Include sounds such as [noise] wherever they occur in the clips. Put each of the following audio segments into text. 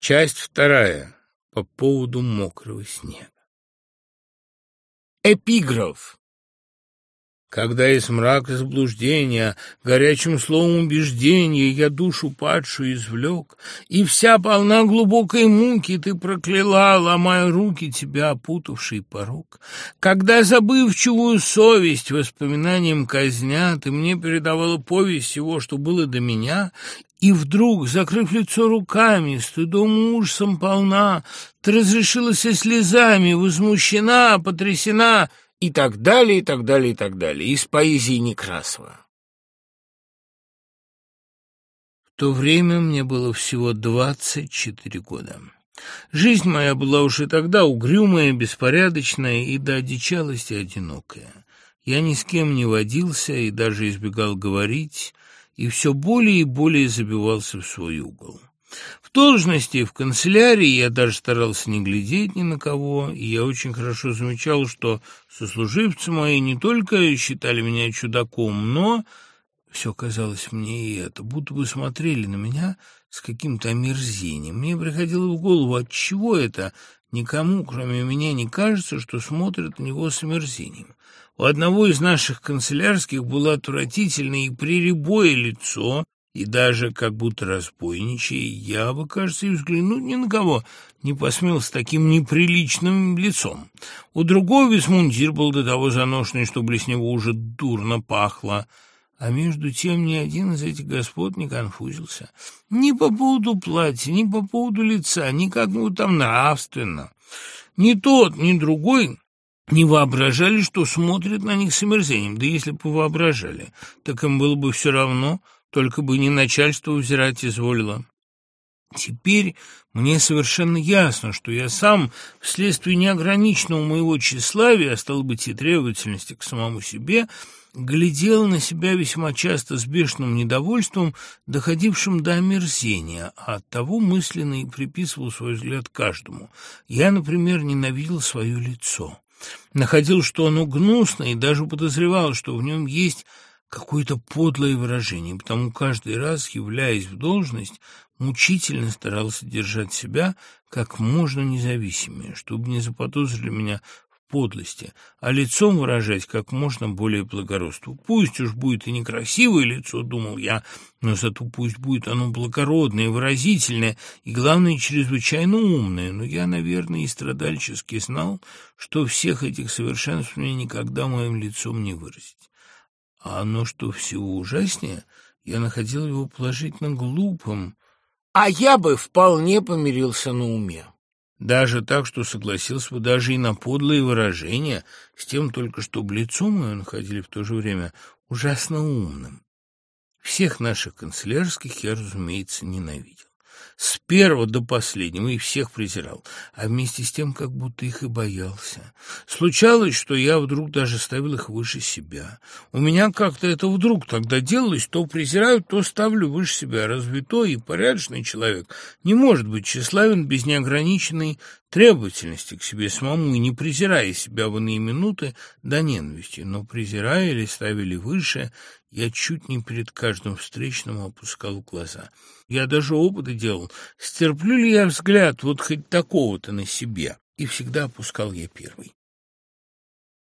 Часть вторая. По поводу мокрого снега. Эпиграф. Когда из мрака заблуждения, горячим словом убеждения я душу падшую извлек, и вся полна глубокой муки ты прокляла, ломая руки тебя, опутавший порог. Когда забывчивую совесть воспоминанием казня, ты мне передавала повесть всего, что было до меня, и вдруг, закрыв лицо руками, стыдом ужасом полна, ты разрешила со слезами, возмущена, потрясена — и так далее, и так далее, и так далее, из поэзии Некрасова. В то время мне было всего двадцать четыре года. Жизнь моя была уже тогда угрюмая, беспорядочная и до одичалости одинокая. Я ни с кем не водился и даже избегал говорить, и все более и более забивался в свой угол. В должности в канцелярии я даже старался не глядеть ни на кого, и я очень хорошо замечал, что сослуживцы мои не только считали меня чудаком, но все казалось мне и это, будто бы смотрели на меня с каким-то омерзением. Мне приходило в голову, от чего это никому, кроме меня, не кажется, что смотрят на него с омерзением. У одного из наших канцелярских было отвратительное и приребое лицо, и даже как будто разбойничая, я бы, кажется, и взглянуть ни на кого не посмел с таким неприличным лицом. У другого весь мундир был до того заношенный, что близ него уже дурно пахло, а между тем ни один из этих господ не конфузился. Ни по поводу платья, ни по поводу лица, ни как-нибудь там нравственно. Ни тот, ни другой не воображали, что смотрят на них с омерзением. Да если бы воображали, так им было бы все равно — только бы не начальство взирать изволило. Теперь мне совершенно ясно, что я сам, вследствие неограниченного моего тщеславия, а стало быть и требовательности к самому себе, глядел на себя весьма часто с бешеным недовольством, доходившим до омерзения, а оттого мысленно и приписывал свой взгляд каждому. Я, например, ненавидел свое лицо. Находил, что оно гнусно, и даже подозревал, что в нем есть какое-то подлое выражение, потому каждый раз, являясь в должность, мучительно старался держать себя как можно независимее, чтобы не заподозрили меня подлости, а лицом выражать как можно более благородство. Пусть уж будет и некрасивое лицо, думал я, но зато пусть будет оно благородное, выразительное и, главное, чрезвычайно умное. Но я, наверное, и страдальчески знал, что всех этих совершенств мне никогда моим лицом не выразить. А оно, что всего ужаснее, я находил его положительно глупым, а я бы вполне помирился на уме. Даже так, что согласился бы даже и на подлые выражения, с тем только, чтобы лицо мое находили в то же время ужасно умным. Всех наших канцелярских я, разумеется, ненавидел с первого до последнего и всех презирал, а вместе с тем как будто их и боялся. Случалось, что я вдруг даже ставил их выше себя. У меня как-то это вдруг тогда делалось, то презираю, то ставлю выше себя. Развитой и порядочный человек не может быть тщеславен без неограниченной требовательности к себе самому и не презирая себя в иные минуты до ненависти, но презирая или ставили выше, я чуть не перед каждым встречным опускал глаза. Я даже опыты делал, стерплю ли я взгляд вот хоть такого-то на себе, и всегда опускал я первый.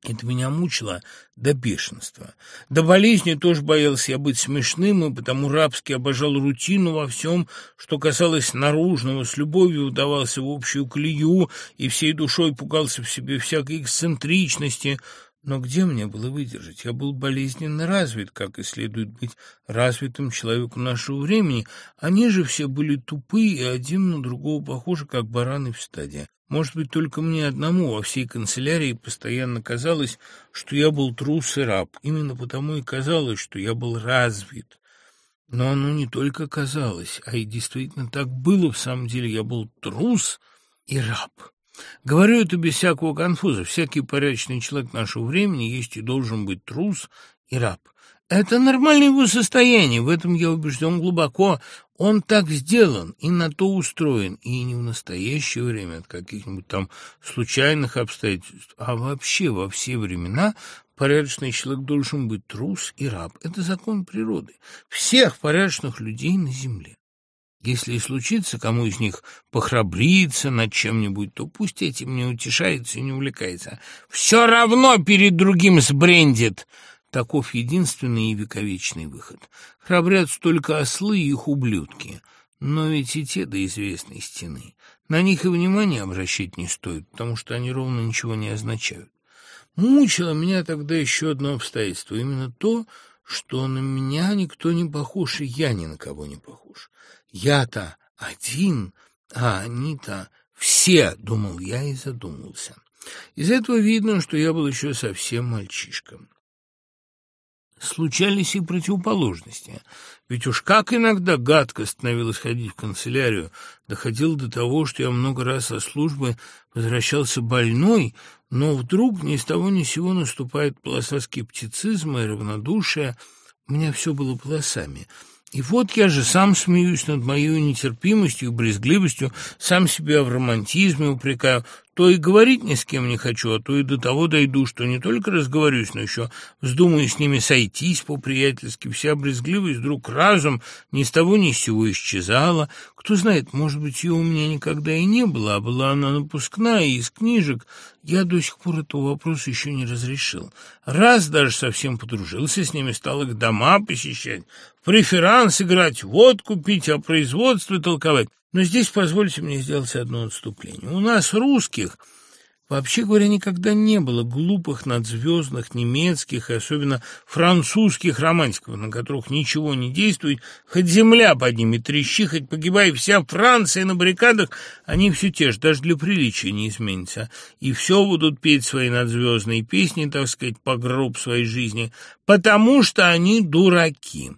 Это меня мучило до бешенства. До болезни тоже боялся я быть смешным, и потому рабски обожал рутину во всем, что касалось наружного, с любовью удавался в общую колею и всей душой пугался в себе всякой эксцентричности — но где мне было выдержать? Я был болезненно развит, как и следует быть развитым человеку нашего времени. Они же все были тупые и один на другого похожи, как бараны в стаде. Может быть, только мне одному во всей канцелярии постоянно казалось, что я был трус и раб. Именно потому и казалось, что я был развит. Но оно не только казалось, а и действительно так было. В самом деле я был трус и раб. Говорю это без всякого конфуза. Всякий порядочный человек нашего времени есть и должен быть трус и раб. Это нормальное его состояние, в этом я убежден глубоко. Он так сделан и на то устроен, и не в настоящее время от каких-нибудь там случайных обстоятельств, а вообще во все времена порядочный человек должен быть трус и раб. Это закон природы, всех порядочных людей на земле. Если и случится кому из них похрабриться над чем-нибудь, то пусть этим не утешается и не увлекается. Все равно перед другим сбрендит. Таков единственный и вековечный выход. Храбрятся только ослы и их ублюдки. Но ведь и те до известной стены. На них и внимания обращать не стоит, потому что они ровно ничего не означают. Мучило меня тогда еще одно обстоятельство, именно то, что на меня никто не похож, и я ни на кого не похож. Я-то один, а они-то все, думал я и задумался. Из этого видно, что я был еще совсем мальчишком. Случались и противоположности. Ведь уж как иногда гадко становилось ходить в канцелярию, доходило до того, что я много раз со службы возвращался больной, но вдруг ни с того ни с сего наступает полоса скептицизма и равнодушия. У меня все было полосами — и вот я же сам смеюсь над моей нетерпимостью и брезгливостью, сам себя в романтизме упрекаю, то и говорить ни с кем не хочу, а то и до того дойду, что не только разговорюсь, но еще вздумаю с ними сойтись по-приятельски. Вся брезгливость вдруг разум ни с того ни с сего исчезала. Кто знает, может быть, ее у меня никогда и не было, а была она напускная из книжек. Я до сих пор этого вопроса еще не разрешил. Раз даже совсем подружился с ними, стал их дома посещать, преферанс играть, водку пить, о производстве толковать. Но здесь позвольте мне сделать одно отступление. У нас, русских, вообще говоря, никогда не было глупых, надзвездных, немецких и особенно французских романтиков, на которых ничего не действует, хоть земля под ними трещи, хоть погибай вся Франция на баррикадах, они все те же, даже для приличия не изменятся, и все будут петь свои надзвездные песни, так сказать, по гроб своей жизни, потому что они дураки.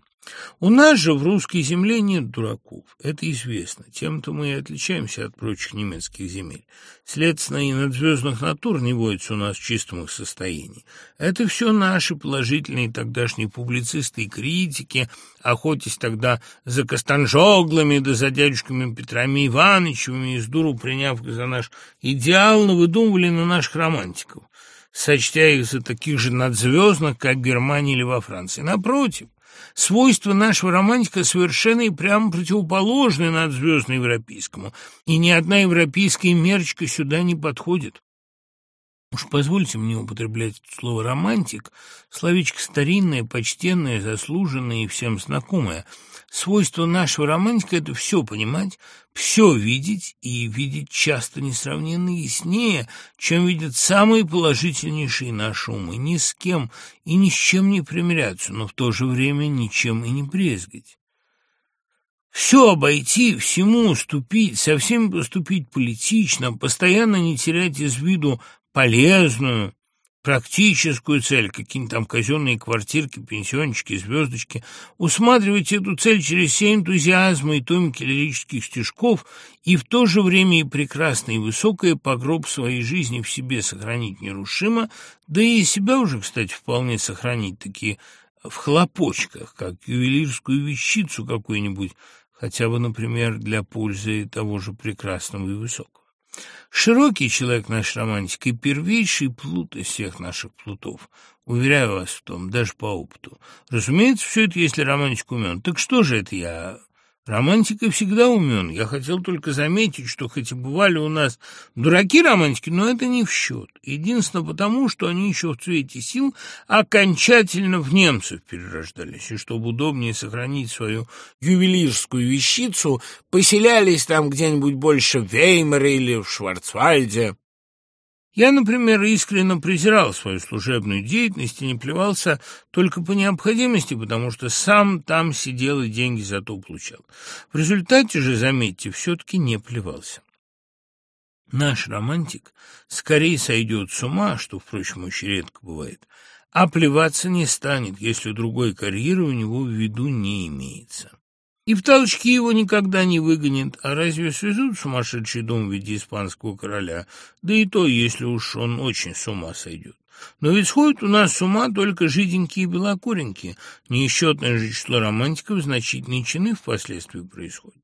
У нас же в русской земле нет дураков, это известно. Тем-то мы и отличаемся от прочих немецких земель. Следственно, и надзвездных натур не водится у нас в чистом их состоянии. Это все наши положительные тогдашние публицисты и критики, охотясь тогда за Костанжоглами да за дядюшками Петрами Ивановичевыми, из дуру приняв за наш идеал, выдумывали на наших романтиков сочтя их за таких же надзвездных, как в Германии или во Франции. Напротив, Свойства нашего романтика совершенно и прямо противоположны надзвездно-европейскому, и ни одна европейская мерочка сюда не подходит. Уж позвольте мне употреблять слово «романтик», словечко старинное, почтенное, заслуженное и всем знакомое – Свойство нашего романтика — это все понимать, все видеть и видеть часто несравненно яснее, чем видят самые положительнейшие наши умы. Ни с кем и ни с чем не примиряться, но в то же время ничем и не брезгать. Все обойти, всему уступить, со всеми поступить политично, постоянно не терять из виду полезную, практическую цель, какие-нибудь там казенные квартирки, пенсиончики, звездочки, усматривать эту цель через все энтузиазмы и томики лирических стишков и в то же время и прекрасное и высокое погроб своей жизни в себе сохранить нерушимо, да и себя уже, кстати, вполне сохранить такие в хлопочках, как ювелирскую вещицу какую-нибудь, хотя бы, например, для пользы того же прекрасного и высокого. Широкий человек наш романтик и первейший плут из всех наших плутов. Уверяю вас в том, даже по опыту. Разумеется, все это, если романтик умен. Так что же это я Романтика всегда умен. Я хотел только заметить, что хоть и бывали у нас дураки-романтики, но это не в счет. Единственно потому, что они еще в цвете сил окончательно в немцев перерождались, и чтобы удобнее сохранить свою ювелирскую вещицу, поселялись там где-нибудь больше в Веймаре или в Шварцвальде. Я, например, искренне презирал свою служебную деятельность и не плевался только по необходимости, потому что сам там сидел и деньги за то получал. В результате же, заметьте, все-таки не плевался. Наш романтик скорее сойдет с ума, что, впрочем, очень редко бывает, а плеваться не станет, если другой карьеры у него в виду не имеется. И в толчки его никогда не выгонят, а разве свезут сумасшедший дом в виде испанского короля? Да и то, если уж он очень с ума сойдет. Но ведь сходят у нас с ума только жиденькие белокуренькие. Неисчетное же число романтиков значительные чины впоследствии происходят.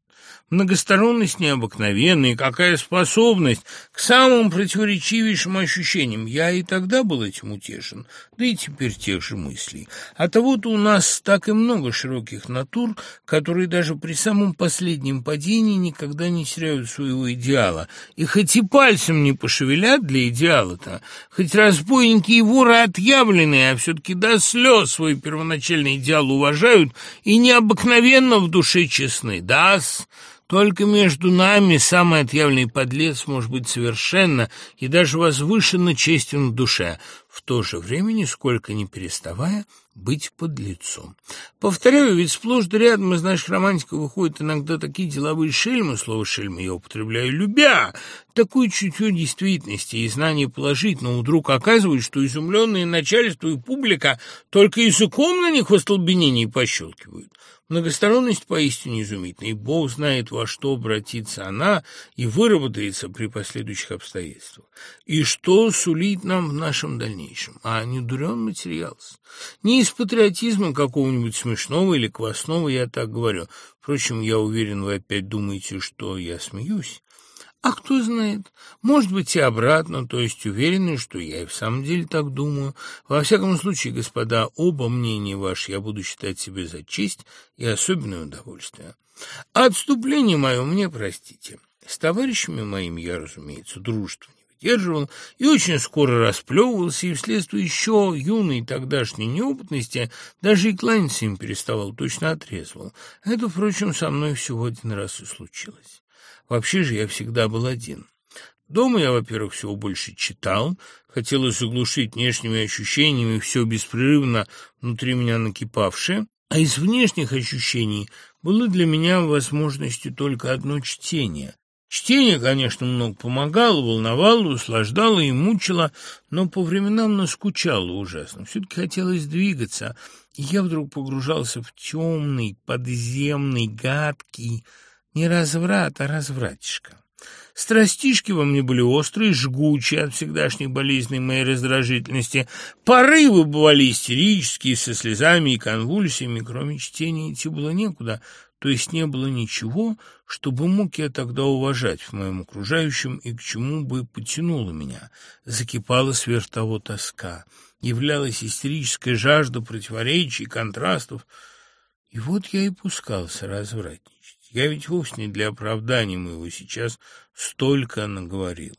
Многосторонность необыкновенная, какая способность к самым противоречивейшим ощущениям. Я и тогда был этим утешен, да и теперь тех же мыслей. А того-то у нас так и много широких натур, которые даже при самом последнем падении никогда не теряют своего идеала. И хоть и пальцем не пошевелят для идеала-то, хоть разбойники и воры отъявленные, а все-таки до слез свой первоначальный идеал уважают и необыкновенно в душе честны. Да-с, только между нами самый отъявленный подлец может быть совершенно и даже возвышенно честен в душе, в то же время, нисколько не переставая, быть подлецом. Повторяю, ведь сплошь да рядом из наших романтиков выходят иногда такие деловые шельмы, слово «шельмы» я употребляю, любя, такое чутье действительности и знание положительного вдруг оказывает, что изумленные начальство и публика только языком на них в остолбенении пощелкивают. Многосторонность поистине изумительна, и Бог знает, во что обратится она и выработается при последующих обстоятельствах. И что сулит нам в нашем дальнейшем? А не дурен материал. Не из патриотизма какого-нибудь смешного или квасного я так говорю. Впрочем, я уверен, вы опять думаете, что я смеюсь. А кто знает, может быть и обратно, то есть уверены, что я и в самом деле так думаю. Во всяком случае, господа, оба мнения ваши я буду считать себе за честь и особенное удовольствие. А отступление мое мне простите. С товарищами моими я, разумеется, дружество выдерживал и очень скоро расплевывался, и вследствие еще юной тогдашней неопытности даже и кланяться им переставал, точно отрезывал. Это, впрочем, со мной всего один раз и случилось. Вообще же я всегда был один. Дома я, во-первых, всего больше читал, хотелось заглушить внешними ощущениями все беспрерывно внутри меня накипавшее, а из внешних ощущений было для меня возможностью только одно чтение. Чтение, конечно, много помогало, волновало, услаждало и мучило, но по временам наскучало ужасно. Все-таки хотелось двигаться, и я вдруг погружался в темный, подземный, гадкий, не разврат, а развратишка. Страстишки во мне были острые, жгучие от всегдашней болезни моей раздражительности. Порывы бывали истерические, со слезами и конвульсиями. Кроме чтения идти было некуда, то есть не было ничего, чтобы мог я тогда уважать в моем окружающем и к чему бы потянуло меня. Закипала сверх того тоска, являлась истерическая жажда противоречий, контрастов. И вот я и пускался развратничать. Я ведь вовсе не для оправдания моего сейчас столько наговорил.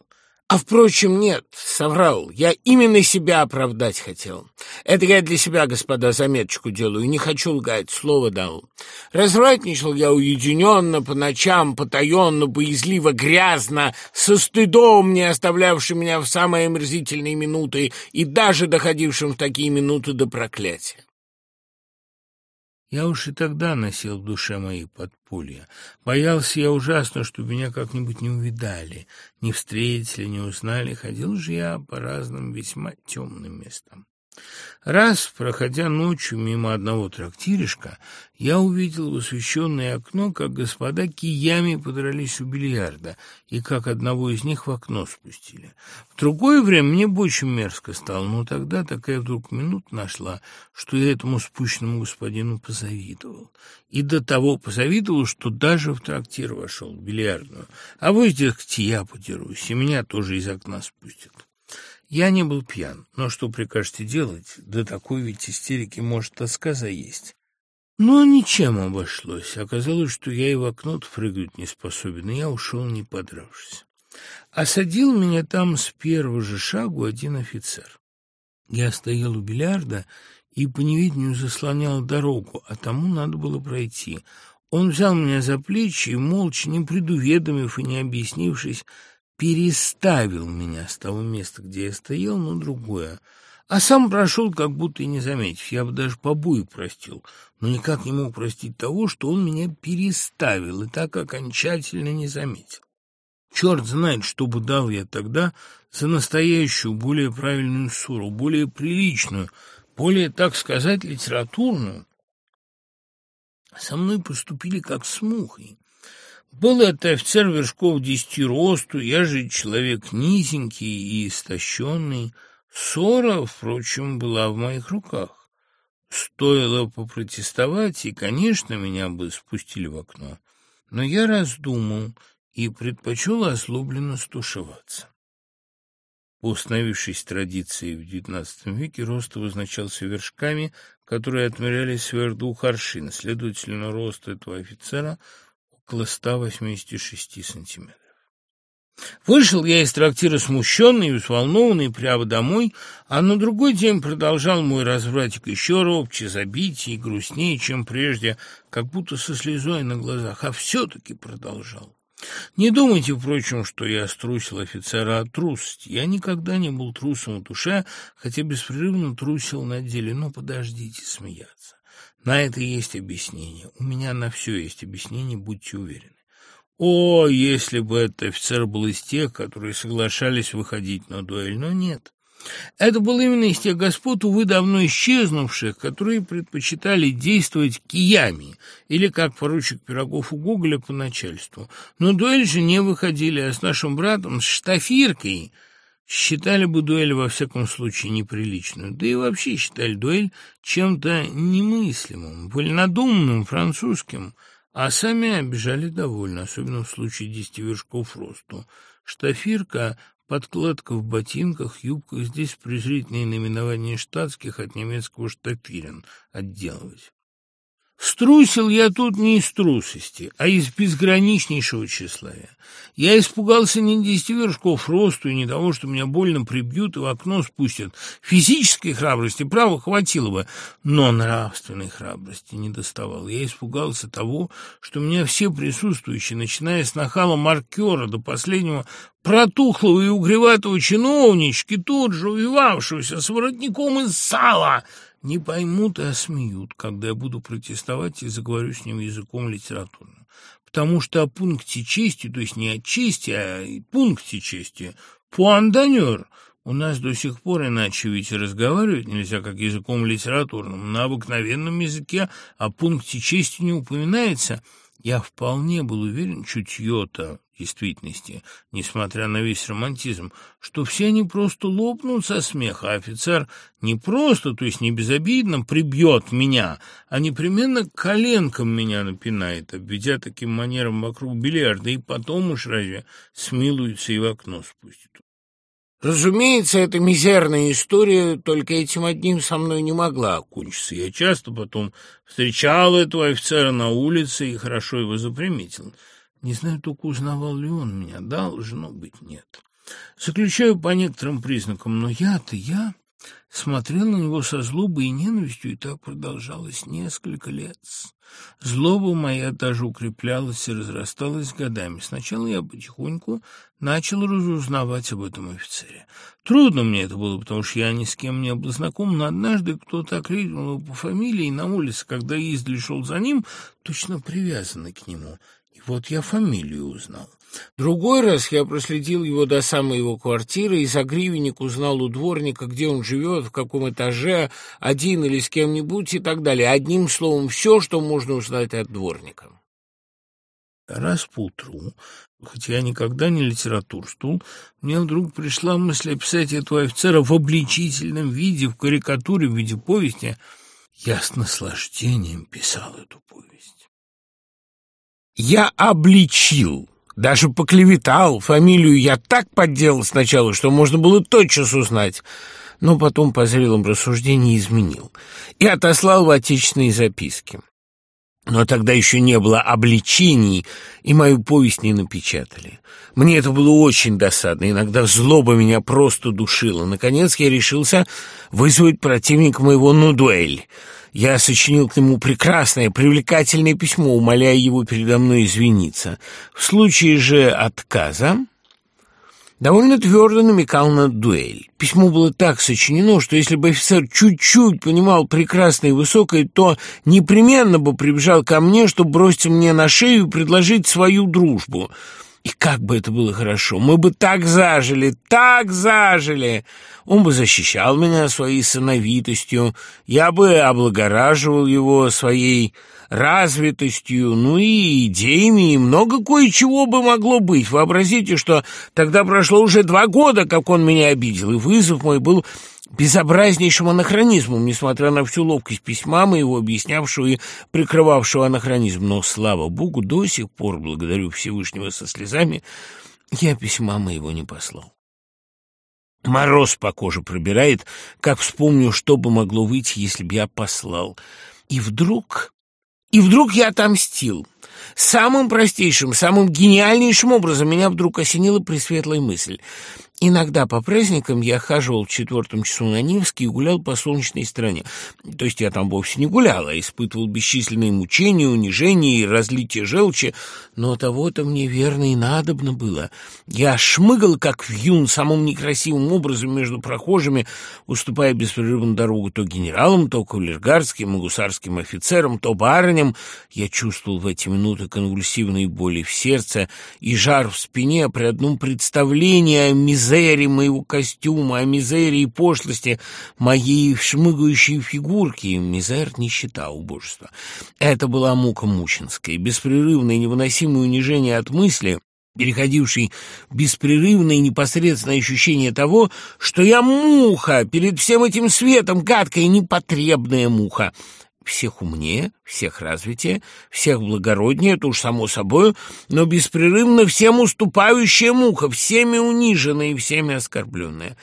А, впрочем, нет, соврал. Я именно себя оправдать хотел. Это я для себя, господа, заметочку делаю, не хочу лгать, слово дал. Развратничал я уединенно, по ночам, потаенно, боязливо, грязно, со стыдом, не оставлявшим меня в самые омерзительные минуты и даже доходившим в такие минуты до проклятия. Я уж и тогда носил в душе мои подполья. Боялся я ужасно, чтобы меня как-нибудь не увидали, не встретили, не узнали. Ходил же я по разным весьма темным местам. Раз, проходя ночью мимо одного трактиришка, я увидел в освещенное окно, как господа киями подрались у бильярда, и как одного из них в окно спустили. В другое время мне больше мерзко стало, но тогда такая вдруг минута нашла, что я этому спущенному господину позавидовал. И до того позавидовал, что даже в трактир вошел, в бильярдную. А вот здесь я подерусь, и меня тоже из окна спустят. Я не был пьян, но что прикажете делать? До такой ведь истерики может тоска заесть. Но ничем обошлось. Оказалось, что я и в окно прыгнуть не способен, и я ушел, не подравшись. Осадил меня там с первого же шагу один офицер. Я стоял у бильярда и по неведению заслонял дорогу, а тому надо было пройти. Он взял меня за плечи и, молча, не предуведомив и не объяснившись, переставил меня с того места, где я стоял, на другое, а сам прошел, как будто и не заметив. Я бы даже побои простил, но никак не мог простить того, что он меня переставил и так окончательно не заметил. Черт знает, что бы дал я тогда за настоящую, более правильную ссору, более приличную, более, так сказать, литературную. Со мной поступили как с мухой. Был это офицер вершков десяти росту, я же человек низенький и истощенный. Ссора, впрочем, была в моих руках. Стоило попротестовать, и, конечно, меня бы спустили в окно. но я раздумал и предпочел озлобленно стушеваться. По установившейся традиции в XIX веке рост обозначался вершками, которые отмерялись сверх двух аршин, следовательно, рост этого офицера около 186 сантиметров. Вышел я из трактира смущенный и взволнованный прямо домой, а на другой день продолжал мой развратик еще робче, забитее и грустнее, чем прежде, как будто со слезой на глазах, а все-таки продолжал. Не думайте, впрочем, что я струсил офицера от трусости. Я никогда не был трусом в душе, хотя беспрерывно трусил на деле. Но подождите смеяться. На это есть объяснение. У меня на все есть объяснение, будьте уверены. О, если бы этот офицер был из тех, которые соглашались выходить на дуэль, но нет. Это был именно из тех господ, увы, давно исчезнувших, которые предпочитали действовать киями, или, как поручик Пирогов у Гоголя, по начальству. Но дуэль же не выходили, а с нашим братом, с Штафиркой, считали бы дуэль, во всяком случае, неприличную. Да и вообще считали дуэль чем-то немыслимым, вольнодумным, французским, а сами обижали довольно, особенно в случае десяти вершков росту. Штафирка Подкладка в ботинках, юбках, здесь презрительные наименования штатских от немецкого «штафирен» отделывать. Струсил я тут не из трусости, а из безграничнейшего тщеславия. Я испугался не десяти вершков росту и не того, что меня больно прибьют и в окно спустят. Физической храбрости, право, хватило бы, но нравственной храбрости не доставал. Я испугался того, что меня все присутствующие, начиная с нахала маркера до последнего протухлого и угреватого чиновнички, тут же увивавшегося с воротником из сала, не поймут и осмеют, когда я буду протестовать и заговорю с ним языком литературным. Потому что о пункте чести, то есть не о чести, а о пункте чести, пуанданер, у нас до сих пор иначе ведь и разговаривать нельзя, как языком литературным. На обыкновенном языке о пункте чести не упоминается – я вполне был уверен, чутье-то действительности, несмотря на весь романтизм, что все они просто лопнут со смеха, а офицер не просто, то есть не безобидно, прибьет меня, а непременно коленком меня напинает, обведя таким манером вокруг бильярда, и потом уж разве смилуется и в окно спустит. Разумеется, эта мизерная история только этим одним со мной не могла окончиться. Я часто потом встречал этого офицера на улице и хорошо его заприметил. Не знаю только, узнавал ли он меня. Должно быть, нет. Заключаю по некоторым признакам, но я-то я смотрел на него со злобой и ненавистью, и так продолжалось несколько лет. Злоба моя даже укреплялась и разрасталась годами. Сначала я потихоньку начал разузнавать об этом офицере. Трудно мне это было, потому что я ни с кем не был знаком, но однажды кто-то окликнул его по фамилии на улице, когда издали шел за ним, точно привязанный к нему. Вот я фамилию узнал. Другой раз я проследил его до самой его квартиры и за гривенник узнал у дворника, где он живет, в каком этаже, один или с кем-нибудь и так далее. Одним словом, все, что можно узнать от дворника. Раз поутру, хотя я никогда не литературствовал, мне вдруг пришла мысль описать этого офицера в обличительном виде, в карикатуре, в виде повести. Я с наслаждением писал эту повесть. Я обличил даже поклеветал. Фамилию я так подделал сначала, что можно было тотчас узнать, но потом по зрелым рассуждениям изменил и отослал в отечественные записки. Но тогда еще не было обличений, и мою повесть не напечатали. Мне это было очень досадно, иногда злоба меня просто душила. Наконец я решился вызвать противника моего на дуэль. Я сочинил к нему прекрасное, привлекательное письмо, умоляя его передо мной извиниться. В случае же отказа довольно твердо намекал на дуэль. Письмо было так сочинено, что если бы офицер чуть-чуть понимал прекрасное и высокое, то непременно бы прибежал ко мне, чтобы бросить мне на шею и предложить свою дружбу — и как бы это было хорошо! Мы бы так зажили, так зажили! Он бы защищал меня своей сыновитостью, я бы облагораживал его своей развитостью, ну и идеями, и много кое-чего бы могло быть. Вообразите, что тогда прошло уже два года, как он меня обидел, и вызов мой был безобразнейшим анахронизмом, несмотря на всю ловкость письма моего, объяснявшего и прикрывавшего анахронизм. Но, слава богу, до сих пор, благодарю Всевышнего со слезами, я письма моего не послал. Мороз по коже пробирает, как вспомню, что бы могло выйти, если бы я послал. И вдруг... И вдруг я отомстил. Самым простейшим, самым гениальнейшим образом меня вдруг осенила пресветлая мысль. Иногда по праздникам я хаживал в четвертом часу на Невский и гулял по солнечной стороне. То есть я там вовсе не гулял, а испытывал бесчисленные мучения, унижения и разлитие желчи, но того-то мне верно и надобно было. Я шмыгал, как вьюн, самым некрасивым образом между прохожими, уступая беспрерывно дорогу то генералам, то кавалергардским и гусарским офицерам, то барыням. Я чувствовал в эти минуты конвульсивные боли в сердце и жар в спине при одном представлении о мизерии мизерии моего костюма, о мизерии и пошлости моей шмыгающей фигурки. Мизер — нищета, убожество. Это была мука мученская, беспрерывное невыносимое унижение от мысли, переходивший в беспрерывное непосредственное ощущение того, что я муха, перед всем этим светом гадкая непотребная муха всех умнее, всех развитее, всех благороднее, это уж само собой, но беспрерывно всем уступающая муха, всеми униженная и всеми оскорбленная.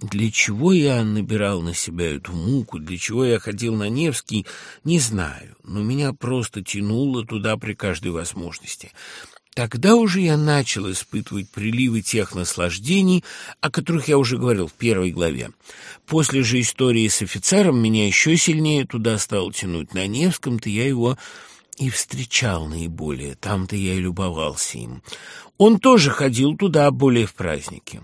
Для чего я набирал на себя эту муку, для чего я ходил на Невский, не знаю, но меня просто тянуло туда при каждой возможности. Тогда уже я начал испытывать приливы тех наслаждений, о которых я уже говорил в первой главе. После же истории с офицером меня еще сильнее туда стало тянуть. На Невском-то я его и встречал наиболее, там-то я и любовался им. Он тоже ходил туда более в праздники.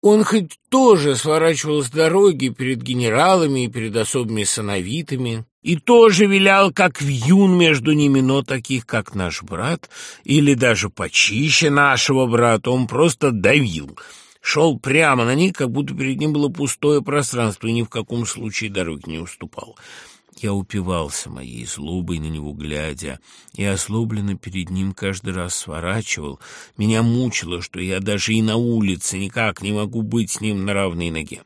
Он хоть тоже сворачивал с дороги перед генералами и перед особыми сановитами, и тоже вилял, как вьюн между ними, но таких, как наш брат, или даже почище нашего брата, он просто давил. Шел прямо на них, как будто перед ним было пустое пространство, и ни в каком случае дороги не уступал. Я упивался моей злобой на него глядя, и озлобленно перед ним каждый раз сворачивал. Меня мучило, что я даже и на улице никак не могу быть с ним на равной ноге.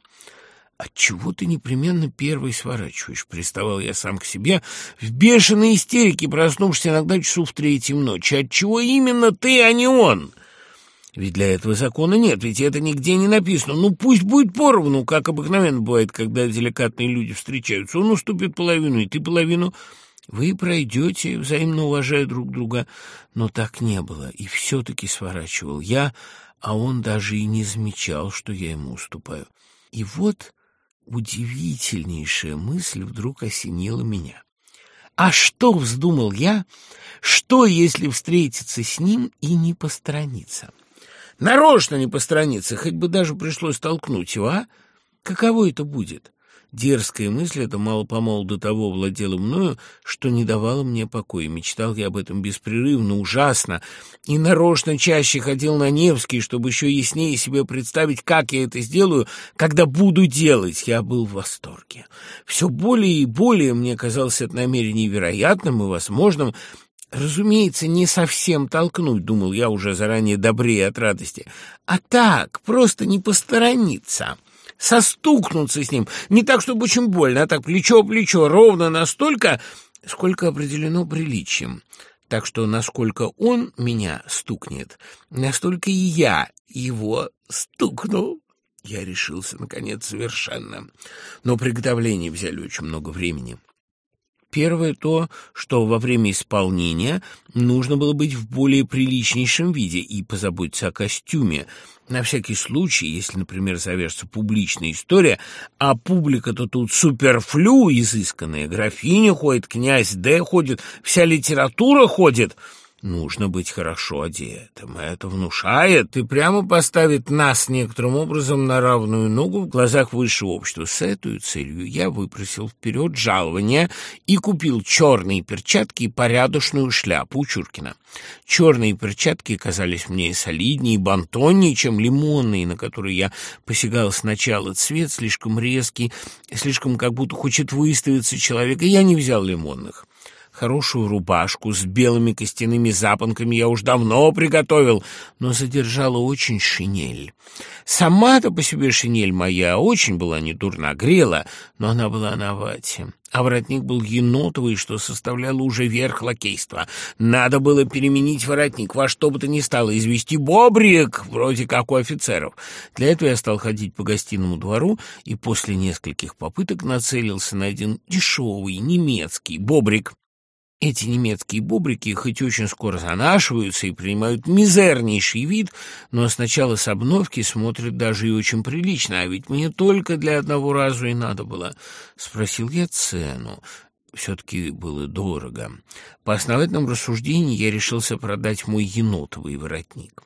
«Отчего ты непременно первый сворачиваешь?» — приставал я сам к себе в бешеной истерике, проснувшись иногда часов в третьем ночи. «Отчего именно ты, а не он?» Ведь для этого закона нет, ведь это нигде не написано. Ну, пусть будет поровну, как обыкновенно бывает, когда деликатные люди встречаются. Он уступит половину, и ты половину. Вы пройдете, взаимно уважая друг друга. Но так не было, и все-таки сворачивал я, а он даже и не замечал, что я ему уступаю. И вот удивительнейшая мысль вдруг осенила меня. А что, вздумал я, что, если встретиться с ним и не посторониться? Нарочно не посторониться, хоть бы даже пришлось толкнуть его, а? Каково это будет? Дерзкая мысль эта мало-помалу до того владела мною, что не давала мне покоя. Мечтал я об этом беспрерывно, ужасно, и нарочно чаще ходил на Невский, чтобы еще яснее себе представить, как я это сделаю, когда буду делать. Я был в восторге. Все более и более мне казалось это намерение вероятным и возможным, Разумеется, не совсем толкнуть, думал я уже заранее добрее от радости, а так, просто не посторониться состукнуться с ним, не так, чтобы очень больно, а так плечо-плечо, ровно настолько, сколько определено приличием. Так что насколько он меня стукнет, настолько и я его стукну. Я решился, наконец, совершенно. Но приготовления взяли очень много времени. Первое то, что во время исполнения нужно было быть в более приличнейшем виде и позаботиться о костюме. На всякий случай, если, например, завяжется публичная история, а публика-то тут суперфлю изысканная, графиня ходит, князь Д ходит, вся литература ходит — Нужно быть хорошо одетым. Это внушает и прямо поставит нас некоторым образом на равную ногу в глазах высшего общества. С этой целью я выпросил вперед жалование и купил черные перчатки и порядочную шляпу у Чуркина. Черные перчатки казались мне солиднее и бантоннее, чем лимонные, на которые я посягал сначала. Цвет слишком резкий, слишком как будто хочет выставиться человек, и я не взял лимонных. Хорошую рубашку с белыми костяными запонками я уж давно приготовил, но задержала очень шинель. Сама-то по себе шинель моя очень была недурна, грела, но она была на вате а воротник был енотовый, что составляло уже верх лакейства. Надо было переменить воротник во что бы то ни стало, извести бобрик, вроде как у офицеров. Для этого я стал ходить по гостиному двору и после нескольких попыток нацелился на один дешевый немецкий бобрик. Эти немецкие бобрики хоть очень скоро занашиваются и принимают мизернейший вид, но сначала с обновки смотрят даже и очень прилично, а ведь мне только для одного раза и надо было. Спросил я цену. Все-таки было дорого. По основательному рассуждению я решился продать мой енотовый воротник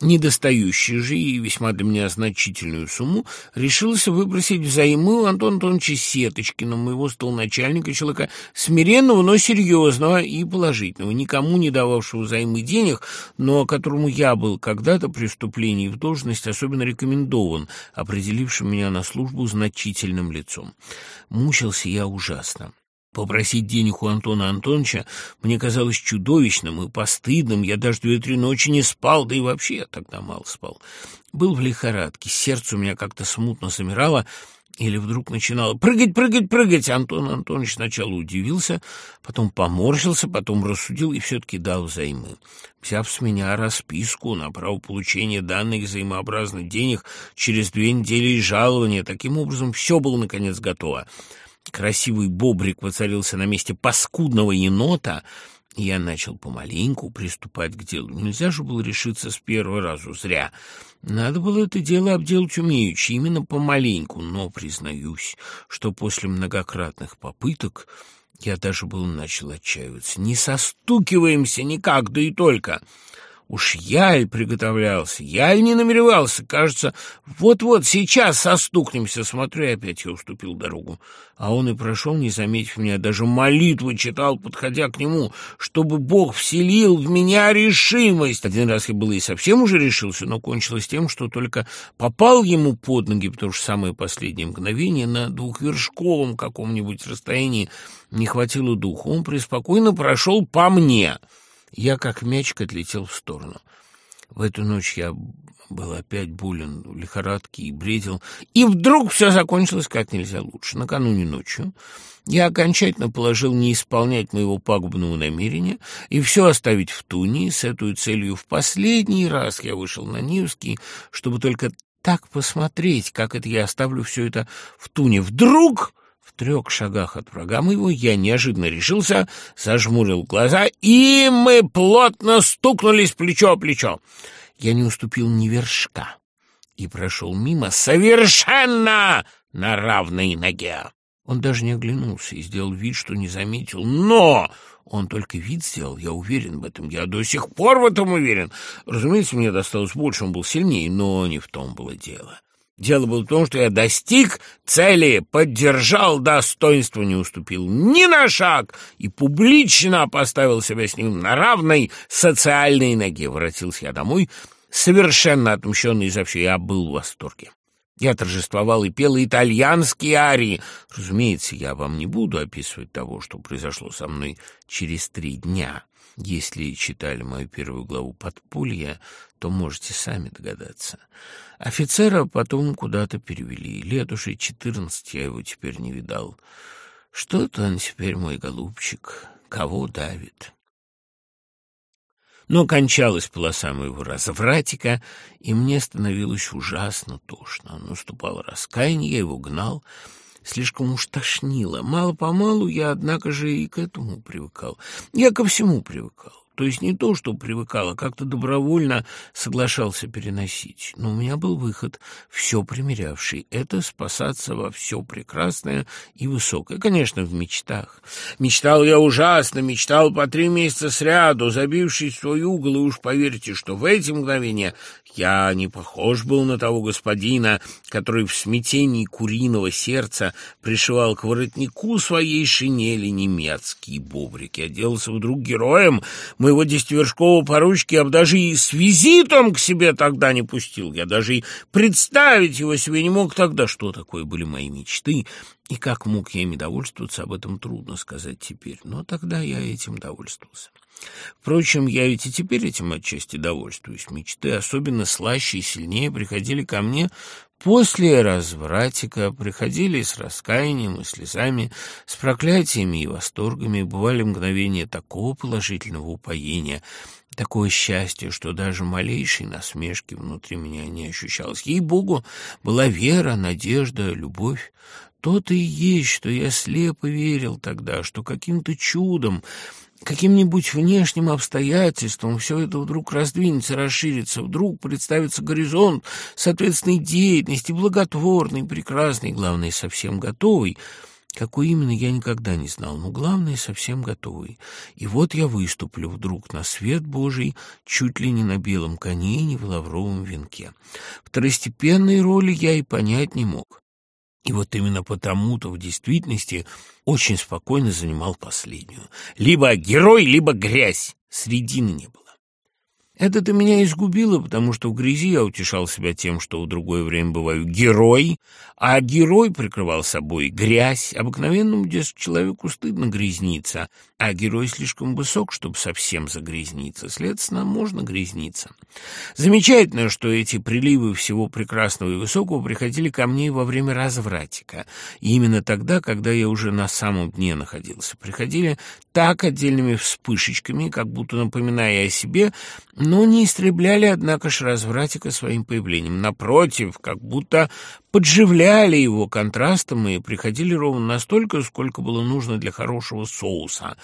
недостающую же и весьма для меня значительную сумму, решился выбросить взаймы у Антона Антоновича Сеточкина, моего столначальника, человека смиренного, но серьезного и положительного, никому не дававшего взаймы денег, но которому я был когда-то при в должность особенно рекомендован, определившим меня на службу значительным лицом. Мучился я ужасно. Попросить денег у Антона Антоновича мне казалось чудовищным и постыдным. Я даже две-три ночи не спал, да и вообще я тогда мало спал. Был в лихорадке, сердце у меня как-то смутно замирало, или вдруг начинало прыгать, прыгать, прыгать. Антон Антонович сначала удивился, потом поморщился, потом рассудил и все-таки дал взаймы. Взяв с меня расписку на право получения данных взаимообразных денег через две недели и жалования, таким образом все было, наконец, готово. Красивый бобрик воцарился на месте паскудного енота, и я начал помаленьку приступать к делу. Нельзя же было решиться с первого раза, зря. Надо было это дело обделать умеючи, именно помаленьку, но признаюсь, что после многократных попыток я даже был начал отчаиваться. Не состукиваемся никак, да и только. Уж я и приготовлялся, я и не намеревался. Кажется, вот-вот сейчас состукнемся. Смотрю, опять я уступил дорогу. А он и прошел, не заметив меня, даже молитву читал, подходя к нему, чтобы Бог вселил в меня решимость. Один раз я было и совсем уже решился, но кончилось тем, что только попал ему под ноги, потому что самое последнее мгновение на двухвершковом каком-нибудь расстоянии не хватило духу. Он преспокойно прошел по мне — я, как мячик, отлетел в сторону. В эту ночь я был опять болен, в лихорадке и бредил. И вдруг все закончилось как нельзя лучше. Накануне ночью я окончательно положил не исполнять моего пагубного намерения и все оставить в туне. С этой целью в последний раз я вышел на Нивский, чтобы только так посмотреть, как это я оставлю все это в туне. Вдруг трех шагах от врага моего я неожиданно решился, зажмурил глаза, и мы плотно стукнулись плечо о плечо. Я не уступил ни вершка и прошел мимо совершенно на равной ноге. Он даже не оглянулся и сделал вид, что не заметил. Но он только вид сделал, я уверен в этом, я до сих пор в этом уверен. Разумеется, мне досталось больше, он был сильнее, но не в том было дело. Дело было в том, что я достиг цели, поддержал достоинство, не уступил ни на шаг и публично поставил себя с ним на равной социальной ноге. Воротился я домой, совершенно отмщенный за все. Я был в восторге. Я торжествовал и пел итальянские арии. Разумеется, я вам не буду описывать того, что произошло со мной через три дня. Если читали мою первую главу «Подполья», то можете сами догадаться. Офицера потом куда-то перевели. Лет уже четырнадцать я его теперь не видал. Что-то он теперь, мой голубчик, кого давит. Но кончалась полоса моего развратика, и мне становилось ужасно тошно. Наступало раскаяние, я его гнал, слишком уж тошнило. Мало-помалу я, однако же, и к этому привыкал. Я ко всему привыкал. То есть не то, что привыкал, а как-то добровольно соглашался переносить. Но у меня был выход, все примерявший. Это спасаться во все прекрасное и высокое. Конечно, в мечтах. Мечтал я ужасно, мечтал по три месяца сряду, забившись в свой угол, и уж поверьте, что в эти мгновения я не похож был на того господина, который в смятении куриного сердца пришивал к воротнику своей шинели немецкие бобрики. Оделся вдруг героем. Мы Твоего десятивершкового поручки я бы даже и с визитом к себе тогда не пустил. Я даже и представить его себе не мог тогда, что такое были мои мечты. И как мог я ими довольствоваться, об этом трудно сказать теперь. Но тогда я этим довольствовался. Впрочем, я ведь и теперь этим отчасти довольствуюсь. Мечты особенно слаще и сильнее приходили ко мне после развратика, приходили с раскаянием и слезами, с проклятиями и восторгами, бывали мгновения такого положительного упоения, такое счастье, что даже малейшей насмешки внутри меня не ощущалось. Ей-богу, была вера, надежда, любовь. То-то и есть, что я слепо верил тогда, что каким-то чудом каким-нибудь внешним обстоятельством все это вдруг раздвинется, расширится, вдруг представится горизонт соответственной деятельности, благотворный, прекрасный, главное, совсем готовый, какой именно, я никогда не знал, но главное, совсем готовый. И вот я выступлю вдруг на свет Божий, чуть ли не на белом коне и не в лавровом венке. Второстепенной роли я и понять не мог. И вот именно потому-то в действительности очень спокойно занимал последнюю. Либо герой, либо грязь. Средины не было. Это-то меня изгубило, потому что в грязи я утешал себя тем, что в другое время бываю герой, а герой прикрывал собой грязь. Обыкновенному дескать, человеку стыдно грязниться, а герой слишком высок, чтобы совсем загрязниться. Следственно, можно грязниться. Замечательно, что эти приливы всего прекрасного и высокого приходили ко мне во время развратика. И именно тогда, когда я уже на самом дне находился. Приходили так отдельными вспышечками, как будто напоминая о себе, но не истребляли, однако ж, развратика своим появлением. Напротив, как будто подживляли его контрастом и приходили ровно настолько, сколько было нужно для хорошего соуса.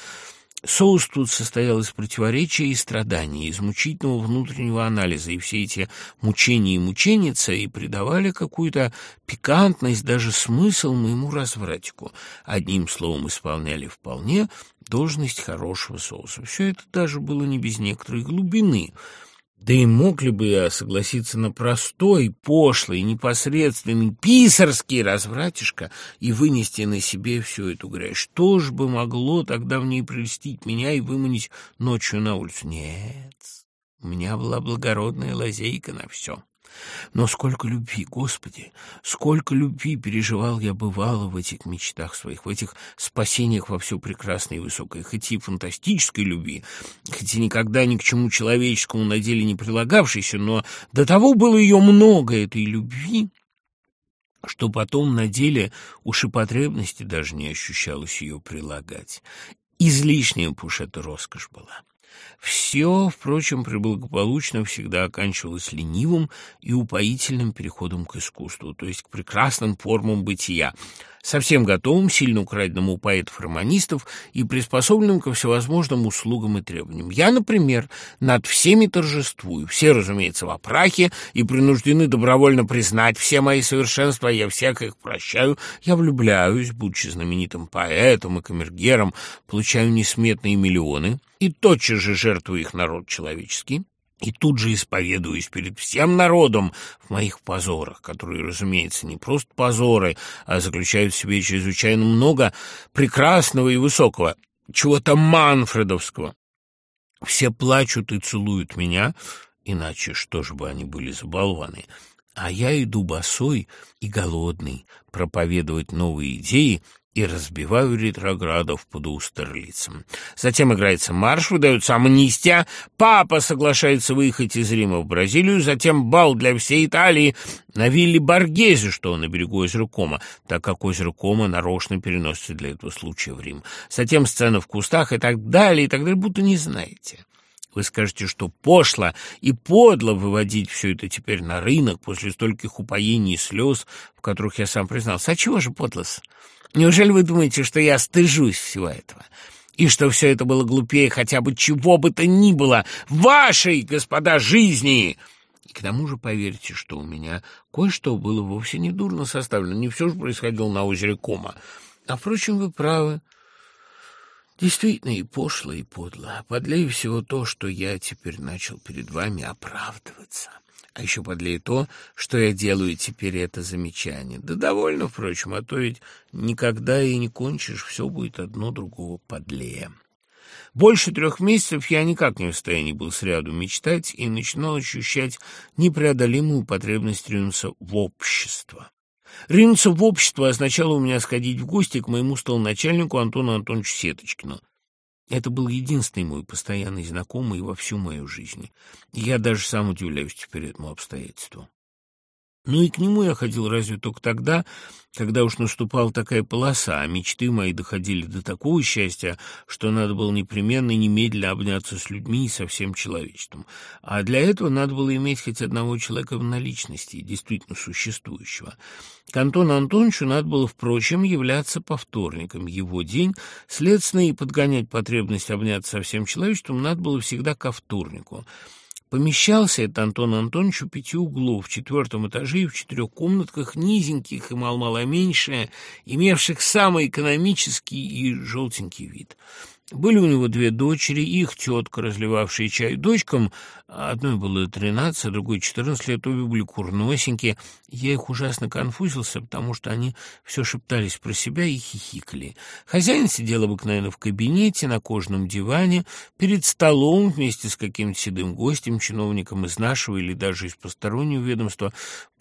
Соус тут состоял из противоречия и страданий, из мучительного внутреннего анализа, и все эти мучения и мученица и придавали какую-то пикантность, даже смысл моему развратику. Одним словом, исполняли вполне должность хорошего соуса. Все это даже было не без некоторой глубины. Да и мог ли бы я согласиться на простой, пошлый, непосредственный, писарский развратишка и вынести на себе всю эту грязь? Что ж бы могло тогда в ней прельстить меня и выманить ночью на улицу? Нет, у меня была благородная лазейка на все. Но сколько любви, Господи, сколько любви переживал я, бывало, в этих мечтах своих, в этих спасениях во все прекрасное и высокое, хоть и фантастической любви, хоть и никогда ни к чему человеческому на деле не прилагавшейся, но до того было ее много, этой любви, что потом на деле уж и потребности даже не ощущалось ее прилагать. Излишняя уж эта роскошь была. Все, впрочем, преблагополучно всегда оканчивалось ленивым и упоительным переходом к искусству, то есть к прекрасным формам бытия, совсем готовым, сильно украденным у поэтов-романистов и приспособленным ко всевозможным услугам и требованиям. Я, например, над всеми торжествую. Все, разумеется, в опрахе и принуждены добровольно признать все мои совершенства, я всех их прощаю. Я влюбляюсь, будучи знаменитым поэтом и камергером, получаю несметные миллионы и тотчас же жертвую их народ человеческий. И тут же исповедуюсь перед всем народом в моих позорах, которые, разумеется, не просто позоры, а заключают в себе чрезвычайно много прекрасного и высокого, чего-то манфредовского. Все плачут и целуют меня, иначе что же бы они были за а я иду босой и голодный проповедовать новые идеи и разбиваю ретроградов под Устерлицем. Затем играется марш, выдается амнистия, папа соглашается выехать из Рима в Бразилию, затем бал для всей Италии на вилле Баргезе, что на берегу озера Кома, так как озеро Кома нарочно переносится для этого случая в Рим. Затем сцена в кустах и так далее, и так далее, будто не знаете. Вы скажете, что пошло и подло выводить все это теперь на рынок после стольких упоений и слез, в которых я сам признался. А чего же подлос? Неужели вы думаете, что я стыжусь всего этого? И что все это было глупее хотя бы чего бы то ни было вашей, господа, жизни? И к тому же поверьте, что у меня кое-что было вовсе не дурно составлено. Не все же происходило на озере Кома. А, впрочем, вы правы. Действительно и пошло, и подло. Подлее всего то, что я теперь начал перед вами оправдываться. А еще подлее то, что я делаю теперь это замечание. Да довольно, впрочем, а то ведь никогда и не кончишь, все будет одно другого подлее. Больше трех месяцев я никак не в состоянии был сряду мечтать и начинал ощущать непреодолимую потребность ринуться в общество. Ринуться в общество означало у меня сходить в гости к моему столоначальнику Антону Антоновичу Сеточкину. Это был единственный мой постоянный знакомый во всю мою жизнь. Я даже сам удивляюсь теперь этому обстоятельству. Ну и к нему я ходил разве только тогда, когда уж наступала такая полоса, а мечты мои доходили до такого счастья, что надо было непременно и немедленно обняться с людьми и со всем человечеством. А для этого надо было иметь хоть одного человека в наличности, действительно существующего. К Антону Антоновичу надо было, впрочем, являться по вторникам. Его день, следственно, и подгонять потребность обняться со всем человечеством надо было всегда ко вторнику. Помещался этот Антон Антонович у пяти углов, в четвертом этаже и в четырех комнатках, низеньких и мало-мало меньшие, имевших самый экономический и желтенький вид. Были у него две дочери, их тетка, разливавшая чай дочкам, одной было тринадцать, другой четырнадцать лет, обе были курносенькие. Я их ужасно конфузился, потому что они все шептались про себя и хихикали. Хозяин сидел обыкновенно в кабинете на кожаном диване, перед столом вместе с каким-то седым гостем, чиновником из нашего или даже из постороннего ведомства.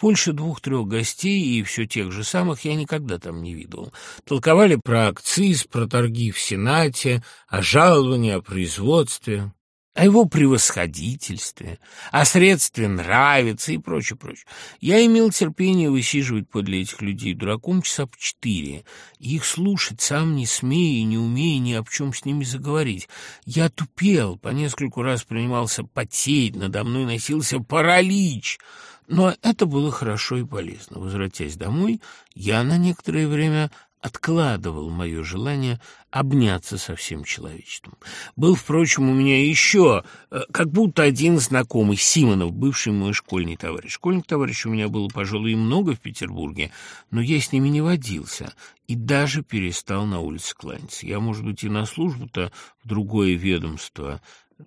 Больше двух-трех гостей и все тех же самых я никогда там не видел. Толковали про акциз, про торги в Сенате, о жаловании, о производстве, о его превосходительстве, о средстве нравится и прочее, прочее. Я имел терпение высиживать подле этих людей дураком часа по четыре, их слушать, сам не смея и не умея ни об чем с ними заговорить. Я тупел, по нескольку раз принимался потеть, надо мной носился паралич — но это было хорошо и полезно. Возвратясь домой, я на некоторое время откладывал мое желание обняться со всем человечеством. Был, впрочем, у меня еще э, как будто один знакомый, Симонов, бывший мой школьный товарищ. Школьных товарищей у меня было, пожалуй, много в Петербурге, но я с ними не водился и даже перестал на улице кланяться. Я, может быть, и на службу-то в другое ведомство э,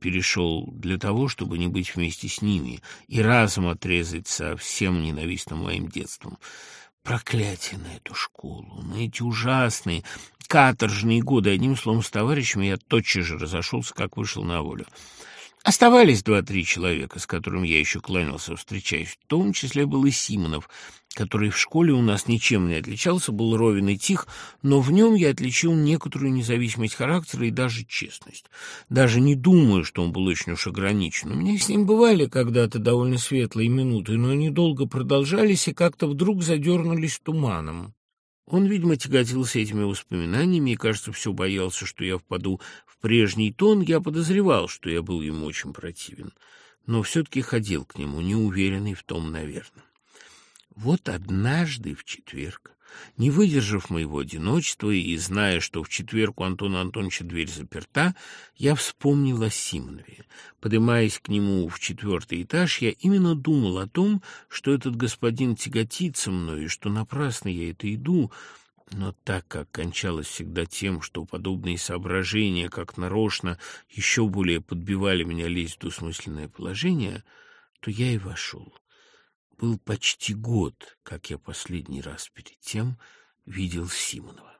перешел для того, чтобы не быть вместе с ними и разом отрезать со всем ненавистным моим детством. Проклятие на эту школу, на эти ужасные, каторжные годы. Одним словом, с товарищами я тотчас же разошелся, как вышел на волю. Оставались два-три человека, с которыми я еще кланялся, встречаясь. В том числе был и Симонов, который в школе у нас ничем не отличался, был ровен и тих, но в нем я отличил некоторую независимость характера и даже честность. Даже не думаю, что он был очень уж ограничен. У меня с ним бывали когда-то довольно светлые минуты, но они долго продолжались и как-то вдруг задернулись туманом. Он, видимо, тяготился этими воспоминаниями и, кажется, все боялся, что я впаду в прежний тон. Я подозревал, что я был ему очень противен, но все-таки ходил к нему, неуверенный в том, наверное. Вот однажды в четверг не выдержав моего одиночества и зная, что в четверг у Антона Антоновича дверь заперта, я вспомнил о Симонове. Поднимаясь к нему в четвертый этаж, я именно думал о том, что этот господин тяготится мной, и что напрасно я это иду, но так как кончалось всегда тем, что подобные соображения, как нарочно, еще более подбивали меня лезть в двусмысленное положение, то я и вошел. Был почти год, как я последний раз перед тем видел Симонова.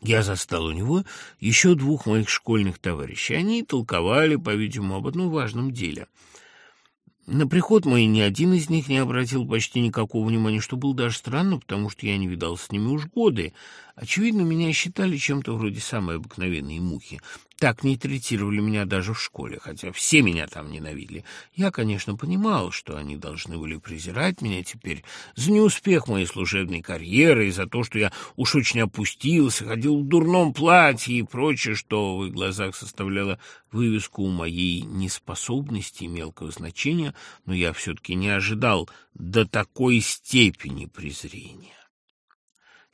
Я застал у него еще двух моих школьных товарищей. Они толковали, по-видимому, об одном важном деле — на приход мой ни один из них не обратил почти никакого внимания, что было даже странно, потому что я не видал с ними уж годы. Очевидно, меня считали чем-то вроде самой обыкновенной мухи. Так не третировали меня даже в школе, хотя все меня там ненавидели. Я, конечно, понимал, что они должны были презирать меня теперь за неуспех моей служебной карьеры и за то, что я уж очень опустился, ходил в дурном платье и прочее, что в их глазах составляло вывеску моей неспособности и мелкого значения, но я все-таки не ожидал до такой степени презрения.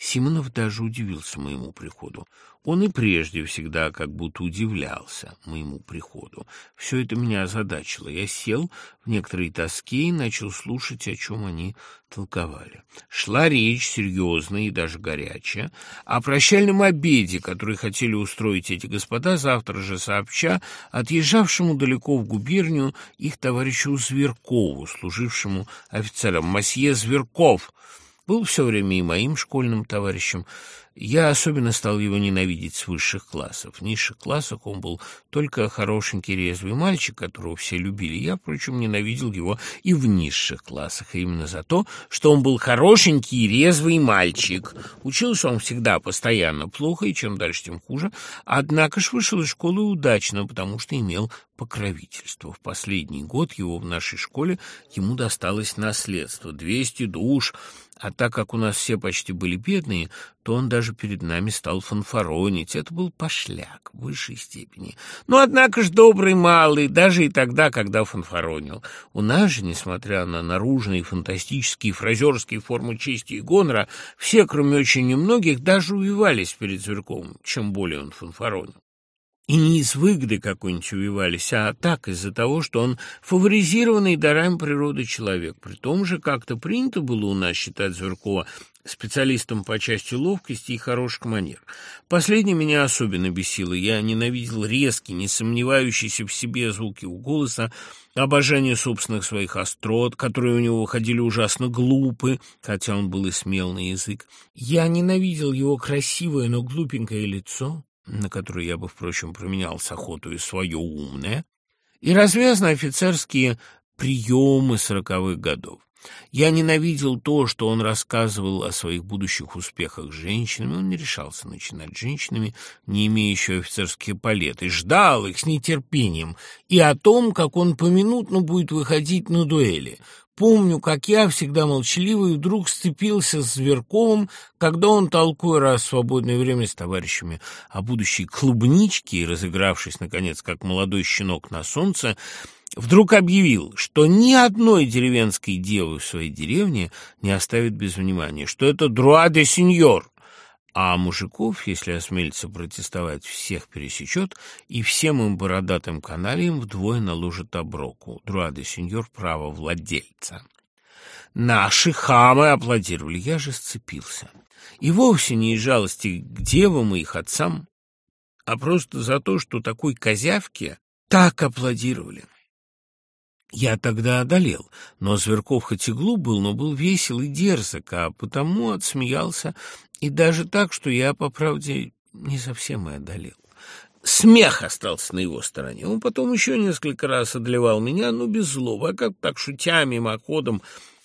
Симонов даже удивился моему приходу. Он и прежде всегда как будто удивлялся моему приходу. Все это меня озадачило. Я сел в некоторой тоске и начал слушать, о чем они толковали. Шла речь серьезная и даже горячая о прощальном обеде, который хотели устроить эти господа, завтра же сообща отъезжавшему далеко в губернию их товарищу Зверкову, служившему офицером, масье Зверков — был все время и моим школьным товарищем. Я особенно стал его ненавидеть с высших классов. В низших классах он был только хорошенький резвый мальчик, которого все любили. Я, впрочем, ненавидел его и в низших классах, именно за то, что он был хорошенький и резвый мальчик. Учился он всегда постоянно плохо, и чем дальше, тем хуже. Однако ж вышел из школы удачно, потому что имел покровительство. В последний год его в нашей школе ему досталось наследство — 200 душ, а так как у нас все почти были бедные, то он даже перед нами стал фанфаронить. Это был пошляк в высшей степени. Но, однако ж, добрый малый, даже и тогда, когда фанфаронил. У нас же, несмотря на наружные фантастические фразерские формы чести и гонора, все, кроме очень немногих, даже увивались перед Зверковым, чем более он фанфаронил. И не из выгоды какой-нибудь увивались, а так, из-за того, что он фаворизированный дарами природы человек. При том же как-то принято было у нас считать Зверкова специалистом по части ловкости и хороших манер. Последнее меня особенно бесило. Я ненавидел резкий, не сомневающийся в себе звуки у голоса, обожание собственных своих острот, которые у него выходили ужасно глупы, хотя он был и смел на язык. Я ненавидел его красивое, но глупенькое лицо, на которую я бы, впрочем, променял с охоту и свое умное, и развязные офицерские приемы сороковых годов. Я ненавидел то, что он рассказывал о своих будущих успехах с женщинами. Он не решался начинать с женщинами, не имея еще офицерские палеты. Ждал их с нетерпением. И о том, как он поминутно будет выходить на дуэли. Помню, как я, всегда молчаливый, вдруг сцепился с Зверковым, когда он, толкуя раз в свободное время с товарищами о будущей клубничке и разыгравшись, наконец, как молодой щенок на солнце, вдруг объявил, что ни одной деревенской девы в своей деревне не оставит без внимания, что это друа де сеньор, а мужиков, если осмелится протестовать, всех пересечет, и всем им бородатым каналиям вдвое наложит оброку. Друады сеньор право владельца. Наши хамы аплодировали, я же сцепился. И вовсе не из жалости к девам и их отцам, а просто за то, что такой козявке так аплодировали. Я тогда одолел, но Зверков хоть и глуп был, но был весел и дерзок, а потому отсмеялся и даже так, что я, по правде, не совсем и одолел. Смех остался на его стороне. Он потом еще несколько раз одолевал меня, но без злого, а как так шутя мимоходом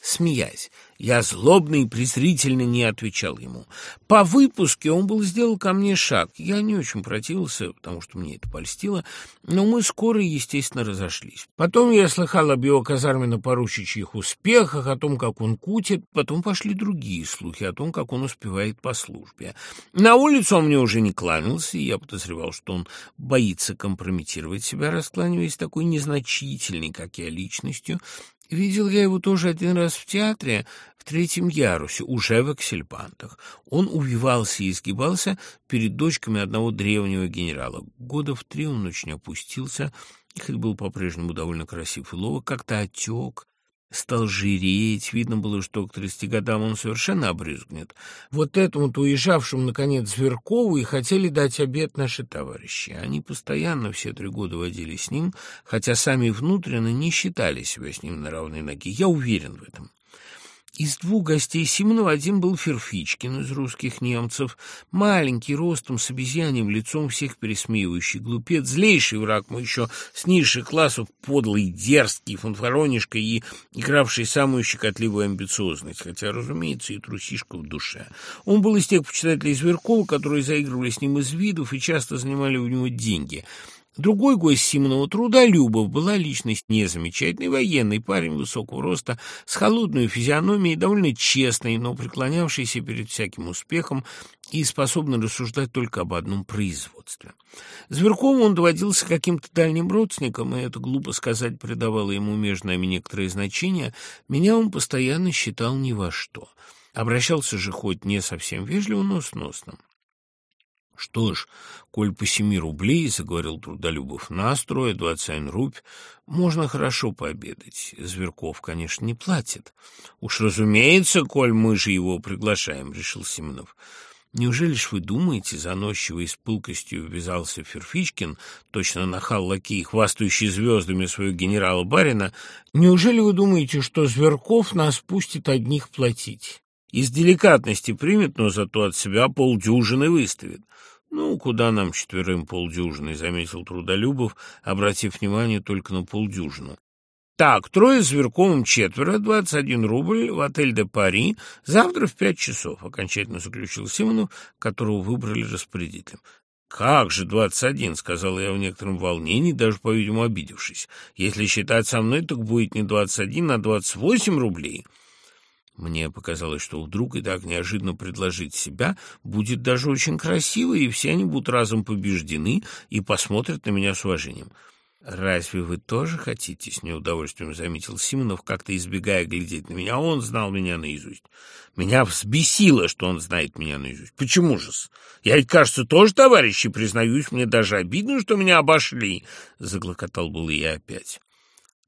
смеясь. Я злобно и презрительно не отвечал ему. По выпуске он был сделал ко мне шаг. Я не очень противился, потому что мне это польстило, но мы скоро, естественно, разошлись. Потом я слыхал об его казарменно-поручичьих успехах, о том, как он кутит, потом пошли другие слухи о том, как он успевает по службе. На улицу он мне уже не кланялся, и я подозревал, что он боится компрометировать себя, раскланиваясь такой незначительной, как я, личностью, Видел я его тоже один раз в театре, в третьем ярусе, уже в аксельпантах. Он увивался и изгибался перед дочками одного древнего генерала. Года в три он очень опустился, хоть был по-прежнему довольно красив и ловок, как-то отек, стал жиреть. Видно было, что к тридцати годам он совершенно обрызгнет. Вот этому-то уезжавшему, наконец, Зверкову и хотели дать обед наши товарищи. Они постоянно все три года водили с ним, хотя сами внутренне не считали себя с ним на равной ноге. Я уверен в этом. Из двух гостей Симонова один был Ферфичкин из русских немцев, маленький, ростом, с обезьяньем лицом, всех пересмеивающий, глупец, злейший враг мой еще с низших классов, подлый, дерзкий, фанфаронишка и игравший самую щекотливую амбициозность, хотя, разумеется, и трусишка в душе. Он был из тех почитателей Зверкова, которые заигрывали с ним из видов и часто занимали у него деньги – Другой гость Симонова Трудолюбов была личность незамечательный, военный парень высокого роста, с холодной физиономией, довольно честный, но преклонявшийся перед всяким успехом и способный рассуждать только об одном производстве. Зверкову он доводился каким-то дальним родственником, и это, глупо сказать, придавало ему между нами некоторое значение, меня он постоянно считал ни во что. Обращался же хоть не совсем вежливо, но сносно. Что ж, коль по семи рублей, — заговорил Трудолюбов, — на строе двадцать рубь, можно хорошо пообедать. Зверков, конечно, не платит. Уж разумеется, коль мы же его приглашаем, — решил Симонов. Неужели ж вы думаете, заносчиво и с пылкостью ввязался Ферфичкин, точно нахал лакей, хвастающий звездами своего генерала-барина, неужели вы думаете, что Зверков нас пустит одних платить? Из деликатности примет, но зато от себя полдюжины выставит. «Ну, куда нам четверым полдюжины?» — заметил Трудолюбов, обратив внимание только на полдюжину. «Так, трое с Зверковым четверо, двадцать один рубль в отель де Пари, завтра в пять часов», — окончательно заключил Симонов, которого выбрали распорядителем. «Как же двадцать один?» — сказал я в некотором волнении, даже, по-видимому, обидевшись. «Если считать со мной, так будет не двадцать один, а двадцать восемь рублей». Мне показалось, что вдруг и так неожиданно предложить себя будет даже очень красиво, и все они будут разом побеждены и посмотрят на меня с уважением. «Разве вы тоже хотите?» — с неудовольствием заметил Симонов, как-то избегая глядеть на меня. Он знал меня наизусть. Меня взбесило, что он знает меня наизусть. Почему же-с? Я ведь, кажется, тоже товарищи, признаюсь, мне даже обидно, что меня обошли. Заглокотал был я опять.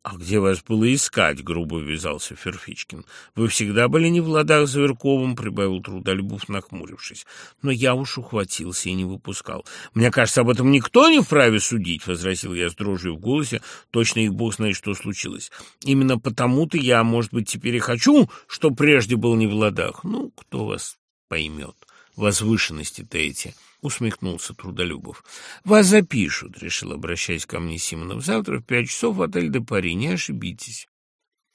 «А где вас было искать?» — грубо ввязался Ферфичкин. «Вы всегда были не в ладах с Зверковым», — прибавил Трудолюбов, нахмурившись. «Но я уж ухватился и не выпускал. Мне кажется, об этом никто не вправе судить», — возразил я с дрожью в голосе. «Точно и бог знает, что случилось. Именно потому-то я, может быть, теперь и хочу, что прежде был не в ладах. Ну, кто вас поймет? Возвышенности-то эти». — усмехнулся Трудолюбов. — Вас запишут, — решил, обращаясь ко мне Симонов. — Завтра в пять часов в отель до Пари, не ошибитесь.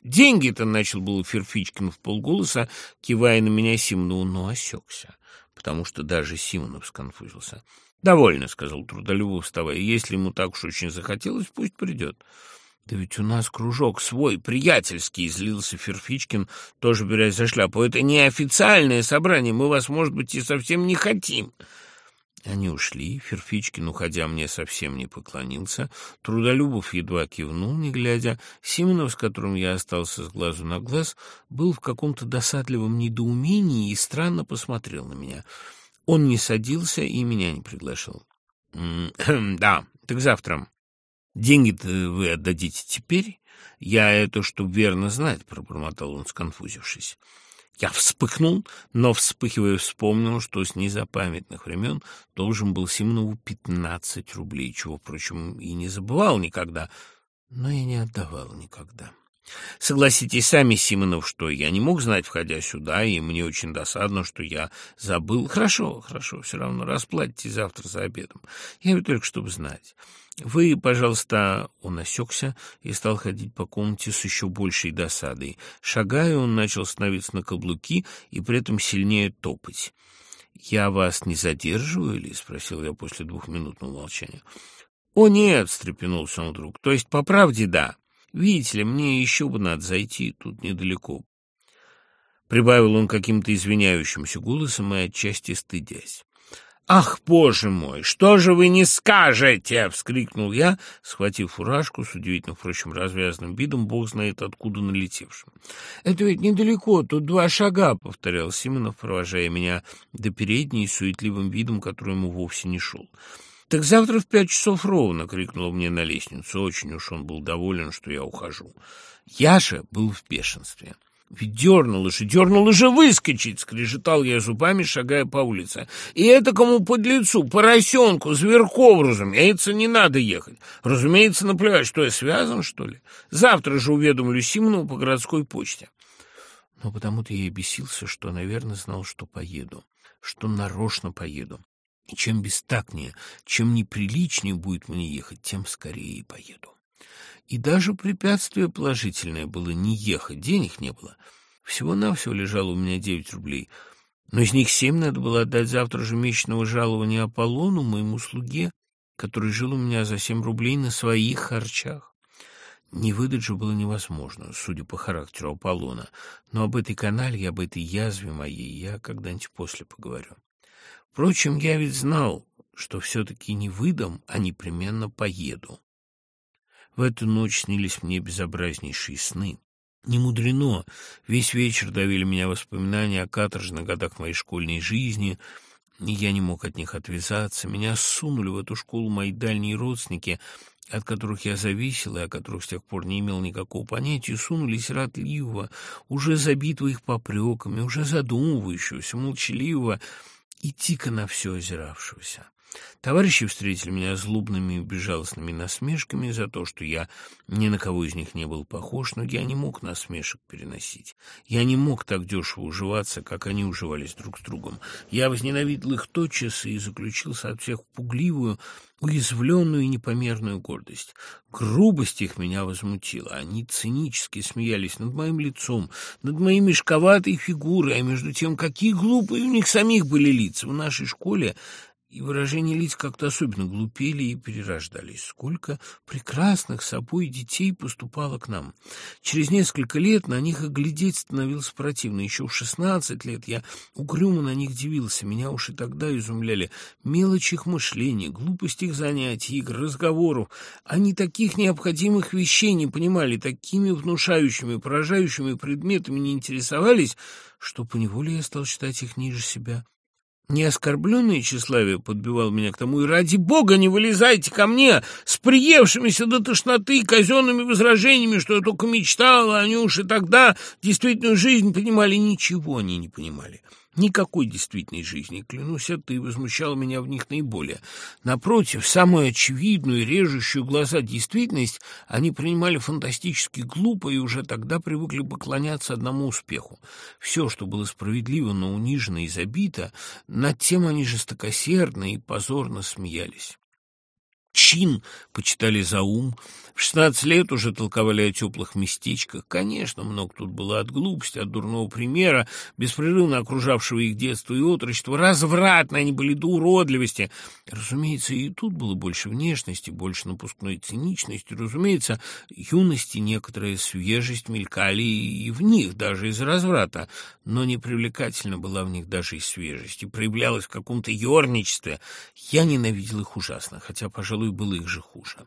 Деньги-то начал был Ферфичкин в полголоса, кивая на меня Симонову, но осекся, потому что даже Симонов сконфузился. — Довольно, — сказал Трудолюбов, вставая. — Если ему так уж очень захотелось, пусть придет. — Да ведь у нас кружок свой, приятельский, — излился Ферфичкин, тоже берясь за шляпу. — Это не официальное собрание, мы вас, может быть, и совсем не хотим. — они ушли. Ферфичкин, уходя, мне совсем не поклонился. Трудолюбов едва кивнул, не глядя. Симонов, с которым я остался с глазу на глаз, был в каком-то досадливом недоумении и странно посмотрел на меня. Он не садился и меня не приглашал. [clears throat] «Да, так завтра. Деньги-то вы отдадите теперь? Я это, чтоб верно знать», — пробормотал он, сконфузившись. Я вспыхнул, но, вспыхивая, вспомнил, что с незапамятных времен должен был Симонову пятнадцать рублей, чего, впрочем, и не забывал никогда, но и не отдавал никогда. Согласитесь сами, Симонов, что я не мог знать, входя сюда, и мне очень досадно, что я забыл. Хорошо, хорошо, все равно расплатите завтра за обедом. Я ведь только чтобы знать. Вы, пожалуйста, он осекся и стал ходить по комнате с еще большей досадой. Шагая, он начал становиться на каблуки и при этом сильнее топать. «Я вас не задерживаю или?» — спросил я после двухминутного молчания. «О, нет!» — встрепенулся он вдруг. «То есть, по правде, да. Видите ли, мне еще бы надо зайти, тут недалеко». Прибавил он каким-то извиняющимся голосом и отчасти стыдясь. «Ах, боже мой, что же вы не скажете?» — вскрикнул я, схватив фуражку с удивительно, впрочем, развязанным видом, бог знает откуда налетевшим. «Это ведь недалеко, тут два шага», — повторял Симонов, провожая меня до передней суетливым видом, который ему вовсе не шел. «Так завтра в пять часов ровно!» — крикнул мне на лестницу. Очень уж он был доволен, что я ухожу. Я же был в бешенстве. Ведь дернуло же, дернуло же выскочить, скрежетал я зубами, шагая по улице. И это кому подлецу, поросенку, зверков, разумеется, не надо ехать. Разумеется, наплевать, что я связан, что ли. Завтра же уведомлю Симонову по городской почте. Но потому-то я и бесился, что, наверное, знал, что поеду, что нарочно поеду. И чем бестактнее, чем неприличнее будет мне ехать, тем скорее и поеду. И даже препятствие положительное было не ехать, денег не было. Всего-навсего лежало у меня девять рублей, но из них семь надо было отдать завтра же месячного жалования Аполлону, моему слуге, который жил у меня за семь рублей на своих харчах. Не выдать же было невозможно, судя по характеру Аполлона, но об этой канале, об этой язве моей я когда-нибудь после поговорю. Впрочем, я ведь знал, что все-таки не выдам, а непременно поеду. В эту ночь снились мне безобразнейшие сны. Не мудрено, весь вечер давили меня воспоминания о каторжных годах моей школьной жизни, и я не мог от них отвязаться. Меня сунули в эту школу мои дальние родственники, от которых я зависел и о которых с тех пор не имел никакого понятия, сунули сиротливого, уже забитого их попреками, уже задумывающегося, молчаливого и дико на все озиравшегося. Товарищи встретили меня злобными и безжалостными насмешками за то, что я ни на кого из них не был похож, но я не мог насмешек переносить. Я не мог так дешево уживаться, как они уживались друг с другом. Я возненавидел их тотчас и заключился от всех в пугливую, уязвленную и непомерную гордость. Грубость их меня возмутила. Они цинически смеялись над моим лицом, над моей мешковатой фигурой, а между тем, какие глупые у них самих были лица. В нашей школе и выражения лиц как-то особенно глупели и перерождались. Сколько прекрасных собой детей поступало к нам. Через несколько лет на них и глядеть становилось противно. Еще в шестнадцать лет я угрюмо на них дивился. Меня уж и тогда изумляли мелочь их мышления, глупость их занятий, игр, разговоров. Они таких необходимых вещей не понимали, такими внушающими, поражающими предметами не интересовались, что поневоле я стал считать их ниже себя. Не оскорбленное тщеславие подбивал меня к тому, и ради бога не вылезайте ко мне с приевшимися до тошноты казенными возражениями, что я только мечтала, уж и тогда действительную жизнь понимали. Ничего они не понимали. Никакой действительной жизни, клянусь, это и возмущало меня в них наиболее. Напротив, самую очевидную, режущую глаза действительность они принимали фантастически глупо и уже тогда привыкли поклоняться одному успеху. Все, что было справедливо, но унижено и забито, над тем они жестокосердно и позорно смеялись. Чин почитали за ум, в шестнадцать лет уже толковали о теплых местечках. Конечно, много тут было от глупости, от дурного примера, беспрерывно окружавшего их детство и отрочество. Развратно они были до уродливости. Разумеется, и тут было больше внешности, больше напускной циничности. Разумеется, юности некоторая свежесть мелькали и в них, даже из разврата. Но непривлекательна была в них даже и свежесть, и проявлялась в каком-то ерничестве. Я ненавидел их ужасно, хотя, пожалуй, было их же хуже.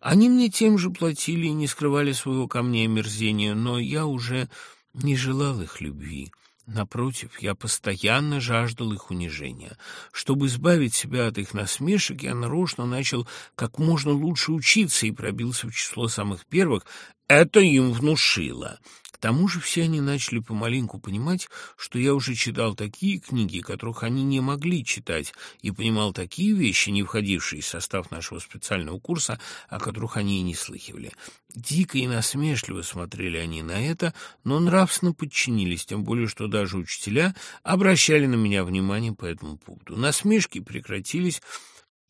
Они мне тем же платили и не скрывали своего ко мне омерзения, но я уже не желал их любви. Напротив, я постоянно жаждал их унижения. Чтобы избавить себя от их насмешек, я нарочно начал как можно лучше учиться и пробился в число самых первых. Это им внушило. К тому же все они начали помаленьку понимать, что я уже читал такие книги, которых они не могли читать, и понимал такие вещи, не входившие в состав нашего специального курса, о которых они и не слыхивали. Дико и насмешливо смотрели они на это, но нравственно подчинились, тем более, что даже учителя обращали на меня внимание по этому поводу. Насмешки прекратились,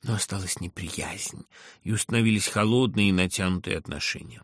но осталась неприязнь, и установились холодные и натянутые отношения.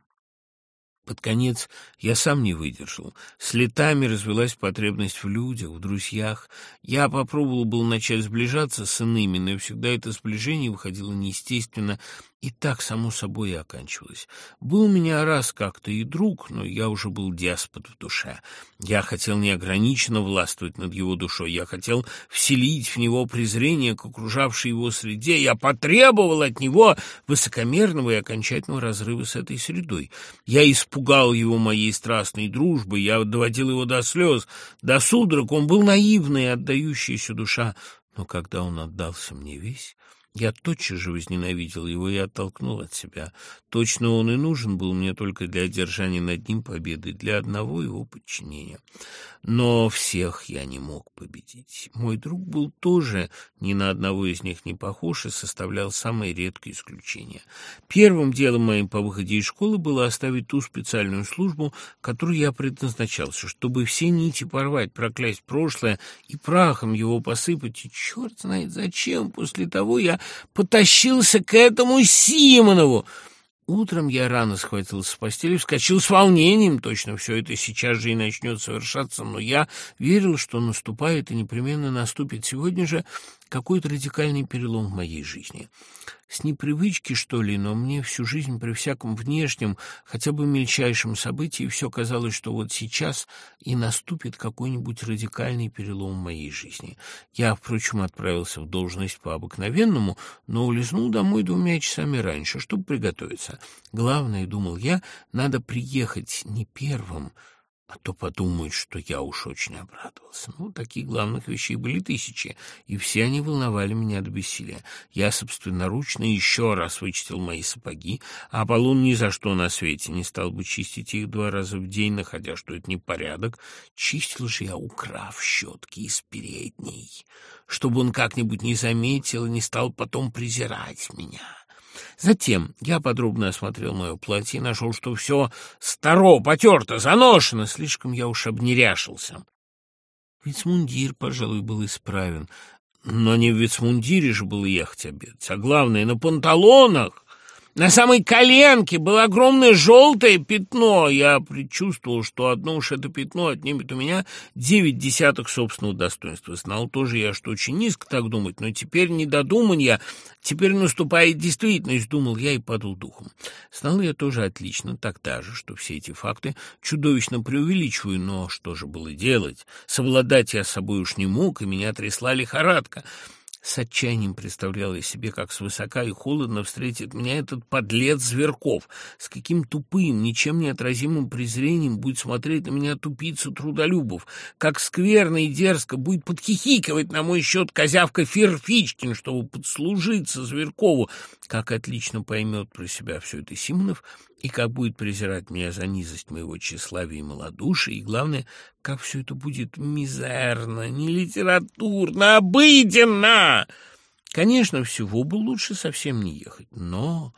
Под конец я сам не выдержал. С летами развелась потребность в людях, в друзьях. Я попробовал был начать сближаться с иными, но всегда это сближение выходило неестественно и так, само собой, и оканчивалось. Был у меня раз как-то и друг, но я уже был деспот в душе. Я хотел неограниченно властвовать над его душой, я хотел вселить в него презрение к окружавшей его среде, я потребовал от него высокомерного и окончательного разрыва с этой средой. Я испугал его моей страстной дружбой, я доводил его до слез, до судорог, он был наивный, отдающийся душа, но когда он отдался мне весь... Я тотчас же возненавидел его и оттолкнул от себя. Точно он и нужен был мне только для одержания над ним победы, для одного его подчинения. Но всех я не мог победить. Мой друг был тоже ни на одного из них не похож и составлял самое редкое исключение. Первым делом моим по выходе из школы было оставить ту специальную службу, которую я предназначался, чтобы все нити порвать, проклясть прошлое и прахом его посыпать. И черт знает зачем после того я потащился к этому Симонову. Утром я рано схватился с постели, вскочил с волнением. Точно все это сейчас же и начнет совершаться, но я верил, что наступает и непременно наступит сегодня же какой-то радикальный перелом в моей жизни. С непривычки, что ли, но мне всю жизнь при всяком внешнем, хотя бы мельчайшем событии, все казалось, что вот сейчас и наступит какой-нибудь радикальный перелом в моей жизни. Я, впрочем, отправился в должность по-обыкновенному, но улизнул домой двумя часами раньше, чтобы приготовиться. Главное, думал я, надо приехать не первым, а то подумают, что я уж очень обрадовался. Ну, таких главных вещей были тысячи, и все они волновали меня до бессилия. Я собственноручно еще раз вычистил мои сапоги, а Аполлон ни за что на свете не стал бы чистить их два раза в день, находя, что это непорядок. Чистил же я, украв щетки из передней, чтобы он как-нибудь не заметил и не стал потом презирать меня. Затем я подробно осмотрел мое платье и нашел, что все старо, потерто, заношено. Слишком я уж обнеряшился. Вицмундир, пожалуй, был исправен, но не в вицмундире же было ехать обедать, а главное — на панталонах. На самой коленке было огромное желтое пятно. Я предчувствовал, что одно уж это пятно отнимет у меня девять десятых собственного достоинства. Знал тоже я, что очень низко так думать, но теперь не додуманья, теперь наступает действительность, думал я и падал духом. Знал я тоже отлично тогда же, что все эти факты чудовищно преувеличиваю, но что же было делать? Совладать я собой уж не мог, и меня трясла лихорадка. С отчаянием представлял я себе, как свысока и холодно встретит меня этот подлец Зверков, с каким тупым, ничем не отразимым презрением будет смотреть на меня тупица трудолюбов, как скверно и дерзко будет подхихикивать на мой счет козявка Ферфичкин, чтобы подслужиться Зверкову, как отлично поймет про себя все это Симонов, и как будет презирать меня за низость моего тщеславия и малодушия, и, главное, как все это будет мизерно, не литературно, обыденно. Конечно, всего бы лучше совсем не ехать, но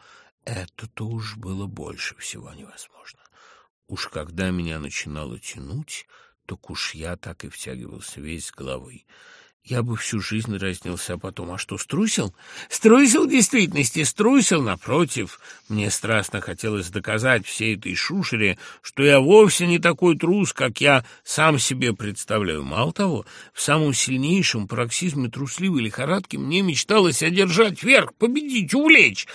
это-то уж было больше всего невозможно. Уж когда меня начинало тянуть, так уж я так и втягивался весь головой. Я бы всю жизнь разнился, а потом, а что, струсил? Струсил в действительности, струсил, напротив. Мне страстно хотелось доказать всей этой шушере, что я вовсе не такой трус, как я сам себе представляю. Мало того, в самом сильнейшем пароксизме трусливой лихорадки мне мечталось одержать верх, победить, увлечь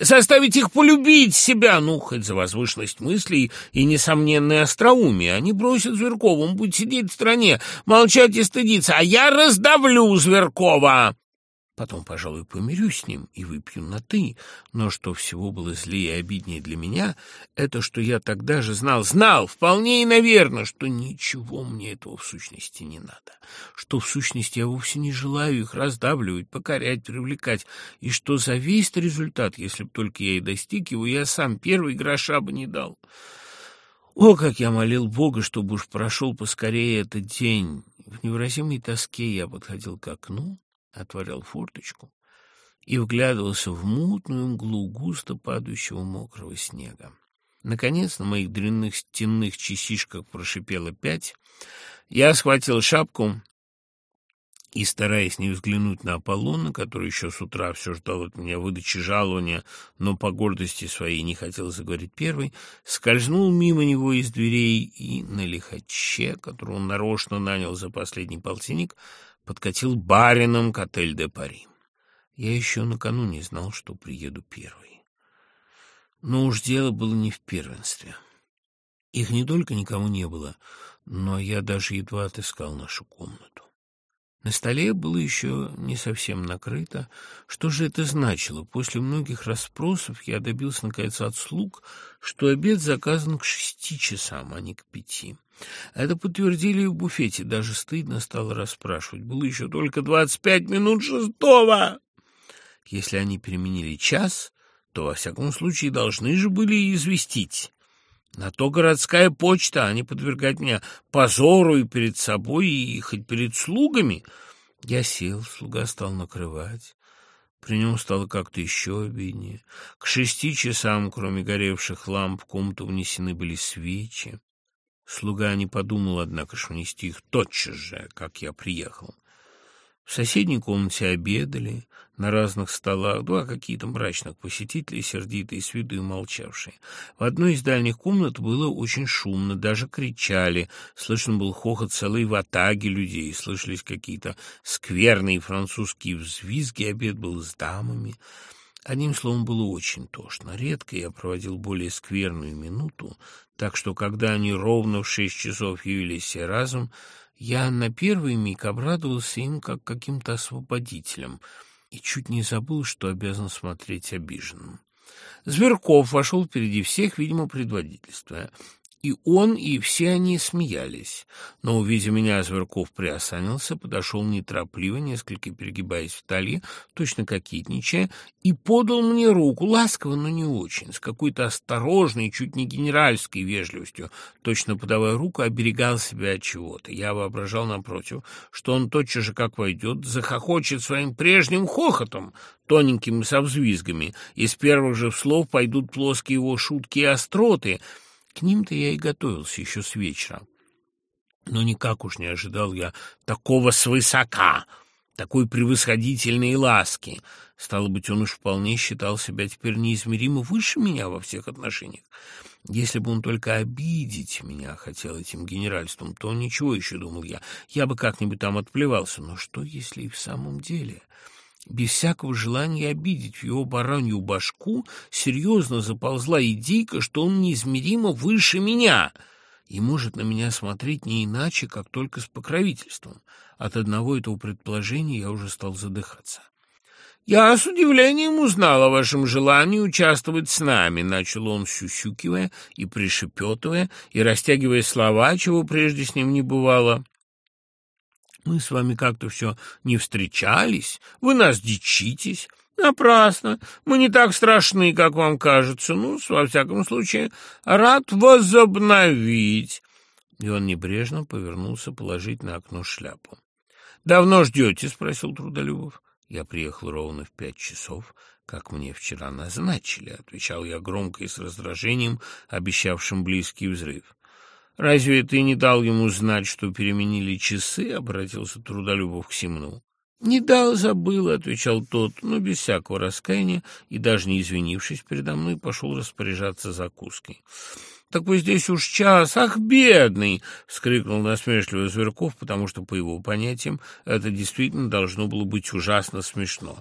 заставить их полюбить себя, ну, хоть за возвышенность мыслей и несомненное остроумие. Они бросят Зверкова, он будет сидеть в стране, молчать и стыдиться, а я раздавлю Зверкова. Потом, пожалуй, помирюсь с ним и выпью на «ты». Но что всего было злее и обиднее для меня, это что я тогда же знал, знал, вполне и наверно, что ничего мне этого в сущности не надо, что в сущности я вовсе не желаю их раздавливать, покорять, привлекать, и что за весь результат, если б только я и достиг его, я сам первый гроша бы не дал. О, как я молил Бога, чтобы уж прошел поскорее этот день! В невыразимой тоске я подходил к окну, отворял форточку и вглядывался в мутную мглу густо падающего мокрого снега. Наконец на моих длинных стенных часишках прошипело пять. Я схватил шапку и, стараясь не взглянуть на Аполлона, который еще с утра все ждал от меня выдачи жалования, но по гордости своей не хотел заговорить первый, скользнул мимо него из дверей и на лихаче, которого он нарочно нанял за последний полтинник, подкатил барином к отель де Пари. Я еще накануне знал, что приеду первый. Но уж дело было не в первенстве. Их не только никому не было, но я даже едва отыскал нашу комнату. На столе было еще не совсем накрыто. Что же это значило? После многих расспросов я добился, наконец, от слуг, что обед заказан к шести часам, а не к пяти. Это подтвердили и в буфете, даже стыдно стало расспрашивать. Было еще только двадцать пять минут шестого. Если они переменили час, то, во всяком случае, должны же были известить. На то городская почта, а не подвергать меня позору и перед собой, и хоть перед слугами. Я сел, слуга стал накрывать. При нем стало как-то еще обиднее. К шести часам, кроме горевших ламп, в комнату внесены были свечи. Слуга не подумал, однако, что внести их тотчас же, как я приехал. В соседней комнате обедали, на разных столах два какие-то мрачных посетителей, сердитые с виду и молчавшие. В одной из дальних комнат было очень шумно, даже кричали. Слышен был хохот целой ватаги людей, слышались какие-то скверные французские взвизги, обед был с дамами. Одним словом, было очень тошно. Редко я проводил более скверную минуту, так что, когда они ровно в шесть часов явились все разом, я на первый миг обрадовался им как каким-то освободителем и чуть не забыл, что обязан смотреть обиженным. Зверков вошел впереди всех, видимо, предводительствуя. И он, и все они смеялись. Но, увидя меня, Зверков приосанился, подошел неторопливо, несколько перегибаясь в талии, точно кокетничая, и подал мне руку, ласково, но не очень, с какой-то осторожной, чуть не генеральской вежливостью, точно подавая руку, оберегал себя от чего-то. Я воображал напротив, что он тотчас же, как войдет, захохочет своим прежним хохотом, тоненькими со взвизгами, и с первых же слов пойдут плоские его шутки и остроты — к ним-то я и готовился еще с вечера. Но никак уж не ожидал я такого свысока, такой превосходительной ласки. Стало быть, он уж вполне считал себя теперь неизмеримо выше меня во всех отношениях. Если бы он только обидеть меня хотел этим генеральством, то ничего еще, думал я, я бы как-нибудь там отплевался. Но что, если и в самом деле без всякого желания обидеть в его баранью башку, серьезно заползла идейка, что он неизмеримо выше меня и может на меня смотреть не иначе, как только с покровительством. От одного этого предположения я уже стал задыхаться. «Я с удивлением узнал о вашем желании участвовать с нами», — начал он, сюсюкивая и пришепетывая, и растягивая слова, чего прежде с ним не бывало. Мы с вами как-то все не встречались, вы нас дичитесь. Напрасно. Мы не так страшны, как вам кажется. Ну, во всяком случае, рад возобновить. И он небрежно повернулся положить на окно шляпу. «Давно ждете?» — спросил Трудолюбов. «Я приехал ровно в пять часов, как мне вчера назначили», — отвечал я громко и с раздражением, обещавшим близкий взрыв. «Разве ты не дал ему знать, что переменили часы?» — обратился Трудолюбов к Симну. «Не дал, забыл», — отвечал тот, но без всякого раскаяния и даже не извинившись передо мной, пошел распоряжаться закуской. «Так вы здесь уж час, ах, бедный!» — вскрикнул насмешливо Зверков, потому что, по его понятиям, это действительно должно было быть ужасно смешно.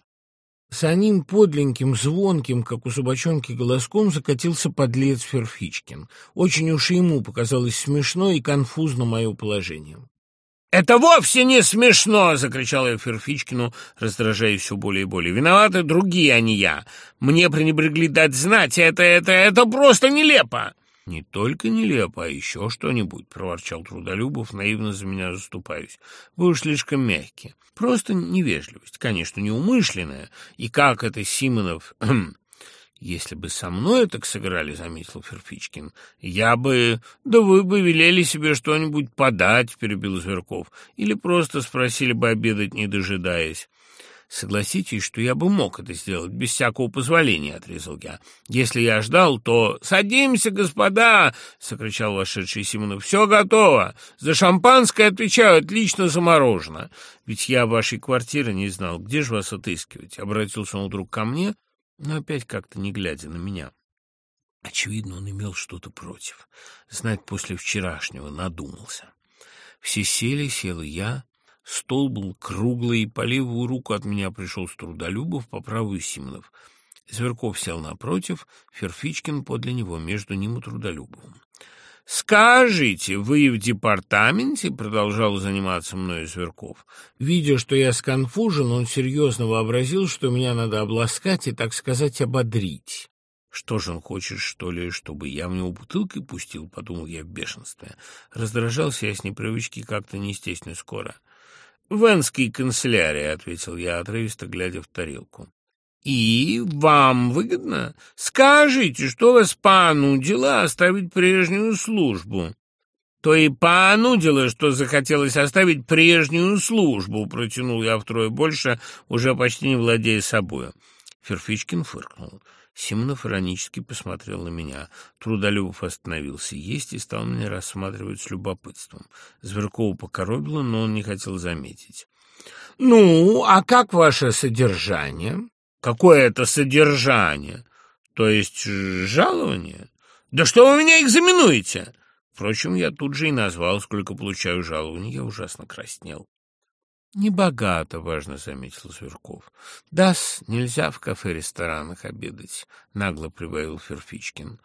За ним подленьким, звонким, как у собачонки, голоском закатился подлец Ферфичкин. Очень уж ему показалось смешно и конфузно мое положение. «Это вовсе не смешно!» — закричал я Ферфичкину, раздражаясь все более и более. «Виноваты другие, а не я. Мне пренебрегли дать знать. Это, это, это просто нелепо!» «Не только нелепо, а еще что-нибудь», — проворчал Трудолюбов, наивно за меня заступаюсь. «Вы уж слишком мягкие. Просто невежливость, конечно, неумышленная. И как это Симонов...» [clears throat] «Если бы со мной так сыграли, — заметил Ферфичкин, — я бы... Да вы бы велели себе что-нибудь подать, — перебил Зверков, — или просто спросили бы обедать, не дожидаясь. Согласитесь, что я бы мог это сделать без всякого позволения, — отрезал я. Если я ждал, то... «Садимся, господа!» — закричал вошедший Симонов. «Все готово! За шампанское отвечаю, отлично заморожено. Ведь я вашей квартиры не знал. Где же вас отыскивать?» Обратился он вдруг ко мне, но опять как-то не глядя на меня. Очевидно, он имел что-то против. Знать после вчерашнего надумался. Все сели, сел я. Стол был круглый, по левую руку от меня пришел Струдолюбов, по правую Симонов. Зверков сел напротив, Ферфичкин подле него, между ним и Трудолюбовым. «Скажите, вы в департаменте?» — продолжал заниматься мною Зверков. Видя, что я сконфужен, он серьезно вообразил, что меня надо обласкать и, так сказать, ободрить. Что же он хочет, что ли, чтобы я в него бутылкой пустил, подумал я в бешенстве. Раздражался я с непривычки как-то неестественно скоро. «В Энской канцелярии», — ответил я, отрывисто глядя в тарелку. «И вам выгодно? Скажите, что вас понудило оставить прежнюю службу?» «То и понудило, что захотелось оставить прежнюю службу», — протянул я втрое больше, уже почти не владея собою. Ферфичкин фыркнул. Симонов иронически посмотрел на меня. Трудолюбов остановился есть и стал меня рассматривать с любопытством. Зверкова покоробило, но он не хотел заметить. «Ну, а как ваше содержание?» «Какое это содержание? То есть жалование? Да что вы меня экзаменуете?» Впрочем, я тут же и назвал, сколько получаю жалования. Я ужасно краснел. «Небогато», — важно заметил Зверков. «Да-с, нельзя в кафе-ресторанах обедать», — нагло прибавил Ферфичкин.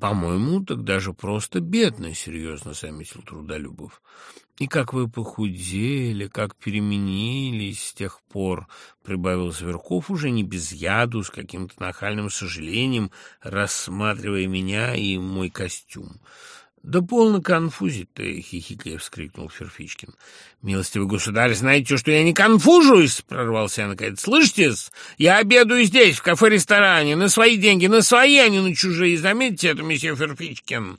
«По-моему, так даже просто бедно», — серьезно заметил Трудолюбов. «И как вы похудели, как переменились с тех пор», — прибавил Зверков уже не без яду, с каким-то нахальным сожалением, рассматривая меня и мой костюм. «Да полно конфузит-то!» — хихикая вскрикнул Ферфичкин. «Милостивый государь, знаете, что я не конфужусь!» — прорвался я наконец. «Слышите? Я обедаю здесь, в кафе-ресторане, на свои деньги, на свои, а не на чужие. Заметьте это, месье Ферфичкин!»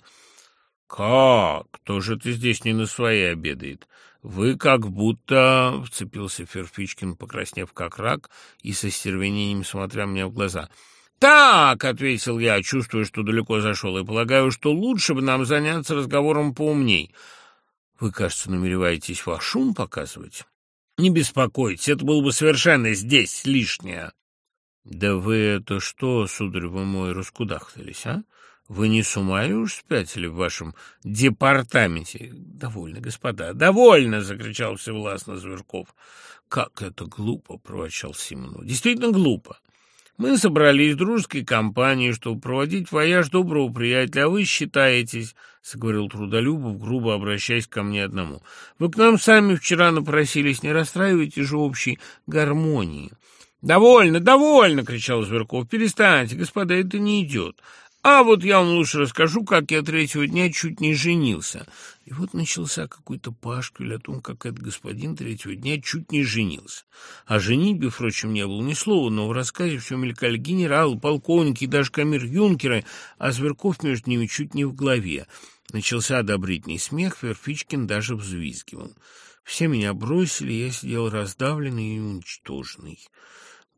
«Как? Кто же ты здесь не на свои обедает? Вы как будто...» — вцепился Ферфичкин, покраснев как рак и со стервенением смотря мне в глаза — «Так», — ответил я, чувствуя, что далеко зашел, и полагаю, что лучше бы нам заняться разговором поумней. Вы, кажется, намереваетесь ваш шум показывать? Не беспокойтесь, это было бы совершенно здесь лишнее. Да вы это что, сударь вы мой, раскудахтались, а? Вы не с ума ли уж спятили в вашем департаменте? Довольно, господа, довольно, закричал всевластно Зверков. Как это глупо, проворчал Симонов. Действительно глупо. Мы собрались в дружеской компании, чтобы проводить вояж доброго приятеля, а вы считаетесь, — заговорил Трудолюбов, грубо обращаясь ко мне одному. — Вы к нам сами вчера напросились, не расстраивайте же общей гармонии. — Довольно, довольно! — кричал Зверков. — Перестаньте, господа, это не идет. А вот я вам лучше расскажу, как я третьего дня чуть не женился. И вот начался какой-то пашквиль о том, как этот господин третьего дня чуть не женился. О женитьбе, впрочем, не было ни слова, но в рассказе все мелькали генералы, полковники и даже камер-юнкеры, а Зверков между ними чуть не в голове. Начался одобрительный смех, Верфичкин даже взвизгивал. Все меня бросили, я сидел раздавленный и уничтоженный.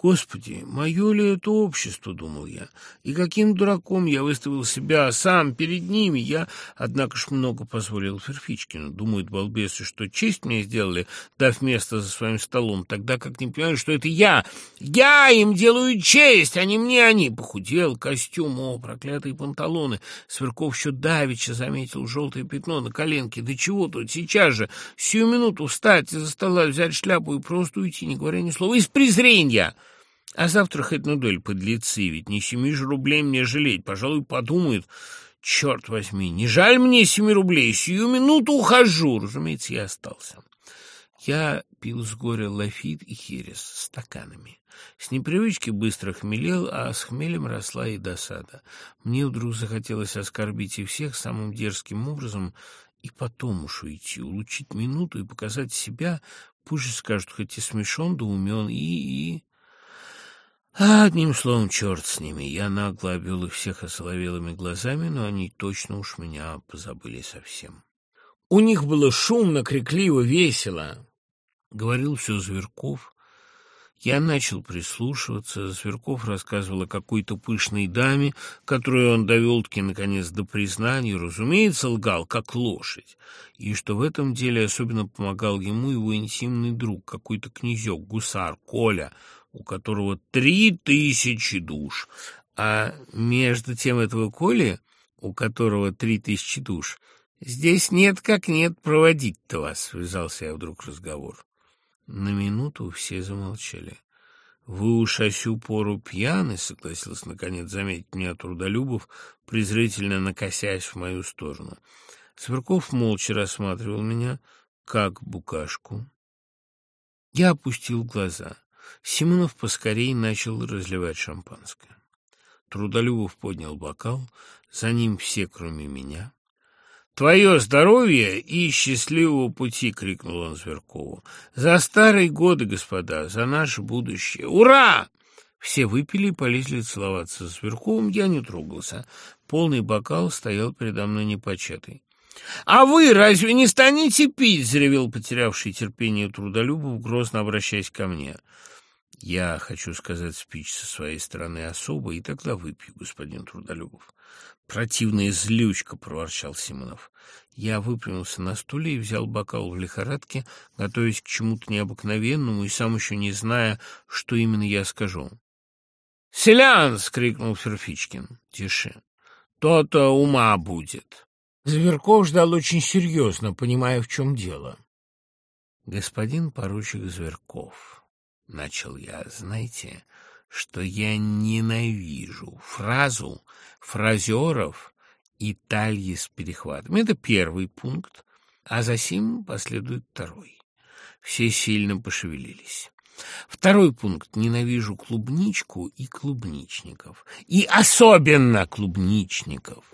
Господи, мое ли это общество, думал я, и каким дураком я выставил себя сам перед ними. Я, однако ж, много позволил Ферфичкину. Думают балбесы, что честь мне сделали, дав место за своим столом, тогда как не понимаю, что это я. Я им делаю честь, а не мне они. Похудел, костюм, о, проклятые панталоны. Сверков еще давеча заметил желтое пятно на коленке. Да чего тут, сейчас же, сию минуту встать из-за стола, взять шляпу и просто уйти, не говоря ни слова, из презрения. А завтра хоть на доль подлецы, ведь не семи же рублей мне жалеть. Пожалуй, подумают, черт возьми, не жаль мне семи рублей, сию минуту ухожу. Разумеется, я остался. Я пил с горя лафит и херес стаканами. С непривычки быстро хмелел, а с хмелем росла и досада. Мне вдруг захотелось оскорбить и всех самым дерзким образом и потом уж уйти, улучшить минуту и показать себя, пусть же скажут, хоть и смешон да умен, и... и... Одним словом, черт с ними. Я нагло обвел их всех осоловелыми глазами, но они точно уж меня позабыли совсем. У них было шумно, крикливо, весело. Говорил все Зверков. Я начал прислушиваться. Зверков рассказывал о какой-то пышной даме, которую он довел-таки, наконец, до признания. Разумеется, лгал, как лошадь. И что в этом деле особенно помогал ему его интимный друг, какой-то князек, гусар, Коля — у которого три тысячи душ, а между тем этого Коли, у которого три тысячи душ, здесь нет как нет проводить-то вас, — связался я вдруг разговор. На минуту все замолчали. «Вы уж осю пору пьяны», — согласился наконец заметить меня Трудолюбов, презрительно накосясь в мою сторону. Сверков молча рассматривал меня, как букашку. Я опустил глаза. Симонов поскорей начал разливать шампанское. Трудолюбов поднял бокал, за ним все, кроме меня. «Твое здоровье и счастливого пути!» — крикнул он Зверкову. «За старые годы, господа, за наше будущее! Ура!» Все выпили и полезли целоваться. Зверковым я не трогался. Полный бокал стоял передо мной непочатый. «А вы разве не станете пить?» — заревел потерявший терпение Трудолюбов, грозно обращаясь ко мне. Я хочу сказать спич со своей стороны особо, и тогда выпью, господин Трудолюбов. Противная злючка, — проворчал Симонов. Я выпрямился на стуле и взял бокал в лихорадке, готовясь к чему-то необыкновенному и сам еще не зная, что именно я скажу. «Селян!» — скрикнул Ферфичкин. «Тише. То-то ума будет». Зверков ждал очень серьезно, понимая, в чем дело. «Господин поручик Зверков», — начал я, — знаете, что я ненавижу фразу фразеров и тальи с перехватом. Это первый пункт, а за сим последует второй. Все сильно пошевелились. Второй пункт. Ненавижу клубничку и клубничников. И особенно клубничников.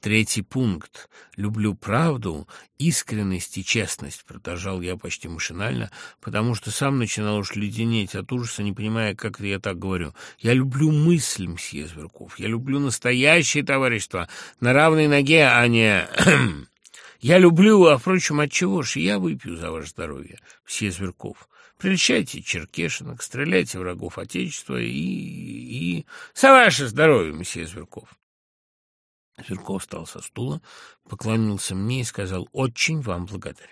Третий пункт. Люблю правду, искренность и честность, продолжал я почти машинально, потому что сам начинал уж леденеть от ужаса, не понимая, как это я так говорю. Я люблю мысль, мсье Зверков. Я люблю настоящее товарищество на равной ноге, а не... [clears throat] Я люблю, а, впрочем, от чего ж я выпью за ваше здоровье, мсье Зверков. Прельщайте черкешинок, стреляйте врагов Отечества и... и... За ваше здоровье, месье Зверков. Зверков встал со стула, поклонился мне и сказал «Очень вам благодарен».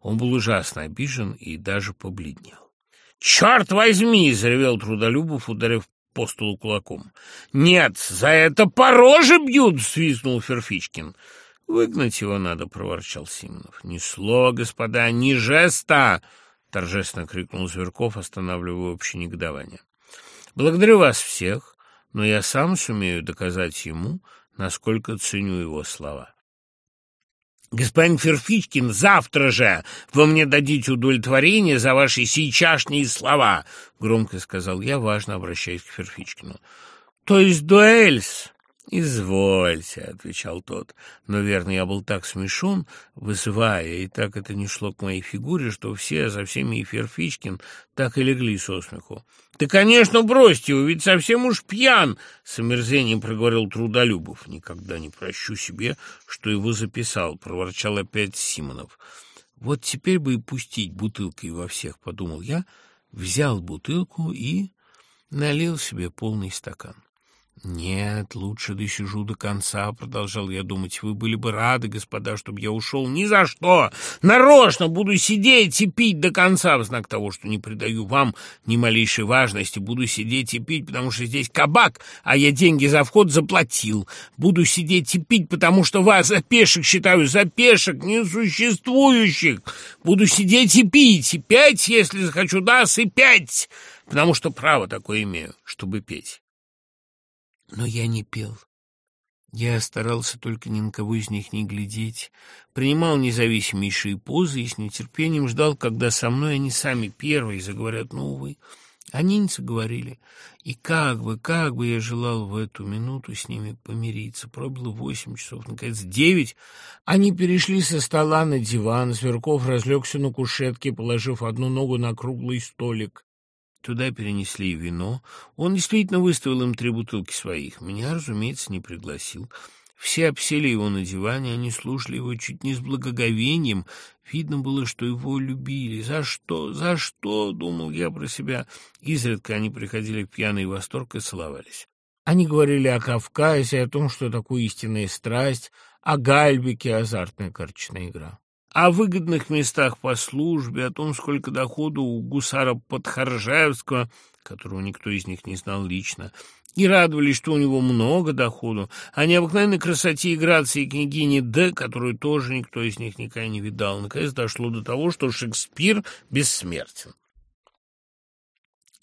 Он был ужасно обижен и даже побледнел. «Черт возьми!» — заревел Трудолюбов, ударив по столу кулаком. «Нет, за это по роже бьют!» — свистнул Ферфичкин. «Выгнать его надо!» — проворчал Симонов. «Ни слова, господа, ни жеста!» — торжественно крикнул Зверков, останавливая общее негодование. «Благодарю вас всех, но я сам сумею доказать ему, насколько ценю его слова. «Господин Ферфичкин, завтра же вы мне дадите удовлетворение за ваши сейчасшние слова», — громко сказал я, важно обращаясь к Ферфичкину. «То есть дуэльс?» «Извольте», — отвечал тот, но, верно, я был так смешон, вызывая, и так это не шло к моей фигуре, что все, за всеми и Ферфичкин, так и легли со смеху. «Да, конечно, бросьте его, ведь совсем уж пьян!» — с омерзением проговорил Трудолюбов. «Никогда не прощу себе, что его записал», — проворчал опять Симонов. «Вот теперь бы и пустить бутылкой во всех», — подумал я, взял бутылку и налил себе полный стакан. «Нет, лучше досижу до конца», — продолжал я думать. «Вы были бы рады, господа, чтобы я ушел. Ни за что! Нарочно буду сидеть и пить до конца, в знак того, что не придаю вам ни малейшей важности. Буду сидеть и пить, потому что здесь кабак, а я деньги за вход заплатил. Буду сидеть и пить, потому что вас за пешек считаю, за пешек несуществующих. Буду сидеть и пить, и пять, если захочу, да, и пять, потому что право такое имею, чтобы петь». Но я не пел. Я старался только ни на кого из них не глядеть, принимал независимейшие позы и с нетерпением ждал, когда со мной они сами первые заговорят, увы. Они не заговорили, и как бы, как бы я желал в эту минуту с ними помириться. Пробило восемь часов, наконец девять. Они перешли со стола на диван, Сверков разлегся на кушетке, положив одну ногу на круглый столик. Туда перенесли вино. Он действительно выставил им три бутылки своих. Меня, разумеется, не пригласил. Все обсели его на диване, они слушали его чуть не с благоговением. Видно было, что его любили. «За что? За что?» — думал я про себя. Изредка они приходили в пьяный восторг и целовались. Они говорили о Кавказе, о том, что такое истинная страсть, о Гальбике, азартная карточная игра о выгодных местах по службе, о том, сколько доходу у гусара Подхоржаевского, которого никто из них не знал лично, и радовались, что у него много доходу, о необыкновенной красоте и грации княгини Д, которую тоже никто из них никогда не видал. Наконец дошло до того, что Шекспир бессмертен.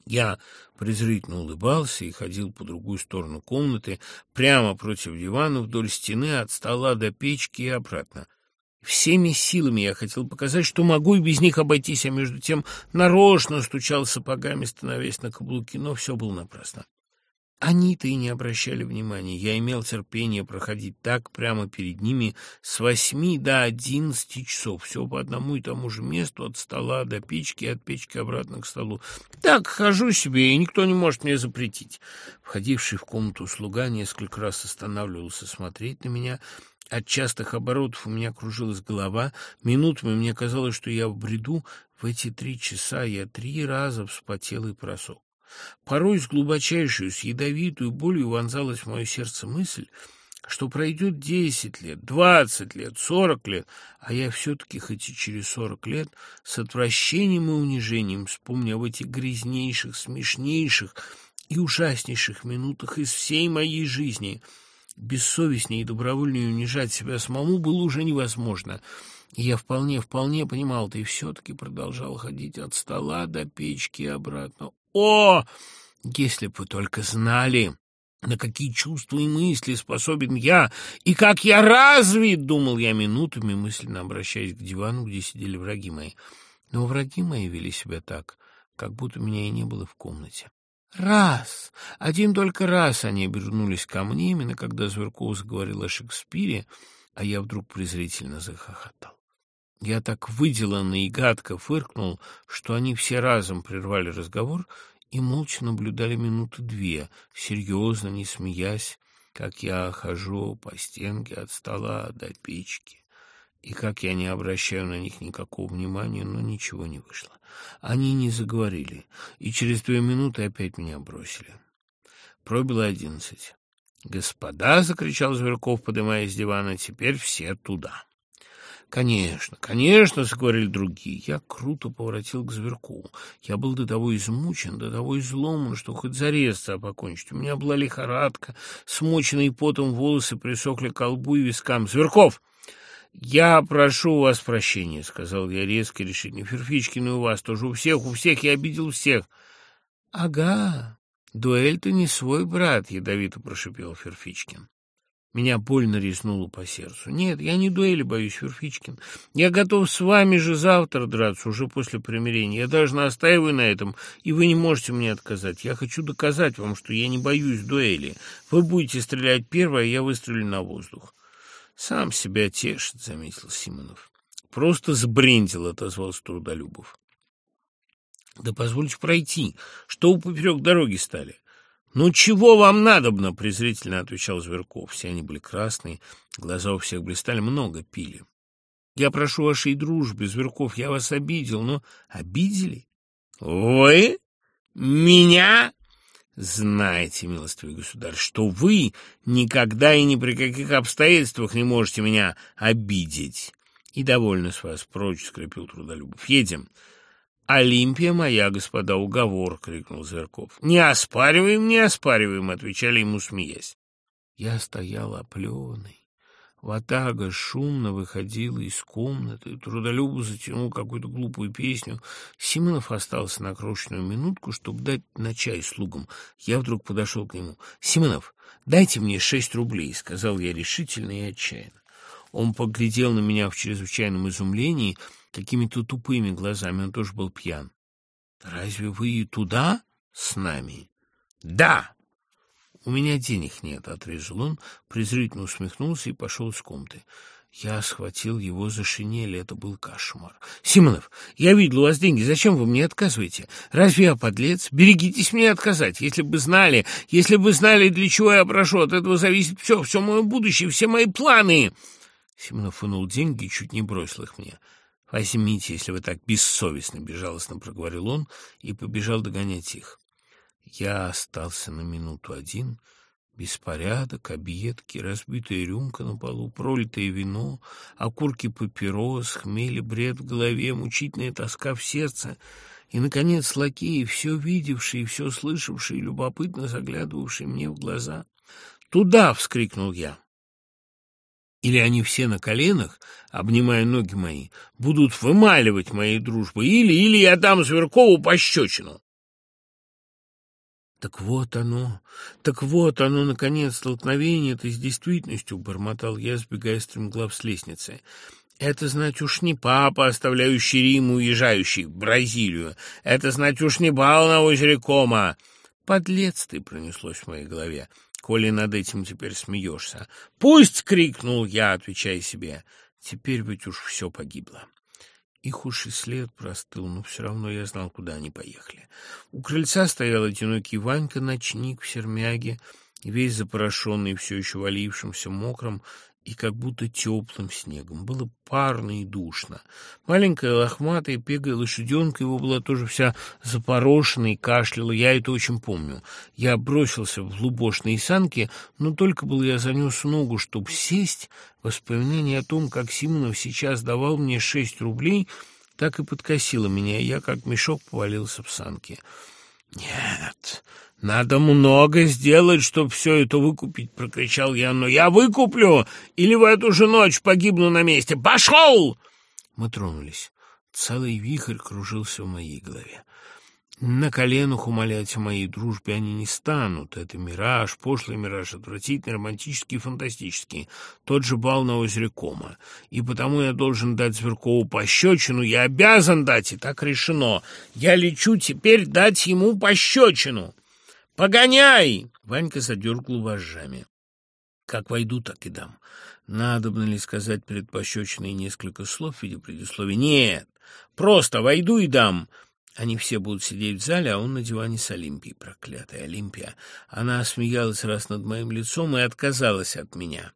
Я презрительно улыбался и ходил по другую сторону комнаты, прямо против дивана, вдоль стены, от стола до печки и обратно. Всеми силами я хотел показать, что могу и без них обойтись, а между тем нарочно стучал сапогами, становясь на каблуки, но все было напрасно. Они-то и не обращали внимания. Я имел терпение проходить так прямо перед ними с восьми до одиннадцати часов. Все по одному и тому же месту, от стола до печки, от печки обратно к столу. Так хожу себе, и никто не может мне запретить. Входивший в комнату слуга несколько раз останавливался смотреть на меня — от частых оборотов у меня кружилась голова. Минутами мне казалось, что я в бреду. В эти три часа я три раза вспотел и просох. Порой с глубочайшую, с ядовитую болью вонзалась в мое сердце мысль, что пройдет десять лет, двадцать лет, сорок лет, а я все-таки, хоть и через сорок лет, с отвращением и унижением вспомню об этих грязнейших, смешнейших и ужаснейших минутах из всей моей жизни — бессовестнее и добровольнее унижать себя самому было уже невозможно. Я вполне, вполне понимал и все-таки продолжал ходить от стола до печки и обратно. О, если бы только знали, на какие чувства и мысли способен я, и как я развит, думал я минутами, мысленно обращаясь к дивану, где сидели враги мои. Но враги мои вели себя так, как будто меня и не было в комнате. Раз, один только раз они обернулись ко мне, именно когда Зверков заговорил о Шекспире, а я вдруг презрительно захохотал. Я так выделанно и гадко фыркнул, что они все разом прервали разговор и молча наблюдали минуты две, серьезно, не смеясь, как я хожу по стенке от стола до печки. И как я не обращаю на них никакого внимания, но ничего не вышло. Они не заговорили, и через две минуты опять меня бросили. Пробило одиннадцать. «Господа!» — закричал Зверков, поднимаясь с дивана. «Теперь все туда!» «Конечно, конечно!» — заговорили другие. Я круто поворотил к Зверкову. Я был до того измучен, до того изломан, что хоть зарезаться покончить. У меня была лихорадка, смоченные потом волосы присохли к колбу и вискам. «Зверков!» «Я прошу у вас прощения», — сказал я резко, решительно. «Ферфичкин и у вас тоже. У всех, у всех. Я обидел всех». «Ага, дуэль ты не свой брат», — ядовито прошипел Ферфичкин. Меня больно резнуло по сердцу. «Нет, я не дуэли боюсь, Ферфичкин. Я готов с вами же завтра драться, уже после примирения. Я даже настаиваю на этом, и вы не можете мне отказать. Я хочу доказать вам, что я не боюсь дуэли. Вы будете стрелять первое, а я выстрелю на воздух». «Сам себя тешит», — заметил Симонов. «Просто сбрендил», — отозвался Трудолюбов. «Да позвольте пройти. Что вы поперек дороги стали?» «Ну, чего вам надобно?» — презрительно отвечал Зверков. Все они были красные, глаза у всех блистали, много пили. «Я прошу вашей дружбы, Зверков, я вас обидел, но...» «Обидели?» «Вы? Меня?» Знаете, милостивый государь, что вы никогда и ни при каких обстоятельствах не можете меня обидеть. И довольно с вас, прочь, — скрипел Трудолюбов. Едем. «Олимпия моя, господа, уговор!» — крикнул Зверков. «Не оспариваем, не оспариваем!» — отвечали ему, смеясь. Я стоял оплеванный. Ватага шумно выходила из комнаты, Трудолюбу затянул какую-то глупую песню. Симонов остался на крошечную минутку, чтобы дать на чай слугам. Я вдруг подошел к нему. «Симонов, дайте мне шесть рублей», — сказал я решительно и отчаянно. Он поглядел на меня в чрезвычайном изумлении, какими-то тупыми глазами, он тоже был пьян. «Разве вы и туда с нами?» «Да!» «У меня денег нет», — отрезал он, презрительно усмехнулся и пошел из комнаты. Я схватил его за шинель, это был кошмар. «Симонов, я видел у вас деньги, зачем вы мне отказываете? Разве я подлец? Берегитесь мне отказать. Если бы знали, если бы знали, для чего я прошу, от этого зависит все, все мое будущее, все мои планы!» Симонов вынул деньги и чуть не бросил их мне. «Возьмите, если вы так бессовестно», — безжалостно проговорил он и побежал догонять их. Я остался на минуту один. Беспорядок, объедки, разбитая рюмка на полу, пролитое вино, окурки папирос, хмель бред в голове, мучительная тоска в сердце — и, наконец, лакеи, все видевшие, все слышавшие, любопытно заглядывавшие мне в глаза. «Туда!» — вскрикнул я. Или они все на коленах, обнимая ноги мои, будут вымаливать моей дружбы, или, или я дам Зверкову пощечину. Так вот оно, так вот оно, наконец, столкновение-то с действительностью, бормотал я, сбегая стремглав с лестницы. Это, знать, уж не папа, оставляющий Рим уезжающий в Бразилию. Это, знать, уж не бал на озере Кома. Подлец ты, пронеслось в моей голове, коли над этим теперь смеешься. Пусть, крикнул я, отвечая себе, теперь ведь уж все погибло. Их уж и след простыл, но все равно я знал, куда они поехали. У крыльца стоял одинокий Ванька, ночник в сермяге, весь запорошенный, все еще валившимся мокрым, и как будто теплым снегом. Было парно и душно. Маленькая лохматая пегая лошаденка его была тоже вся запорошена и кашляла. Я это очень помню. Я бросился в лубошные санки, но только был я занес ногу, чтобы сесть. Воспоминание о том, как Симонов сейчас давал мне шесть рублей, так и подкосило меня, и я как мешок повалился в санки. «Нет, «Надо много сделать, чтобы все это выкупить», — прокричал я. «Но я выкуплю, или в эту же ночь погибну на месте. Пошел!» Мы тронулись. Целый вихрь кружился в моей голове. На коленах умолять о моей дружбе они не станут. Это мираж, пошлый мираж, отвратительный, романтический фантастический. Тот же бал на озере Кома. И потому я должен дать Зверкову пощечину. Я обязан дать, и так решено. Я лечу теперь дать ему пощечину. Погоняй!» Ванька задергал вожжами. Как войду, так и дам. Надобно ли сказать перед пощечиной несколько слов в виде предисловия? Нет, просто войду и дам. Они все будут сидеть в зале, а он на диване с Олимпией, проклятая Олимпия. Она смеялась раз над моим лицом и отказалась от меня.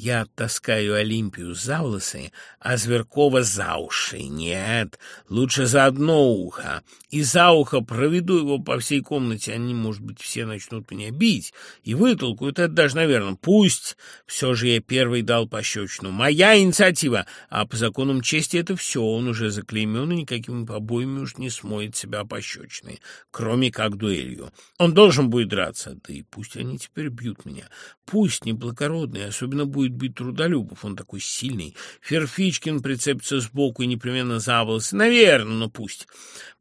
Я таскаю Олимпию за волосы, а Зверкова за уши. Нет, лучше за одно ухо. И за ухо проведу его по всей комнате. Они, может быть, все начнут меня бить и вытолкают. Это даже, наверное, пусть. Все же я первый дал пощечину. Моя инициатива. А по законам чести это все. Он уже заклеймен и никакими побоями уж не смоет себя пощечиной, кроме как дуэлью. Он должен будет драться. Да и пусть они теперь бьют меня. Пусть неблагородные, особенно будет будет быть Трудолюбов, он такой сильный. Ферфичкин прицепится сбоку и непременно за волосы. Наверное, но пусть.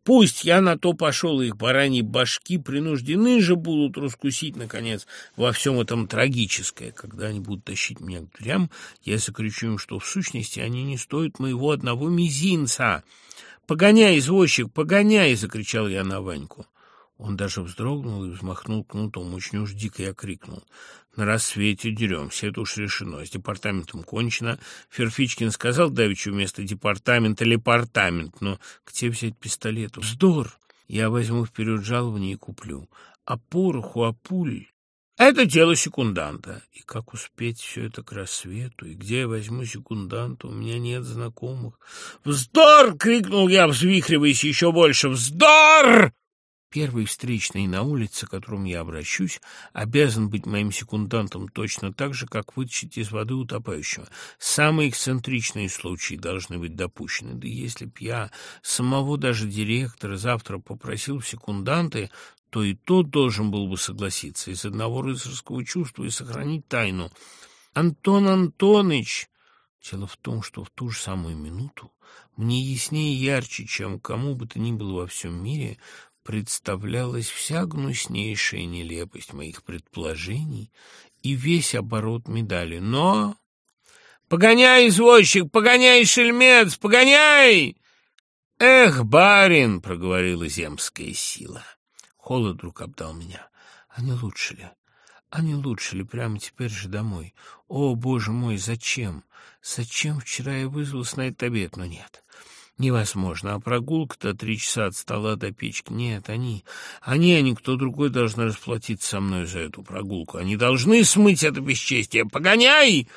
Пусть я на то пошел, их бараньи башки принуждены же будут раскусить, наконец, во всем этом трагическое. Когда они будут тащить меня к дверям, я закричу им, что в сущности они не стоят моего одного мизинца. «Погоняй, извозчик, погоняй!» — закричал я на Ваньку. Он даже вздрогнул и взмахнул кнутом, очень уж дико я крикнул. На рассвете деремся, это уж решено. С департаментом кончено. Ферфичкин сказал давеча вместо департамента департамент, но где взять пистолет? Вздор! Я возьму вперед жалование и куплю. А пороху, а пуль... Это дело секунданта. И как успеть все это к рассвету? И где я возьму секунданта? У меня нет знакомых. «Вздор!» — крикнул я, взвихриваясь еще больше. «Вздор!» Первый встречный на улице, к которому я обращусь, обязан быть моим секундантом точно так же, как вытащить из воды утопающего. Самые эксцентричные случаи должны быть допущены. Да если б я самого даже директора завтра попросил в секунданты, то и тот должен был бы согласиться из одного рыцарского чувства и сохранить тайну. Антон Антонович... Дело в том, что в ту же самую минуту мне яснее и ярче, чем кому бы то ни было во всем мире, представлялась вся гнуснейшая нелепость моих предположений и весь оборот медали. Но... «Погоняй, извозчик, погоняй, шельмец, погоняй!» «Эх, барин!» — проговорила земская сила. Холод вдруг обдал меня. «А не лучше ли? А лучше ли прямо теперь же домой? О, боже мой, зачем? Зачем вчера я вызвался на этот обед? Но нет, невозможно. А прогулка-то три часа от стола до печки. Нет, они, они, а никто другой должны расплатиться со мной за эту прогулку. Они должны смыть это бесчестие. Погоняй!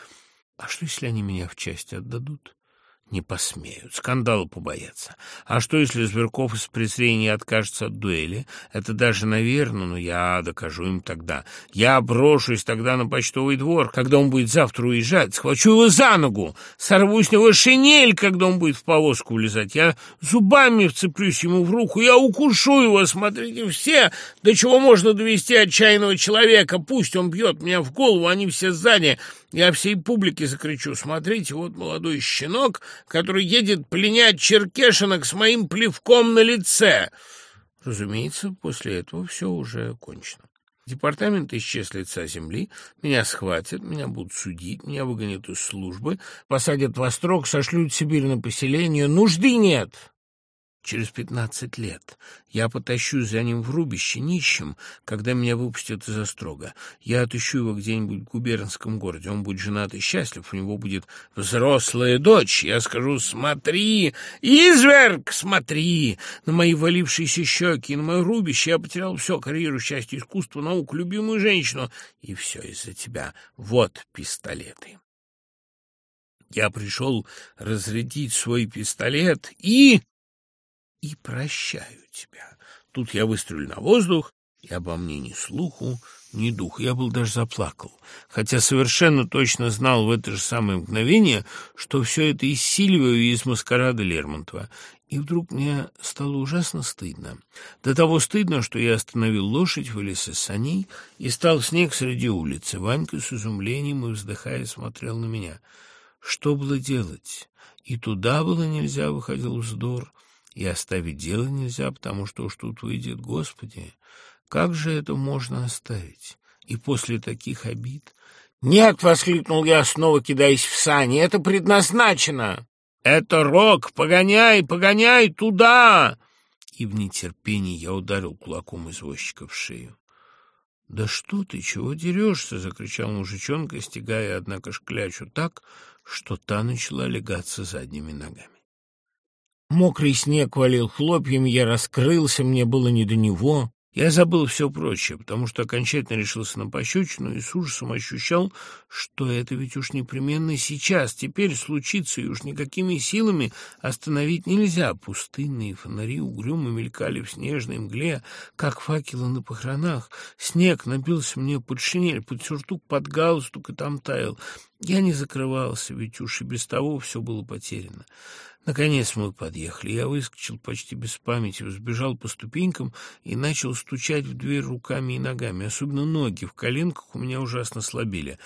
А что, если они меня в части отдадут? Не посмеют, скандала побоятся. А что, если Зверков из презрения откажется от дуэли? Это даже наверное, но я докажу им тогда. Я брошусь тогда на почтовый двор, когда он будет завтра уезжать, схвачу его за ногу, сорву с него шинель, когда он будет в повозку влезать. Я зубами вцеплюсь ему в руку, я укушу его, смотрите все, до чего можно довести отчаянного человека. Пусть он бьет меня в голову, они все сзади. Я всей публике закричу, смотрите, вот молодой щенок, который едет пленять черкешинок с моим плевком на лице. Разумеется, после этого все уже кончено. Департамент исчез с лица земли, меня схватят, меня будут судить, меня выгонят из службы, посадят во строк, сошлют в Сибирь на поселение. Нужды нет. Через пятнадцать лет я потащусь за ним в рубище нищим, когда меня выпустят из острога. Я отыщу его где-нибудь в губернском городе. Он будет женат и счастлив, у него будет взрослая дочь. Я скажу «Смотри, изверг, смотри!» На мои валившиеся щеки, на мое рубище я потерял все, карьеру, счастье, искусство, науку, любимую женщину. И все из-за тебя. Вот пистолеты. Я пришел разрядить свой пистолет и и прощаю тебя. Тут я выстрелю на воздух, и обо мне ни слуху, ни дух. Я был даже заплакал, хотя совершенно точно знал в это же самое мгновение, что все это из Сильвио и из маскарада Лермонтова. И вдруг мне стало ужасно стыдно. До того стыдно, что я остановил лошадь, вылез из саней и стал снег среди улицы. Ванька с изумлением и вздыхая смотрел на меня. Что было делать? И туда было нельзя, выходил вздор. И оставить дело нельзя, потому что уж тут выйдет, Господи, как же это можно оставить? И после таких обид... «Нет!» — воскликнул я, снова кидаясь в сани. «Это предназначено!» «Это рок! Погоняй, погоняй туда!» И в нетерпении я ударил кулаком извозчика в шею. «Да что ты, чего дерешься?» — закричал мужичонка, стегая, однако, шклячу так, что та начала легаться задними ногами. Мокрый снег валил хлопьями, я раскрылся, мне было не до него. Я забыл все прочее, потому что окончательно решился на пощечину и с ужасом ощущал, что это ведь уж непременно сейчас, теперь случится, и уж никакими силами остановить нельзя. Пустынные фонари угрюмо мелькали в снежной мгле, как факелы на похоронах. Снег набился мне под шинель, под сюртук, под галстук, и там таял. Я не закрывался, ведь уж и без того все было потеряно. Наконец мы подъехали. Я выскочил почти без памяти, взбежал по ступенькам и начал стучать в дверь руками и ногами. Особенно ноги в коленках у меня ужасно слабели.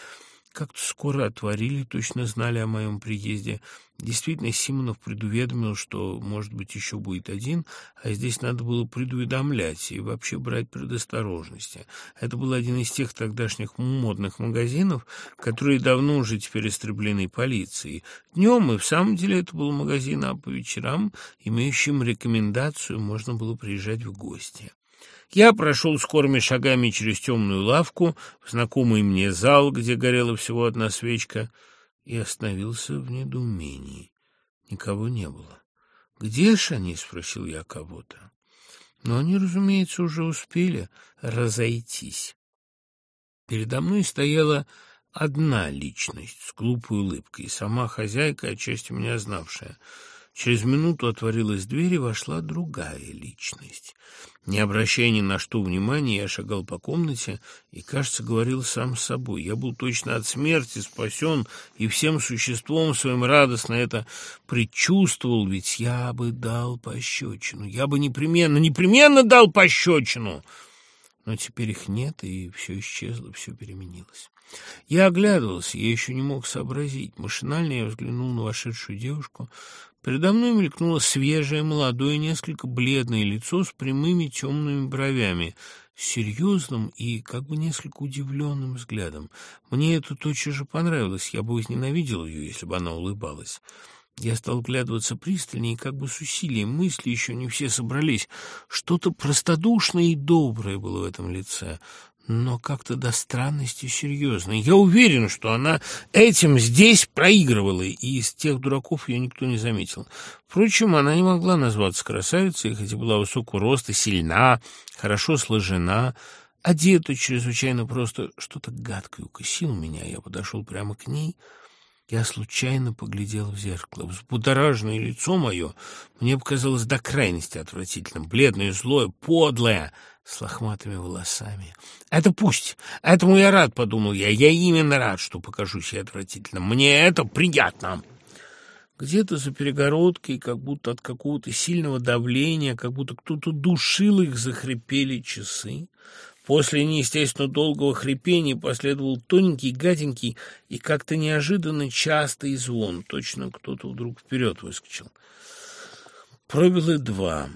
Как-то скоро отворили, точно знали о моем приезде. Действительно, Симонов предуведомил, что, может быть, еще будет один, а здесь надо было предуведомлять и вообще брать предосторожности. Это был один из тех тогдашних модных магазинов, которые давно уже теперь истреблены полицией. Днем и в самом деле это был магазин, а по вечерам, имеющим рекомендацию, можно было приезжать в гости. Я прошел скорыми шагами через темную лавку в знакомый мне зал, где горела всего одна свечка, и остановился в недоумении. Никого не было. «Где ж они?» — спросил я кого-то. Но они, разумеется, уже успели разойтись. Передо мной стояла одна личность с глупой улыбкой, сама хозяйка, отчасти меня знавшая — Через минуту отворилась дверь, и вошла другая личность. Не обращая ни на что внимания, я шагал по комнате и, кажется, говорил сам с собой. Я был точно от смерти спасен, и всем существом своим радостно это предчувствовал, ведь я бы дал пощечину. Я бы непременно, непременно дал пощечину. Но теперь их нет, и все исчезло, все переменилось. Я оглядывался, я еще не мог сообразить. Машинально я взглянул на вошедшую девушку. Передо мной мелькнуло свежее, молодое, несколько бледное лицо с прямыми темными бровями, серьезным и как бы несколько удивленным взглядом. Мне это тотчас же понравилось, я бы возненавидел ее, если бы она улыбалась. Я стал глядываться пристальнее, как бы с усилием мысли еще не все собрались. Что-то простодушное и доброе было в этом лице но как-то до странности серьезно. Я уверен, что она этим здесь проигрывала, и из тех дураков ее никто не заметил. Впрочем, она не могла назваться красавицей, хотя была высокого роста, сильна, хорошо сложена, одета чрезвычайно просто. Что-то гадкое укусило меня, я подошел прямо к ней — я случайно поглядел в зеркало. Взбудораженное лицо мое мне показалось до крайности отвратительным. Бледное, злое, подлое, с лохматыми волосами. «Это пусть! Этому я рад», — подумал я. «Я именно рад, что покажусь я отвратительным. Мне это приятно». Где-то за перегородкой, как будто от какого-то сильного давления, как будто кто-то душил их, захрипели часы. После неестественно долгого хрипения последовал тоненький, гаденький и как-то неожиданно частый звон. Точно кто-то вдруг вперед выскочил. Пробило два.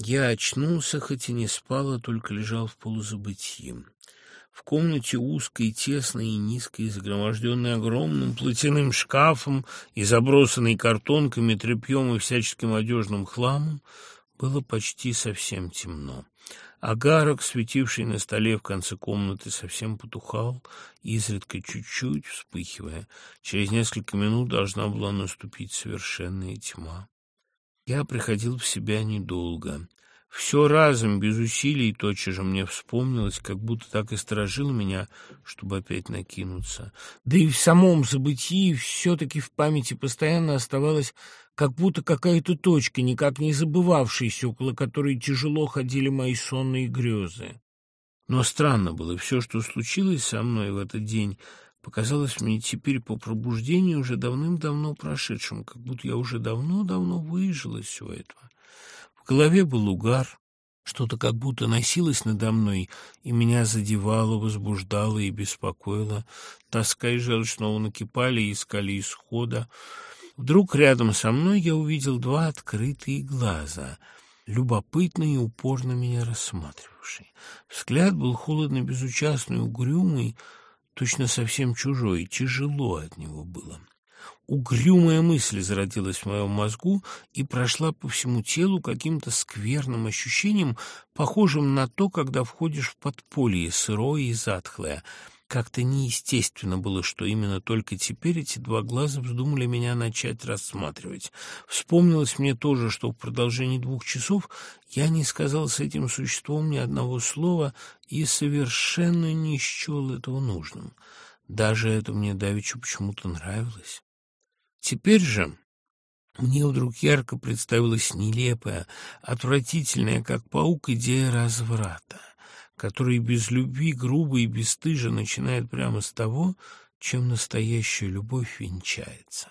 Я очнулся, хоть и не спал, а только лежал в полузабытии. В комнате узкой, тесной и низкой, загроможденной огромным платяным шкафом и забросанной картонками, тряпьем и всяческим одежным хламом, было почти совсем темно. Агарок, светивший на столе в конце комнаты, совсем потухал, изредка чуть-чуть вспыхивая. Через несколько минут должна была наступить совершенная тьма. Я приходил в себя недолго. Все разом, без усилий, тотчас же мне вспомнилось, как будто так и сторожило меня, чтобы опять накинуться. Да и в самом забытии все-таки в памяти постоянно оставалось как будто какая-то точка, никак не забывавшаяся, около которой тяжело ходили мои сонные грезы. Но странно было, все, что случилось со мной в этот день, показалось мне теперь по пробуждению уже давным-давно прошедшим, как будто я уже давно-давно выжил из всего этого. В голове был угар, что-то как будто носилось надо мной, и меня задевало, возбуждало и беспокоило. Тоска и желчь снова накипали и искали исхода. Вдруг рядом со мной я увидел два открытые глаза, любопытные и упорно меня рассматривавшие. Взгляд был холодно безучастный, угрюмый, точно совсем чужой, тяжело от него было. Угрюмая мысль зародилась в моем мозгу и прошла по всему телу каким-то скверным ощущением, похожим на то, когда входишь в подполье, сырое и затхлое. Как-то неестественно было, что именно только теперь эти два глаза вздумали меня начать рассматривать. Вспомнилось мне тоже, что в продолжении двух часов я не сказал с этим существом ни одного слова и совершенно не счел этого нужным. Даже это мне давеча почему-то нравилось. Теперь же мне вдруг ярко представилась нелепая, отвратительная, как паук, идея разврата, который без любви, грубо и бесстыжо начинает прямо с того, чем настоящая любовь венчается.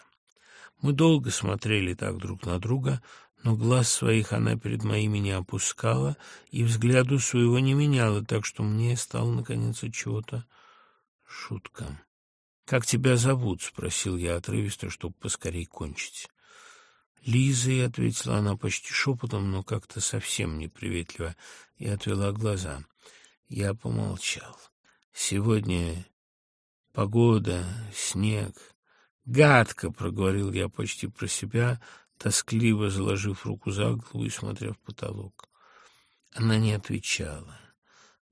Мы долго смотрели так друг на друга, но глаз своих она перед моими не опускала и взгляду своего не меняла, так что мне стало, наконец, от чего-то шутка. «Как тебя зовут?» — спросил я отрывисто, чтобы поскорей кончить. «Лиза», — ответила она почти шепотом, но как-то совсем неприветливо, и отвела глаза. Я помолчал. «Сегодня погода, снег. Гадко!» — проговорил я почти про себя, тоскливо заложив руку за голову и смотря в потолок. Она не отвечала.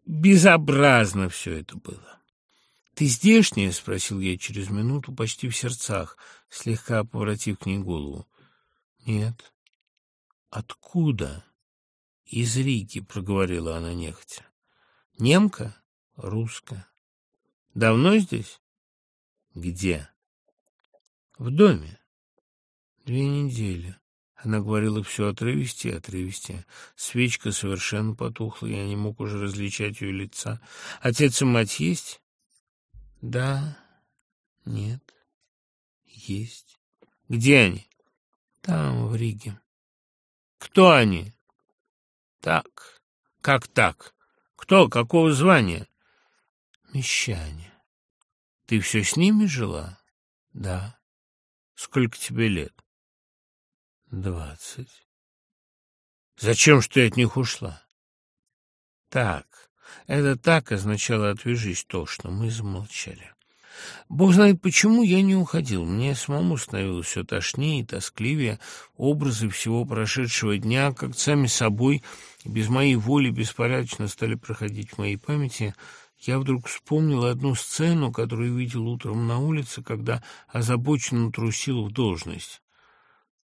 Безобразно все это было. «Ты здешняя?» — спросил я через минуту, почти в сердцах, слегка поворотив к ней голову. «Нет». «Откуда?» «Из Риги», — проговорила она нехотя. «Немка?» «Русская». «Давно здесь?» «Где?» «В доме». «Две недели». Она говорила все отрывисти отрывисти. Свечка совершенно потухла, я не мог уже различать ее лица. «Отец и мать есть?» Да, нет, есть. Где они? Там, в Риге. Кто они? Так. Как так? Кто? Какого звания? Мещане. Ты все с ними жила? Да. Сколько тебе лет? Двадцать. Зачем ж ты от них ушла? Так. Это «так» означало «отвяжись тошно». Мы замолчали. Бог знает почему, я не уходил. Мне самому становилось все тошнее и тоскливее. Образы всего прошедшего дня, как сами собой, без моей воли беспорядочно стали проходить в моей памяти. Я вдруг вспомнил одну сцену, которую видел утром на улице, когда озабоченно трусил в должность.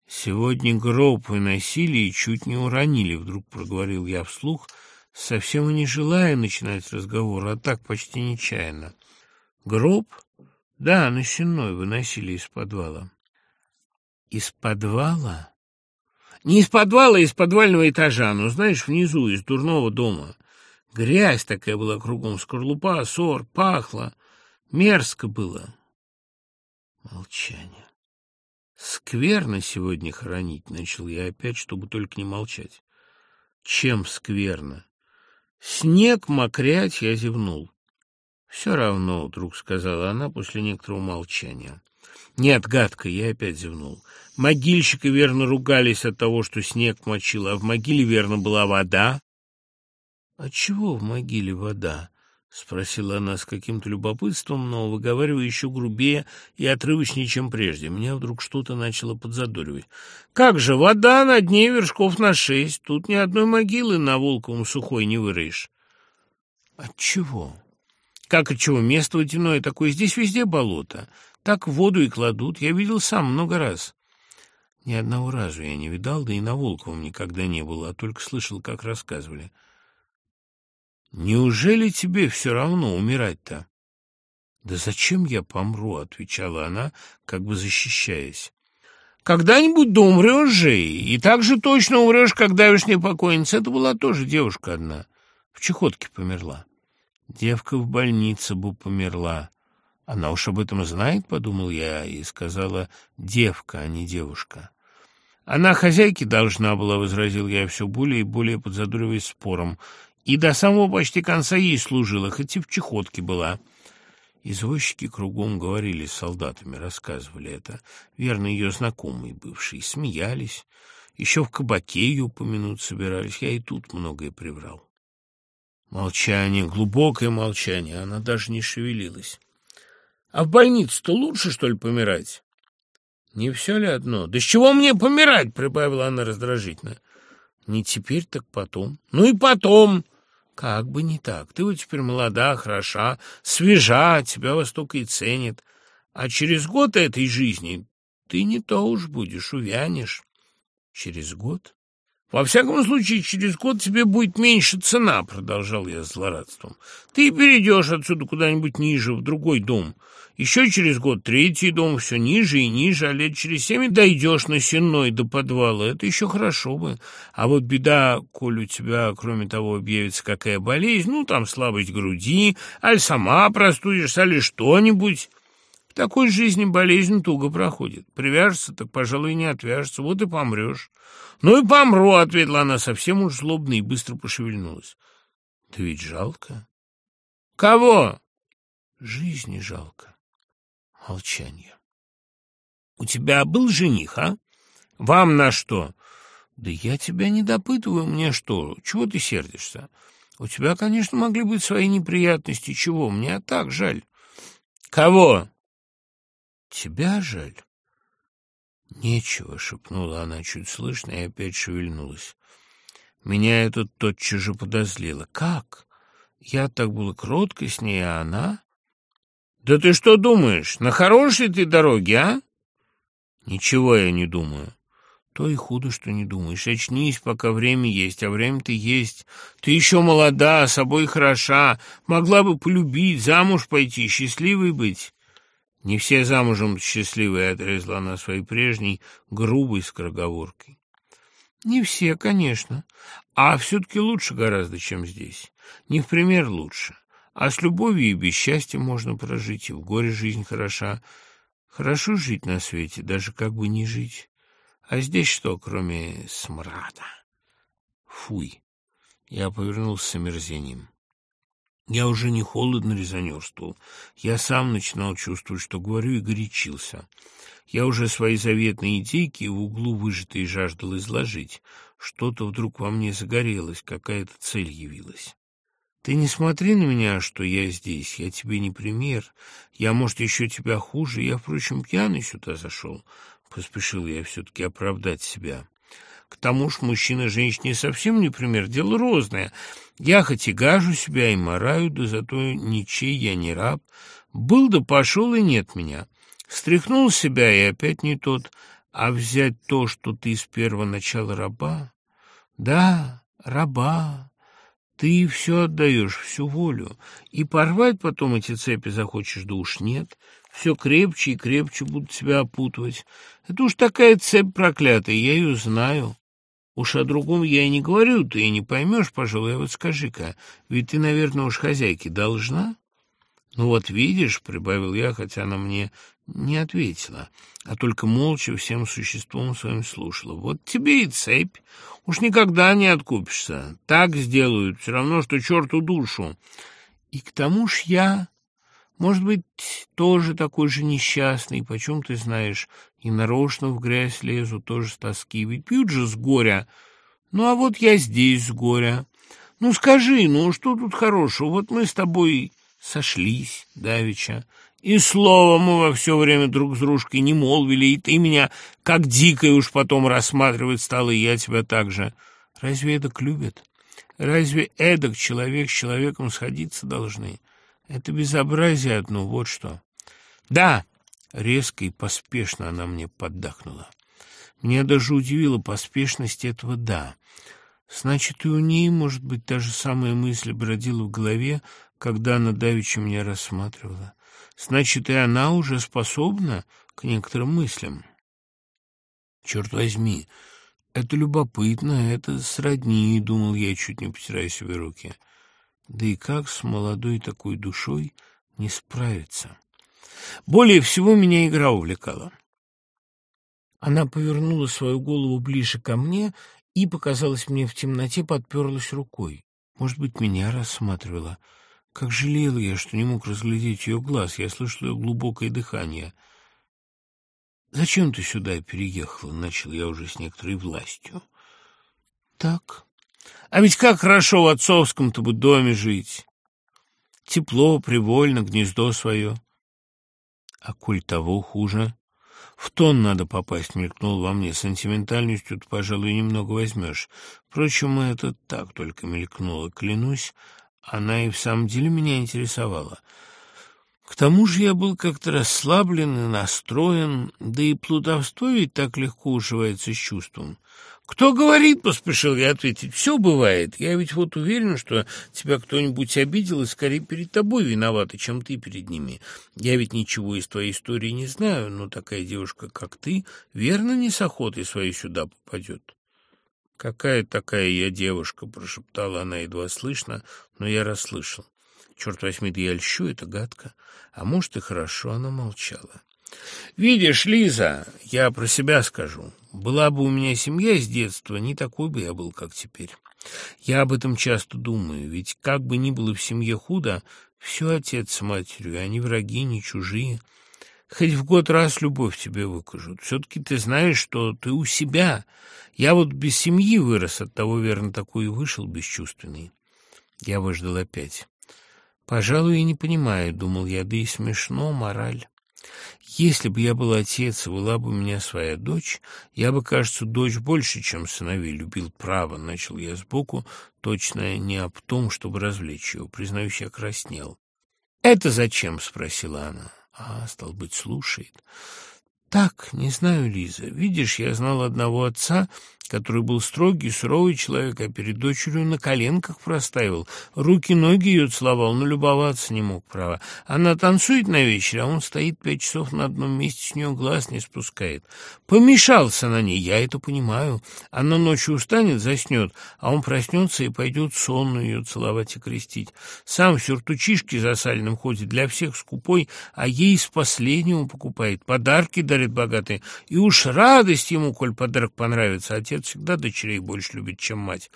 «Сегодня гроб выносили и чуть не уронили», — вдруг проговорил я вслух — совсем и не желая начинать разговор, а так почти нечаянно. Гроб? Да, насенной выносили из подвала. Из подвала? Не из подвала, а из подвального этажа, но, знаешь, внизу, из дурного дома. Грязь такая была кругом, скорлупа, сор, пахло. Мерзко было. Молчание. Скверно сегодня хоронить, начал я опять, чтобы только не молчать. Чем скверно? Снег, мокрять, я зевнул. «Все равно», — вдруг сказала она после некоторого молчания. «Нет, гадко», — я опять зевнул. Могильщики верно ругались от того, что снег мочил, а в могиле верно была вода. «А чего в могиле вода?» — спросила она с каким-то любопытством, но выговаривая еще грубее и отрывочнее, чем прежде. Меня вдруг что-то начало подзадоривать. «Как же, вода на дне вершков на шесть. Тут ни одной могилы на Волковом сухой не выроешь». «Отчего?» «Как отчего? Место водяное такое. Здесь везде болото. Так воду и кладут. Я видел сам много раз». Ни одного разу я не видал, да и на Волковом никогда не было, а только слышал, как рассказывали. Неужели тебе все равно умирать-то? Да зачем я помру, отвечала она, как бы защищаясь. Когда-нибудь да умрешь же, и так же точно умрешь, как давешняя покойница. Это была тоже девушка одна. В чехотке померла. Девка в больнице бы померла. Она уж об этом знает, подумал я, и сказала девка, а не девушка. Она хозяйке должна была, возразил я все более и более подзадориваясь спором, и до самого почти конца ей служила, хоть и в чехотке была. Извозчики кругом говорили с солдатами, рассказывали это. Верно, ее знакомые бывшие смеялись. Еще в кабаке ее упомянуть собирались. Я и тут многое приврал. Молчание, глубокое молчание. Она даже не шевелилась. А в больнице-то лучше, что ли, помирать? Не все ли одно? Да с чего мне помирать, прибавила она раздражительно. Не теперь, так потом. Ну и потом. Как бы не так. Ты вот теперь молода, хороша, свежа, тебя во столько и ценит. А через год этой жизни ты не то уж будешь, увянешь. Через год? Во всяком случае, через год тебе будет меньше цена, продолжал я злорадством. Ты перейдешь отсюда куда-нибудь ниже, в другой дом. Еще через год третий дом, все ниже и ниже, а лет через семь дойдешь на сенной до подвала. Это еще хорошо бы. А вот беда, коль у тебя, кроме того, объявится какая болезнь, ну, там слабость груди, аль сама простудишься, али что-нибудь... В такой жизни болезнь туго проходит. Привяжется, так, пожалуй, не отвяжется. Вот и помрешь. Ну и помру, — ответила она совсем уж злобно и быстро пошевельнулась. Да ведь жалко. Кого? Жизни жалко. Молчание. У тебя был жених, а? Вам на что? Да я тебя не допытываю, мне что? Чего ты сердишься? У тебя, конечно, могли быть свои неприятности. Чего? Мне так жаль. Кого? Тебя жаль? Нечего, шепнула она чуть слышно и опять шевельнулась. Меня это тотчас же подозлило. Как? Я так была кротко с ней, а она... Да ты что думаешь, на хорошей ты дороге, а? Ничего я не думаю. То и худо, что не думаешь. Очнись, пока время есть, а время-то есть. Ты еще молода, собой хороша, могла бы полюбить, замуж пойти, счастливой быть. Не все замужем счастливые, отрезала она своей прежней грубой скороговоркой. Не все, конечно, а все-таки лучше гораздо, чем здесь. Не в пример лучше. А с любовью и без счастья можно прожить, и в горе жизнь хороша. Хорошо жить на свете, даже как бы не жить. А здесь что, кроме смрада? Фуй! Я повернулся с омерзением. Я уже не холодно резонерствовал. Я сам начинал чувствовать, что говорю, и горячился. Я уже свои заветные идейки в углу выжатые жаждал изложить. Что-то вдруг во мне загорелось, какая-то цель явилась. Ты не смотри на меня, что я здесь, я тебе не пример. Я, может, еще тебя хуже. Я, впрочем, пьяный сюда зашел. Поспешил я все-таки оправдать себя. К тому ж мужчина женщине совсем не пример, дело розное. Я хоть и гажу себя и мораю, да зато ничей я не раб. Был да пошел, и нет меня. Стряхнул себя, и опять не тот. А взять то, что ты с первого начала раба? Да, раба. Ты все отдаешь, всю волю. И порвать потом эти цепи захочешь, да уж нет. Все крепче и крепче будут тебя опутывать. Это уж такая цепь проклятая, я ее знаю. Уж о другом я и не говорю, ты и не поймешь, пожалуй, а вот скажи-ка, ведь ты, наверное, уж хозяйке должна? Ну вот видишь, — прибавил я, хотя она мне не ответила, а только молча всем существом своим слушала. Вот тебе и цепь, уж никогда не откупишься. Так сделают, все равно, что черту душу. И к тому ж я может быть, тоже такой же несчастный, почем ты знаешь, и нарочно в грязь лезу, тоже с тоски, ведь пьют же с горя. Ну, а вот я здесь с горя. Ну, скажи, ну, что тут хорошего? Вот мы с тобой сошлись, давеча, и слова мы во все время друг с дружкой не молвили, и ты меня как дикой уж потом рассматривать стала, и я тебя так же. Разве эдак любят? Разве эдак человек с человеком сходиться должны?» Это безобразие одно, вот что. Да, резко и поспешно она мне поддакнула. Меня даже удивила поспешность этого «да». Значит, и у ней, может быть, та же самая мысль бродила в голове, когда она давеча меня рассматривала. Значит, и она уже способна к некоторым мыслям. Черт возьми, это любопытно, это сродни, думал я, чуть не потирая себе руки. Да и как с молодой такой душой не справиться? Более всего меня игра увлекала. Она повернула свою голову ближе ко мне и, показалось мне в темноте, подперлась рукой. Может быть, меня рассматривала. Как жалела я, что не мог разглядеть ее глаз. Я слышал ее глубокое дыхание. «Зачем ты сюда переехала?» — начал я уже с некоторой властью. «Так», а ведь как хорошо в отцовском-то бы доме жить. Тепло, привольно, гнездо свое. А коль того хуже, В тон надо попасть, мелькнул во мне. Сентиментальностью ты, пожалуй, немного возьмешь. Впрочем, это так только мелькнуло. Клянусь, она и в самом деле меня интересовала. К тому же я был как-то расслаблен и настроен, да и плутовство ведь так легко уживается с чувством. «Кто говорит?» — поспешил я ответить. «Все бывает. Я ведь вот уверен, что тебя кто-нибудь обидел и скорее перед тобой виновата, чем ты перед ними. Я ведь ничего из твоей истории не знаю, но такая девушка, как ты, верно не с охотой своей сюда попадет». «Какая такая я девушка?» — прошептала она едва слышно, но я расслышал. «Черт возьми, да я льщу, это гадко. А может, и хорошо». Она молчала. «Видишь, Лиза, я про себя скажу. Была бы у меня семья с детства, не такой бы я был, как теперь. Я об этом часто думаю, ведь как бы ни было в семье худо, все отец с матерью, они враги, не чужие. Хоть в год раз любовь тебе выкажут. Все-таки ты знаешь, что ты у себя. Я вот без семьи вырос, от того, верно, такой и вышел бесчувственный. Я выждал опять. Пожалуй, и не понимаю, думал я, да и смешно, мораль. Если бы я был отец, была бы у меня своя дочь, я бы, кажется, дочь больше, чем сыновей, любил право, начал я сбоку, точно не об том, чтобы развлечь его, признаюсь, я краснел. «Это зачем?» — спросила она. «А, стал быть, слушает». «Так, не знаю, Лиза. Видишь, я знал одного отца, который был строгий, суровый человек, а перед дочерью на коленках простаивал, руки-ноги ее целовал, но любоваться не мог, право. Она танцует на вечере, а он стоит пять часов на одном месте, с нее глаз не спускает. Помешался на ней, я это понимаю. Она ночью устанет, заснет, а он проснется и пойдет сонно ее целовать и крестить. Сам в сюртучишке за сальным ходит, для всех скупой, а ей из последнего покупает, подарки дарит богатые. И уж радость ему, коль подарок понравится, отец Отец всегда дочерей больше любит, чем мать.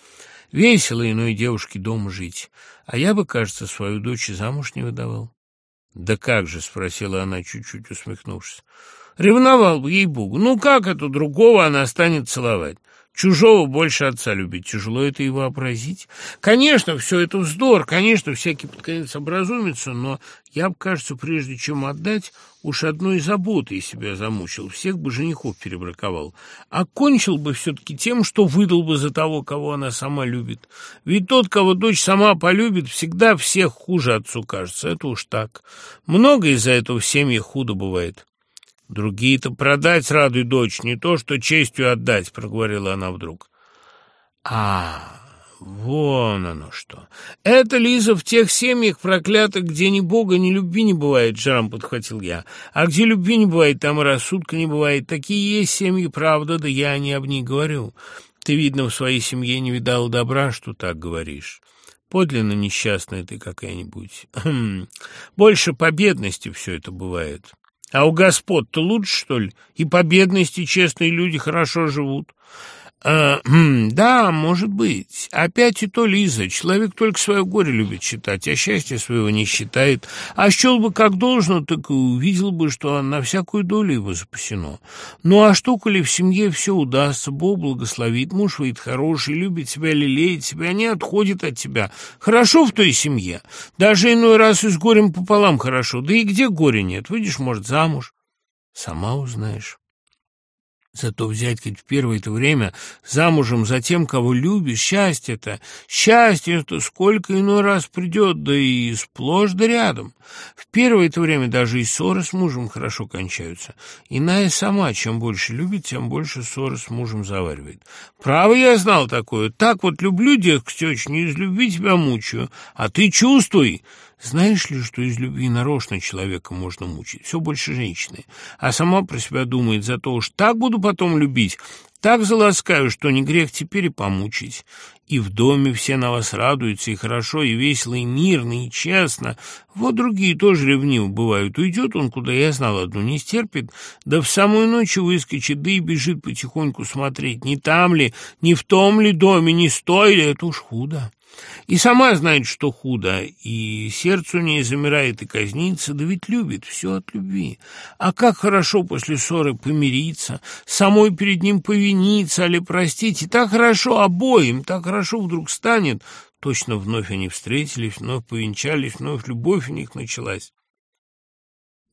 Весело иной девушке дома жить. А я бы, кажется, свою дочь замуж не выдавал. — Да как же? — спросила она, чуть-чуть усмехнувшись. — Ревновал бы, ей-богу. Ну как это другого она станет целовать? Чужого больше отца любить. Тяжело это и вообразить. Конечно, все это вздор, конечно, всякий под конец образумится, но я бы, кажется, прежде чем отдать, уж одной заботой себя замучил, всех бы женихов перебраковал. А кончил бы все-таки тем, что выдал бы за того, кого она сама любит. Ведь тот, кого дочь сама полюбит, всегда всех хуже отцу кажется. Это уж так. Много из-за этого в семье худо бывает. Другие-то продать радуй дочь, не то что честью отдать, — проговорила она вдруг. А, вон оно что. Это, Лиза, в тех семьях проклятых, где ни бога, ни любви не бывает, — жаром подхватил я. А где любви не бывает, там и рассудка не бывает. Такие есть семьи, правда, да я не об них говорю. Ты, видно, в своей семье не видал добра, что так говоришь. Подлинно несчастная ты какая-нибудь. Хм, больше по бедности все это бывает. А у господ-то лучше, что ли? И по бедности честные люди хорошо живут. А, хм, да, может быть. Опять и то, Лиза, человек только свое горе любит считать, а счастье своего не считает. А счел бы как должно, так и увидел бы, что на всякую долю его запасено. Ну а что, коли в семье все удастся, Бог благословит, муж выйдет хороший, любит тебя, лелеет тебя, не отходит от тебя. Хорошо в той семье. Даже иной раз и с горем пополам хорошо. Да и где горя нет? Выйдешь, может, замуж. Сама узнаешь. Зато взять хоть в первое-то время замужем за тем, кого любишь, счастье-то, счастье-то сколько иной раз придет, да и сплошь да рядом. В первое-то время даже и ссоры с мужем хорошо кончаются. Иная сама, чем больше любит, тем больше ссоры с мужем заваривает. Право я знал такое. Так вот люблю, детка, не из любви тебя мучаю, а ты чувствуй. Знаешь ли, что из любви нарочно человека можно мучить? Все больше женщины. А сама про себя думает, зато уж так буду потом любить, так заласкаю, что не грех теперь и помучить. И в доме все на вас радуются, и хорошо, и весело, и мирно, и честно. Вот другие тоже ревнивы бывают. Уйдет он, куда я знал одну, не стерпит, да в самую ночь выскочит, да и бежит потихоньку смотреть, не там ли, не в том ли доме, не стой ли, это уж худо. И сама знает, что худо, и сердце у ней замирает и казнится, да ведь любит, все от любви. А как хорошо после ссоры помириться, самой перед ним повиниться, али простить, и так хорошо обоим, так хорошо вдруг станет. Точно вновь они встретились, вновь повенчались, вновь любовь у них началась.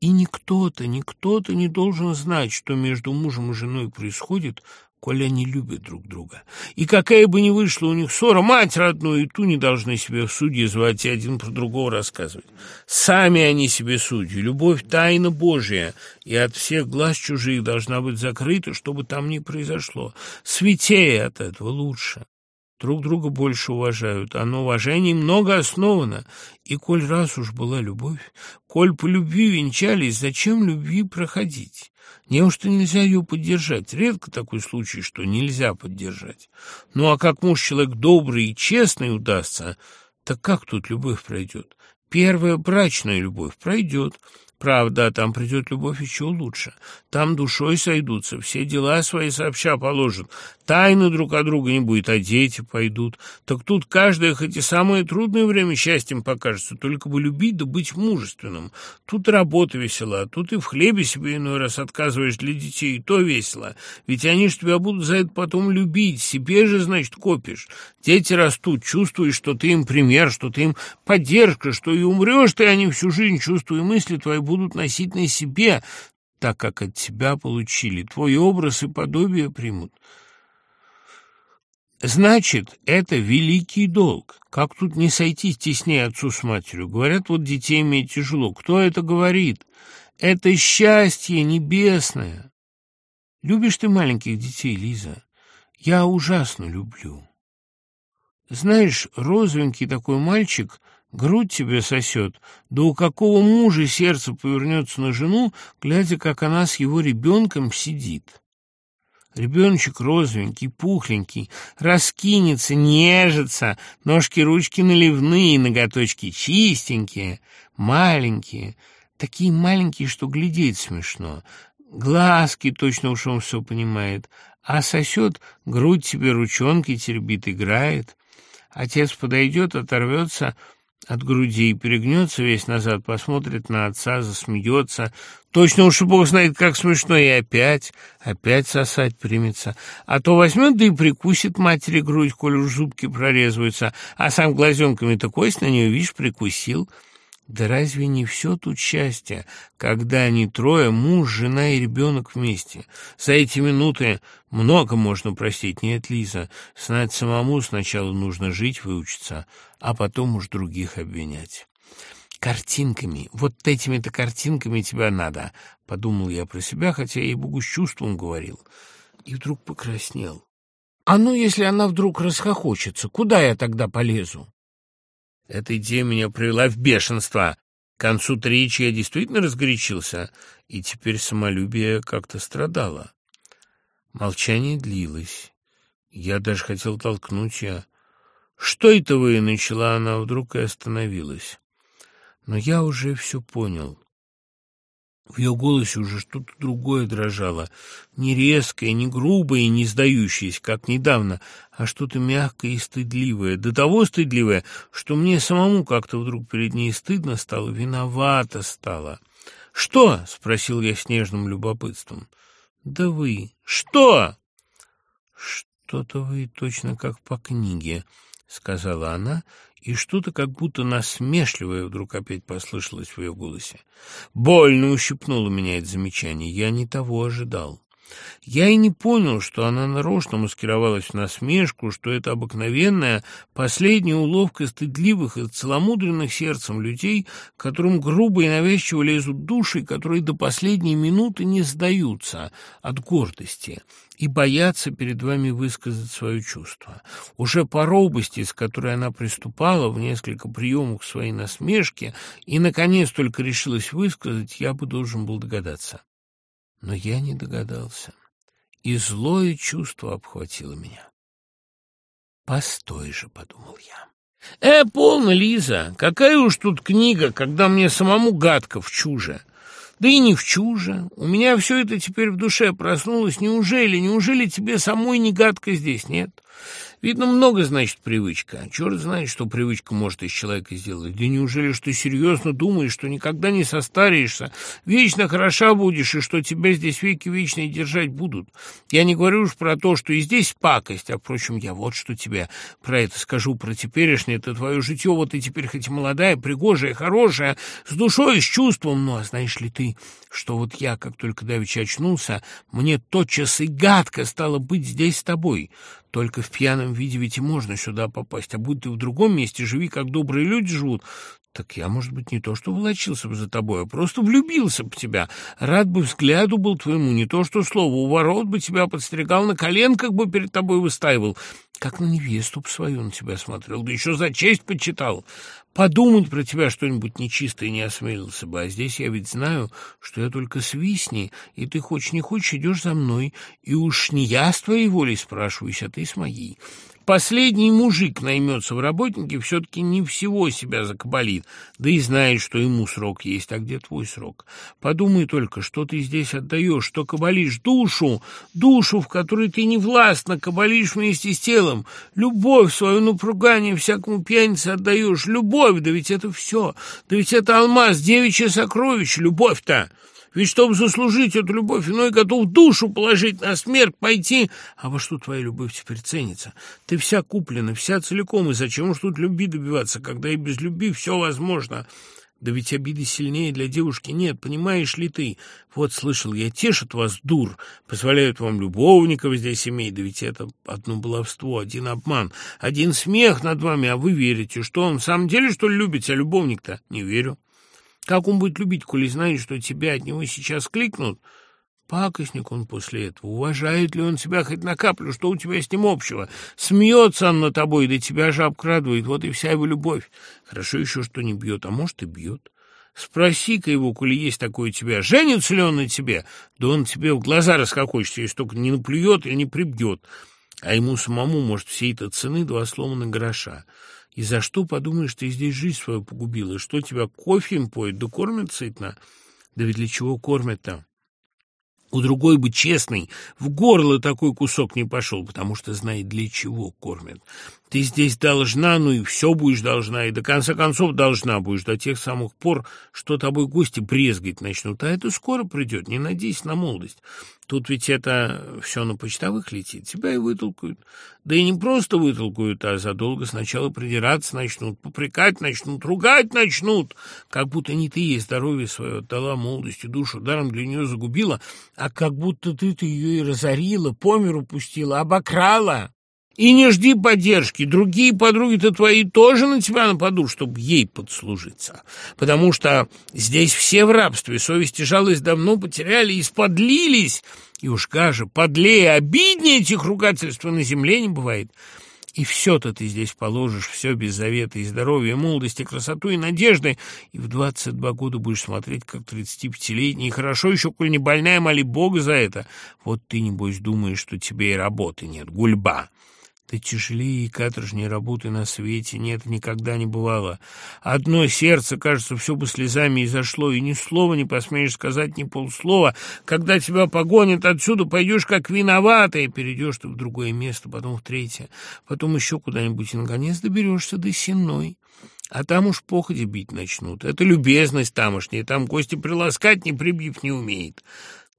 И никто-то, никто-то не должен знать, что между мужем и женой происходит, коли они любят друг друга. И какая бы ни вышла у них ссора, мать родную и ту не должны себе в судьи звать и один про другого рассказывать. Сами они себе судьи. Любовь — тайна Божья, и от всех глаз чужих должна быть закрыта, чтобы там ни произошло. Святее от этого лучше друг друга больше уважают, а на уважении много основано. И коль раз уж была любовь, коль по любви венчались, зачем любви проходить? Неужто нельзя ее поддержать? Редко такой случай, что нельзя поддержать. Ну а как муж человек добрый и честный удастся, так как тут любовь пройдет? Первая брачная любовь пройдет, Правда, там придет любовь еще лучше. Там душой сойдутся, все дела свои сообща положат. Тайны друг от друга не будет, а дети пойдут. Так тут каждое, хоть и самое трудное время счастьем покажется, только бы любить да быть мужественным. Тут работа весела, тут и в хлебе себе иной раз отказываешь для детей, и то весело. Ведь они ж тебя будут за это потом любить, себе же, значит, копишь. Дети растут, чувствуешь, что ты им пример, что ты им поддержка, что и умрешь ты, они всю жизнь, чувствуя мысли твои, будут носить на себе, так как от тебя получили. Твой образ и подобие примут. Значит, это великий долг. Как тут не сойтись теснее отцу с матерью? Говорят, вот детей иметь тяжело. Кто это говорит? Это счастье небесное. Любишь ты маленьких детей, Лиза? Я ужасно люблю. Знаешь, розовенький такой мальчик грудь тебе сосет, да у какого мужа сердце повернется на жену, глядя, как она с его ребенком сидит. Ребеночек розовенький, пухленький, раскинется, нежится, ножки-ручки наливные, ноготочки чистенькие, маленькие, такие маленькие, что глядеть смешно. Глазки точно уж он все понимает, а сосет, грудь тебе ручонки теребит, играет. Отец подойдет, оторвется от груди, перегнется весь назад, посмотрит на отца, засмеется. Точно уж и бог знает, как смешно, и опять, опять сосать примется. А то возьмет да и прикусит матери грудь, коль уж зубки прорезываются, а сам глазенками-то кость на нее, видишь, прикусил. Да разве не все тут счастье, когда они трое, муж, жена и ребенок вместе? За эти минуты много можно простить, нет, Лиза? Знать самому сначала нужно жить, выучиться, а потом уж других обвинять. Картинками, вот этими-то картинками тебя надо, подумал я про себя, хотя я, ей-богу, с чувством говорил. И вдруг покраснел. А ну, если она вдруг расхохочется, куда я тогда полезу? Эта идея меня привела в бешенство. К концу речи я действительно разгорячился, и теперь самолюбие как-то страдало. Молчание длилось. Я даже хотел толкнуть я. «Что это вы?» — начала она вдруг и остановилась. Но я уже все понял. В ее голосе уже что-то другое дрожало, не резкое, не грубое и не сдающееся, как недавно, а что-то мягкое и стыдливое, до того стыдливое, что мне самому как-то вдруг перед ней стыдно стало, виновато стало. «Что?» — спросил я с нежным любопытством. «Да вы. Что?» «Что-то вы точно как по книге», — сказала она и что-то как будто насмешливое вдруг опять послышалось в ее голосе. Больно ущипнуло меня это замечание. Я не того ожидал. Я и не понял, что она нарочно маскировалась в насмешку, что это обыкновенная последняя уловка стыдливых и целомудренных сердцем людей, которым грубо и навязчиво лезут души, которые до последней минуты не сдаются от гордости и боятся перед вами высказать свое чувство. Уже по робости, с которой она приступала в несколько приемов своей насмешки и, наконец, только решилась высказать, я бы должен был догадаться. Но я не догадался, и злое чувство обхватило меня. «Постой же», — подумал я. «Э, полно, Лиза, какая уж тут книга, когда мне самому гадко в чуже. Да и не в чуже. У меня все это теперь в душе проснулось. Неужели, неужели тебе самой не гадко здесь, нет? Видно, много значит привычка. Черт знает, что привычка может из человека сделать. Да неужели, что серьезно думаешь, что никогда не состареешься, вечно хороша будешь, и что тебя здесь веки вечные держать будут? Я не говорю уж про то, что и здесь пакость, а, впрочем, я вот что тебе про это скажу, про теперешнее, это твое житье, вот ты теперь хоть молодая, пригожая, хорошая, с душой, с чувством, ну, а знаешь ли ты, что вот я, как только давеча очнулся, мне тотчас и гадко стало быть здесь с тобой. Только в пьяном виде ведь и можно сюда попасть, а будь ты в другом месте, живи, как добрые люди живут, так я, может быть, не то что волочился бы за тобой, а просто влюбился бы в тебя. Рад бы взгляду был твоему, не то что слово. У ворот бы тебя подстригал, на коленках бы перед тобой выстаивал. Как на невесту б свою на тебя смотрел, да еще за честь почитал. Подумать про тебя что-нибудь нечистое не осмелился бы, а здесь я ведь знаю, что я только свистни, и ты хочешь не хочешь идешь за мной, и уж не я с твоей волей спрашиваюсь, а ты с моей. Последний мужик наймется в работнике, все-таки не всего себя закабалит, да и знает, что ему срок есть, а где твой срок? Подумай только, что ты здесь отдаешь, что кабалишь душу, душу, в которой ты не властно кабалишь вместе с телом, любовь свою напругание всякому пьянице отдаешь, любовь, да ведь это все, да ведь это алмаз, девичье сокровище, любовь-то. Ведь, чтобы заслужить эту любовь, иной готов душу положить на смерть, пойти. А во что твоя любовь теперь ценится? Ты вся куплена, вся целиком, и зачем уж тут любви добиваться, когда и без любви все возможно?» Да ведь обиды сильнее для девушки нет, понимаешь ли ты? Вот, слышал я, тешат вас, дур, позволяют вам любовников здесь иметь, да ведь это одно баловство, один обман, один смех над вами, а вы верите, что он в самом деле, что ли, любите, а любовник-то? Не верю. Как он будет любить, коли знает, что тебя от него сейчас кликнут? Пакостник он после этого. Уважает ли он тебя хоть на каплю? Что у тебя с ним общего? Смеется он над тобой, да тебя же обкрадывает. Вот и вся его любовь. Хорошо еще, что не бьет, а может и бьет. Спроси-ка его, коли есть такое у тебя, женится ли он на тебе? Да он тебе в глаза раскокочется, если только не наплюет или не прибьет. А ему самому, может, всей этой цены два сломанных гроша. И за что, подумаешь, ты здесь жизнь свою погубила? Что тебя кофе им да кормят сытно? Да ведь для чего кормят-то? У другой бы честный в горло такой кусок не пошел, потому что знает, для чего кормят. Ты здесь должна, ну и все будешь должна, и до конца концов должна будешь, до тех самых пор, что тобой гости брезгать начнут. А это скоро придет, не надейся на молодость. Тут ведь это все на почтовых летит, тебя и вытолкают. Да и не просто вытолкают, а задолго сначала придираться начнут, попрекать начнут, ругать начнут, как будто не ты ей здоровье свое отдала, и душу, даром для нее загубила, а как будто ты-то ее и разорила, по миру пустила, обокрала. И не жди поддержки. Другие подруги-то твои тоже на тебя нападут, чтобы ей подслужиться. Потому что здесь все в рабстве, совесть и жалость давно потеряли и сподлились. И уж гаже, подлее, обиднее этих ругательств на земле не бывает. И все-то ты здесь положишь, все без завета и здоровья, молодости, красоту и надежды, и в двадцать два года будешь смотреть, как тридцатипятилетний, и хорошо еще, коль не больная, моли Бога за это. Вот ты, небось, думаешь, что тебе и работы нет, гульба. Да тяжелее и каторжнее работы на свете нет, никогда не бывало. Одно сердце, кажется, все бы слезами изошло, и ни слова не посмеешь сказать, ни полслова. Когда тебя погонят отсюда, пойдешь как виноватый, перейдешь ты в другое место, потом в третье, потом еще куда-нибудь, и, наконец, доберешься до Сенной. А там уж походи бить начнут. Это любезность тамошняя, там гости приласкать, не прибив, не умеет.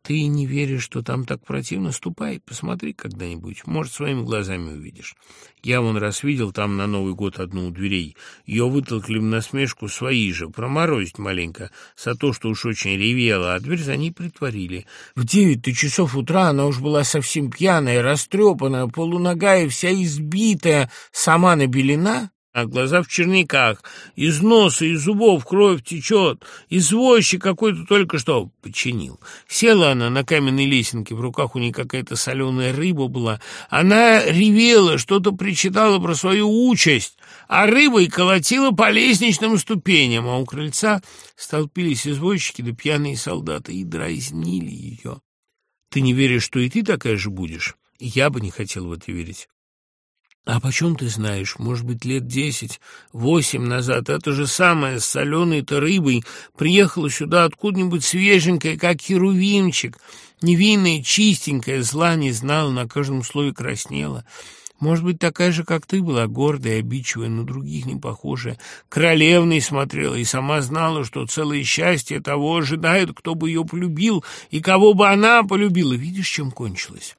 Ты не веришь, что там так противно? Ступай, посмотри когда-нибудь. Может, своими глазами увидишь. Я вон раз видел там на Новый год одну у дверей. Ее вытолкли в насмешку свои же, проморозить маленько, за то, что уж очень ревела, а дверь за ней притворили. В девять часов утра она уж была совсем пьяная, растрепанная, полуногая, вся избитая, сама набелена, а глаза в черниках, из носа, из зубов кровь течет, извозчик какой-то только что починил. Села она на каменной лесенке, в руках у нее какая-то соленая рыба была. Она ревела, что-то причитала про свою участь, а рыбой колотила по лестничным ступеням, а у крыльца столпились извозчики да пьяные солдаты и дразнили ее. Ты не веришь, что и ты такая же будешь? Я бы не хотел в это верить. А почем ты знаешь, может быть, лет десять, восемь назад это же самое с соленой-то рыбой приехала сюда откуда-нибудь свеженькая, как херувимчик, невинная, чистенькая, зла не знала, на каждом слове краснела. Может быть, такая же, как ты была, гордая, обидчивая, на других не похожая. Королевной смотрела и сама знала, что целое счастье того ожидает, кто бы ее полюбил и кого бы она полюбила. Видишь, чем кончилось?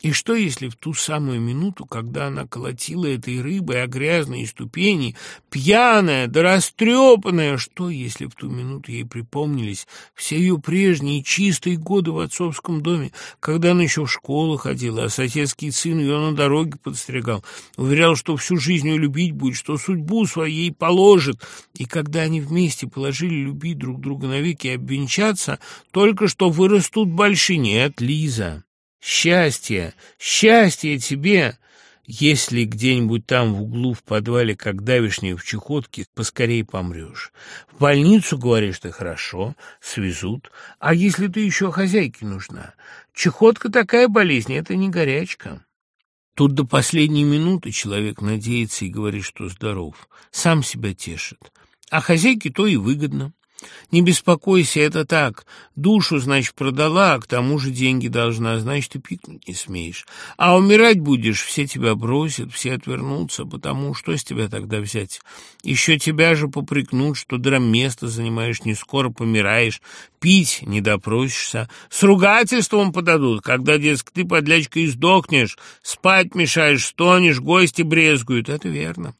И что, если в ту самую минуту, когда она колотила этой рыбой о грязные ступени, пьяная да растрепанная, что, если в ту минуту ей припомнились все ее прежние чистые годы в отцовском доме, когда она еще в школу ходила, а соседский сын ее на дороге подстригал, уверял, что всю жизнь ее любить будет, что судьбу своей положит, и когда они вместе положили любить друг друга навеки и обвенчаться, только что вырастут большие. Нет, Лиза, Счастье, счастье тебе! Если где-нибудь там в углу в подвале, как давишнее в чехотке, поскорей помрешь. В больницу, говоришь ты, хорошо, свезут. А если ты еще хозяйке нужна? Чехотка такая болезнь, это не горячка. Тут до последней минуты человек надеется и говорит, что здоров, сам себя тешит. А хозяйке то и выгодно. Не беспокойся, это так. Душу, значит, продала, а к тому же деньги должна, значит, и пикнуть не смеешь. А умирать будешь, все тебя бросят, все отвернутся, потому что с тебя тогда взять? Еще тебя же попрекнут, что место занимаешь, не скоро помираешь, пить не допросишься, с ругательством подадут, когда, дескать, ты, подлячка, издохнешь, спать мешаешь, стонешь, гости брезгуют. Это верно.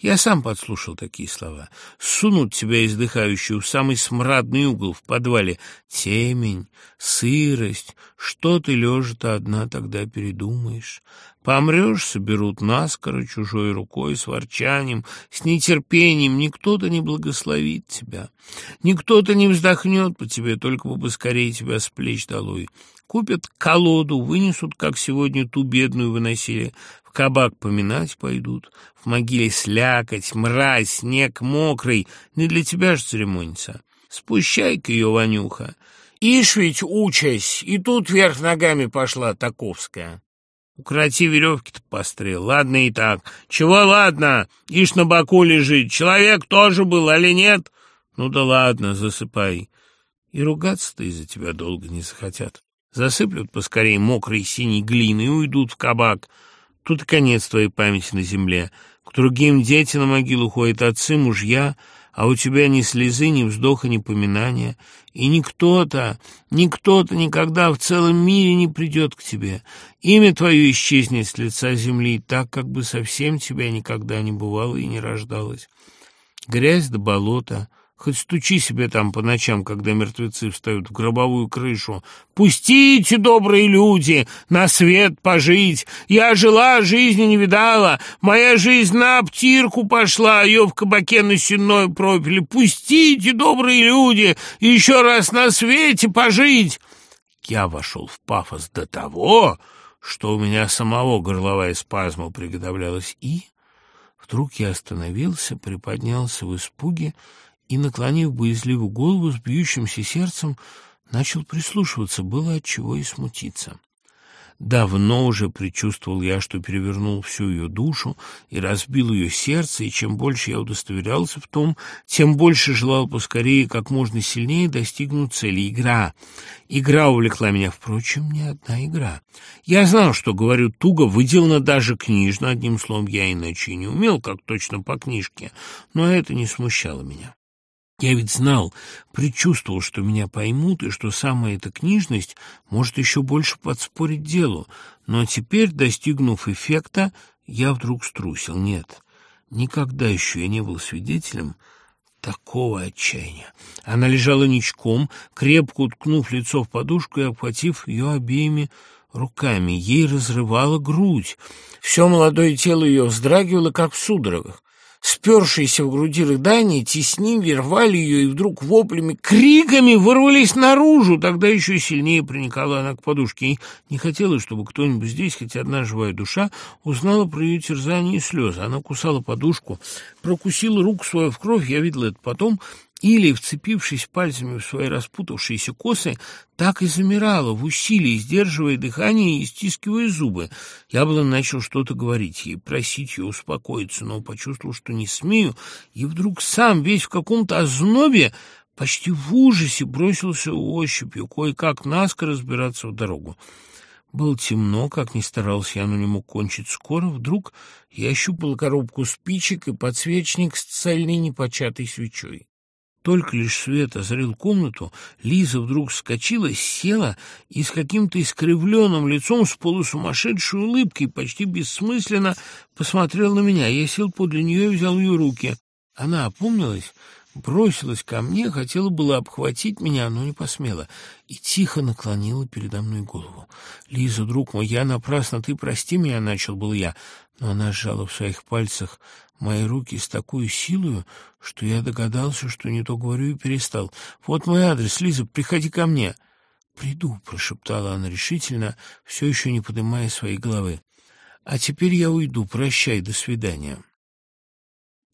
Я сам подслушал такие слова. Сунут тебя, издыхающую, в самый смрадный угол в подвале. Темень, сырость. Что ты, лежа-то одна, тогда передумаешь? Помрешь, соберут наскоро, чужой рукой, с ворчанием, с нетерпением. Никто-то не благословит тебя. Никто-то не вздохнет по тебе, только бы поскорее тебя с плеч долой. Купят колоду, вынесут, как сегодня ту бедную выносили, в кабак поминать пойдут, в могиле слякоть, мразь, снег мокрый, не для тебя же церемониться. Спущай-ка ее, Ванюха. Ишь ведь учась, и тут вверх ногами пошла Таковская. Укроти веревки-то пострел. Ладно и так. Чего ладно? Ишь на боку лежит. Человек тоже был, али нет? Ну да ладно, засыпай. И ругаться-то из-за тебя долго не захотят. Засыплют поскорее мокрой синей глиной и уйдут в кабак. Тут и конец твоей памяти на земле. К другим дети на могилу ходят отцы, мужья, а у тебя ни слезы, ни вздоха, ни поминания. И никто-то, никто-то никогда в целом мире не придет к тебе. Имя твое исчезнет с лица земли, так, как бы совсем тебя никогда не бывало и не рождалось. Грязь до болота — Хоть стучи себе там по ночам, когда мертвецы встают в гробовую крышу. Пустите, добрые люди, на свет пожить. Я жила, жизни не видала. Моя жизнь на обтирку пошла, ее в кабаке на сенной пропили. Пустите, добрые люди, еще раз на свете пожить. Я вошел в пафос до того, что у меня самого горловая спазма приготовлялась, и... Вдруг я остановился, приподнялся в испуге, и, наклонив боязливую голову с бьющимся сердцем, начал прислушиваться, было от чего и смутиться. Давно уже предчувствовал я, что перевернул всю ее душу и разбил ее сердце, и чем больше я удостоверялся в том, тем больше желал поскорее, как можно сильнее достигнуть цели. Игра. Игра увлекла меня, впрочем, не одна игра. Я знал, что говорю туго, выделано даже книжно, одним словом, я иначе не умел, как точно по книжке, но это не смущало меня. Я ведь знал, предчувствовал, что меня поймут, и что самая эта книжность может еще больше подспорить делу. Но теперь, достигнув эффекта, я вдруг струсил. Нет, никогда еще я не был свидетелем такого отчаяния. Она лежала ничком, крепко уткнув лицо в подушку и обхватив ее обеими руками. Ей разрывала грудь. Все молодое тело ее вздрагивало, как в судорогах. Спершиеся в груди рыдания теснили, рвали ее, и вдруг воплями, криками вырвались наружу. Тогда еще сильнее проникала она к подушке. И не хотела, чтобы кто-нибудь здесь, хоть одна живая душа, узнала про ее терзание и слезы. Она кусала подушку, прокусила руку свою в кровь, я видел это потом, или, вцепившись пальцами в свои распутавшиеся косы, так и замирала в усилии, сдерживая дыхание и стискивая зубы. Я было начал что-то говорить ей, просить ее успокоиться, но почувствовал, что не смею, и вдруг сам, весь в каком-то ознобе, почти в ужасе бросился ощупью, кое-как наскоро разбираться в дорогу. Было темно, как ни старался я, но не мог кончить скоро. Вдруг я ощупал коробку спичек и подсвечник с цельной непочатой свечой. Только лишь свет озарил комнату, Лиза вдруг вскочила, села и с каким-то искривленным лицом, с полусумасшедшей улыбкой, почти бессмысленно посмотрела на меня. Я сел подле нее и взял ее руки. Она опомнилась, бросилась ко мне, хотела было обхватить меня, но не посмела, и тихо наклонила передо мной голову. «Лиза, друг мой, я напрасно, ты прости меня», — начал был я, но она сжала в своих пальцах мои руки с такой силой, что я догадался, что не то говорю, и перестал. «Вот мой адрес, Лиза, приходи ко мне». «Приду», — прошептала она решительно, все еще не поднимая своей головы. «А теперь я уйду. Прощай, до свидания».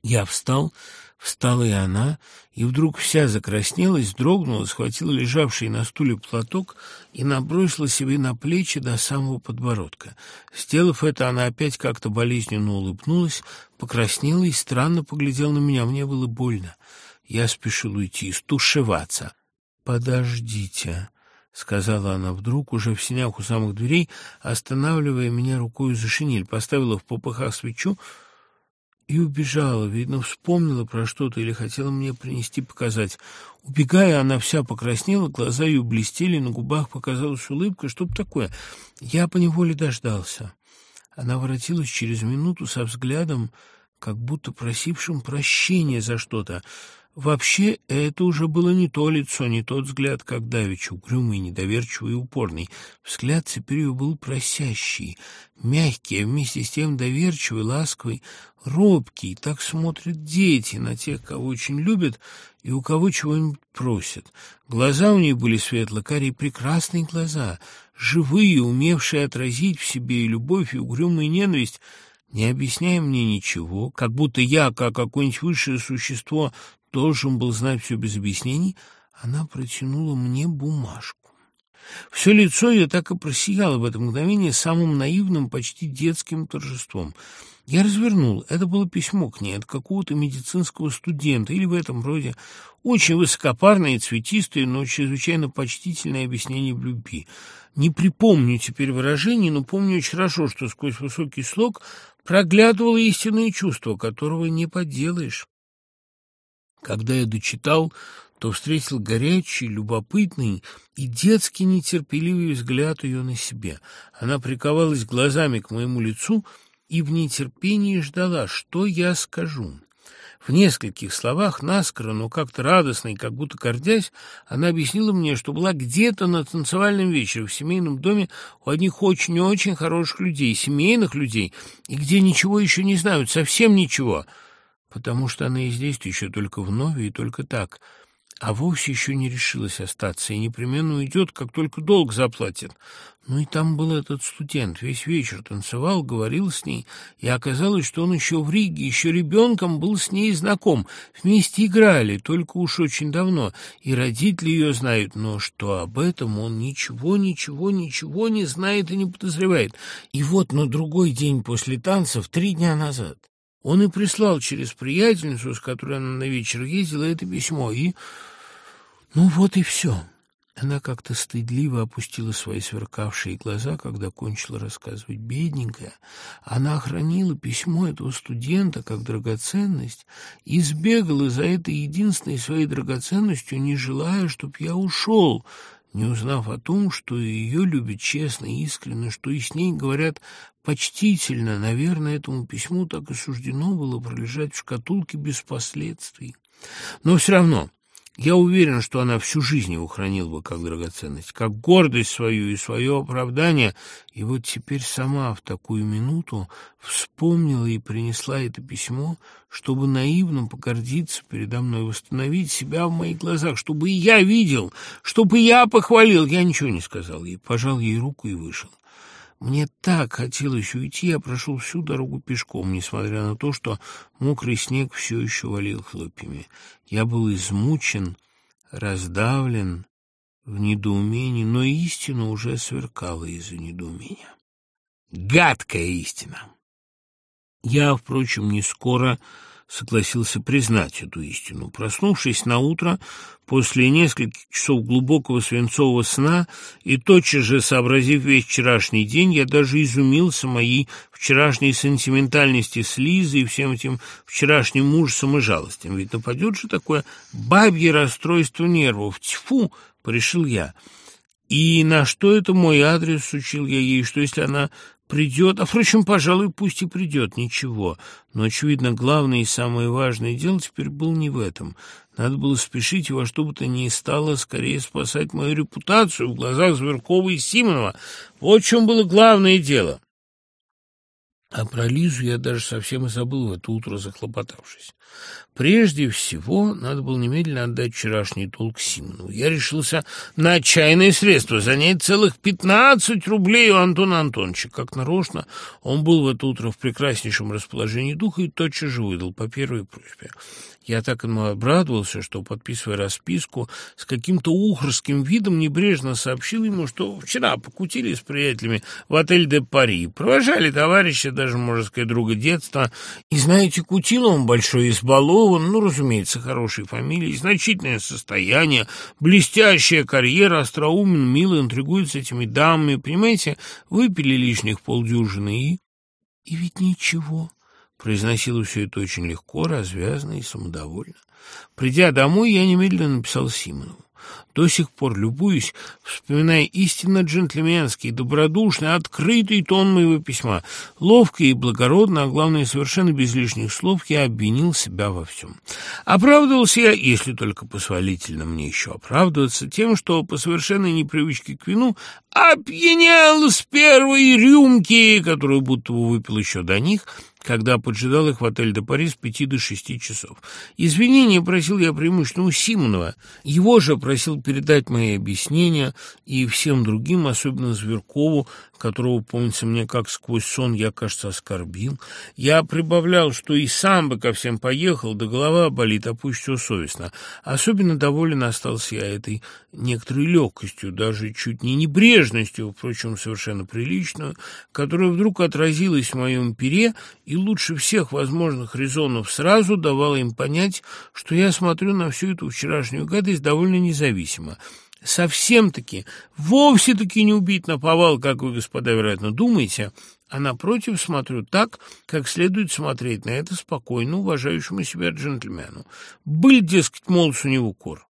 Я встал, встала и она, и вдруг вся закраснелась, дрогнула, схватила лежавший на стуле платок и набросила себе на плечи до самого подбородка. Сделав это, она опять как-то болезненно улыбнулась, покраснела и странно поглядела на меня. Мне было больно. Я спешил уйти, стушеваться. «Подождите», — сказала она вдруг, уже в синях у самых дверей, останавливая меня рукой за шинель, поставила в попыхах свечу, и убежала, видно, вспомнила про что-то или хотела мне принести показать. Убегая, она вся покраснела, глаза ее блестели, на губах показалась улыбка. Что б такое? Я поневоле дождался. Она воротилась через минуту со взглядом, как будто просившим прощения за что-то. Вообще, это уже было не то лицо, не тот взгляд, как давеча, угрюмый, недоверчивый и упорный. Взгляд теперь ее был просящий, мягкий, а вместе с тем доверчивый, ласковый, робкий. Так смотрят дети на тех, кого очень любят и у кого чего-нибудь просят. Глаза у нее были светло-карие, прекрасные глаза, живые, умевшие отразить в себе и любовь, и угрюмую ненависть, не объясняя мне ничего, как будто я, как какое-нибудь высшее существо, должен был знать все без объяснений, она протянула мне бумажку. Все лицо ее так и просияло в это мгновение самым наивным, почти детским торжеством. Я развернул. Это было письмо к ней от какого-то медицинского студента или в этом роде. Очень высокопарное и цветистое, но чрезвычайно почтительное объяснение в любви. Не припомню теперь выражений, но помню очень хорошо, что сквозь высокий слог проглядывало истинное чувство, которого не подделаешь. Когда я дочитал, то встретил горячий, любопытный и детский нетерпеливый взгляд ее на себе. Она приковалась глазами к моему лицу и в нетерпении ждала, что я скажу. В нескольких словах, наскоро, но как-то радостно и как будто гордясь, она объяснила мне, что была где-то на танцевальном вечере в семейном доме у одних очень-очень хороших людей, семейных людей, и где ничего еще не знают, совсем ничего — потому что она и здесь еще только вновь и только так, а вовсе еще не решилась остаться и непременно уйдет, как только долг заплатит. Ну и там был этот студент, весь вечер танцевал, говорил с ней, и оказалось, что он еще в Риге, еще ребенком был с ней знаком. Вместе играли, только уж очень давно, и родители ее знают, но что об этом он ничего, ничего, ничего не знает и не подозревает. И вот на другой день после танцев, три дня назад, он и прислал через приятельницу, с которой она на вечер ездила, это письмо, и... Ну вот и все. Она как-то стыдливо опустила свои сверкавшие глаза, когда кончила рассказывать. Бедненькая, она охранила письмо этого студента как драгоценность и сбегала за этой единственной своей драгоценностью, не желая, чтоб я ушел, не узнав о том, что ее любят честно и искренне, что и с ней говорят почтительно. Наверное, этому письму так и суждено было пролежать в шкатулке без последствий. Но все равно я уверен, что она всю жизнь его хранила бы как драгоценность, как гордость свою и свое оправдание, и вот теперь сама в такую минуту вспомнила и принесла это письмо, чтобы наивно погордиться передо мной, восстановить себя в моих глазах, чтобы я видел, чтобы я похвалил. Я ничего не сказал ей, пожал ей руку и вышел. Мне так хотелось уйти, я прошел всю дорогу пешком, несмотря на то, что мокрый снег все еще валил хлопьями. Я был измучен, раздавлен в недоумении, но истина уже сверкала из-за недоумения. Гадкая истина! Я, впрочем, не скоро согласился признать эту истину. Проснувшись на утро после нескольких часов глубокого свинцового сна и тотчас же сообразив весь вчерашний день, я даже изумился моей вчерашней сентиментальности с Лизой и всем этим вчерашним ужасом и жалостям. Ведь нападет же такое бабье расстройство нервов. Тьфу, порешил я. И на что это мой адрес, учил я ей, что если она придет, а, впрочем, пожалуй, пусть и придет, ничего. Но, очевидно, главное и самое важное дело теперь было не в этом. Надо было спешить во что бы то ни стало скорее спасать мою репутацию в глазах Зверкова и Симонова. Вот в чем было главное дело. А про Лизу я даже совсем и забыл в это утро, захлопотавшись. Прежде всего, надо было немедленно отдать вчерашний толк Симонову. Я решился на отчаянные средства, занять целых пятнадцать рублей у Антона Антоновича. Как нарочно, он был в это утро в прекраснейшем расположении духа и тотчас же выдал по первой просьбе. Я так ему обрадовался, что, подписывая расписку, с каким-то ухорским видом небрежно сообщил ему, что вчера покутили с приятелями в отель «Де Пари». Провожали товарища, даже, можно сказать, друга детства. И, знаете, кутил он большой, избалован, ну, разумеется, хорошей фамилией, значительное состояние, блестящая карьера, остроумен, мило интригует с этими дамами, понимаете, выпили лишних полдюжины и... И ведь ничего... Произносила все это очень легко, развязно и самодовольно. Придя домой, я немедленно написал Симонову. До сих пор любуюсь, вспоминая истинно джентльменский, добродушный, открытый тон моего письма. Ловко и благородно, а главное, совершенно без лишних слов, я обвинил себя во всем. Оправдывался я, если только позволительно мне еще оправдываться, тем, что по совершенной непривычке к вину опьянел с первой рюмки, которую будто бы выпил еще до них, когда поджидал их в отель «Де Пари» с пяти до шести часов. Извинения просил я преимущественно у Симонова. Его же просил передать мои объяснения и всем другим, особенно Зверкову, которого, помнится мне, как сквозь сон я, кажется, оскорбил. Я прибавлял, что и сам бы ко всем поехал, да голова болит, а пусть все совестно. Особенно доволен остался я этой некоторой легкостью, даже чуть не небрежностью, впрочем, совершенно приличную, которая вдруг отразилась в моем пере и лучше всех возможных резонов сразу давала им понять, что я смотрю на всю эту вчерашнюю гадость довольно независимо совсем-таки, вовсе-таки не убить на повал, как вы, господа, вероятно, думаете, а напротив смотрю так, как следует смотреть на это спокойно уважающему себя джентльмену. Был, дескать, молодц у него кор.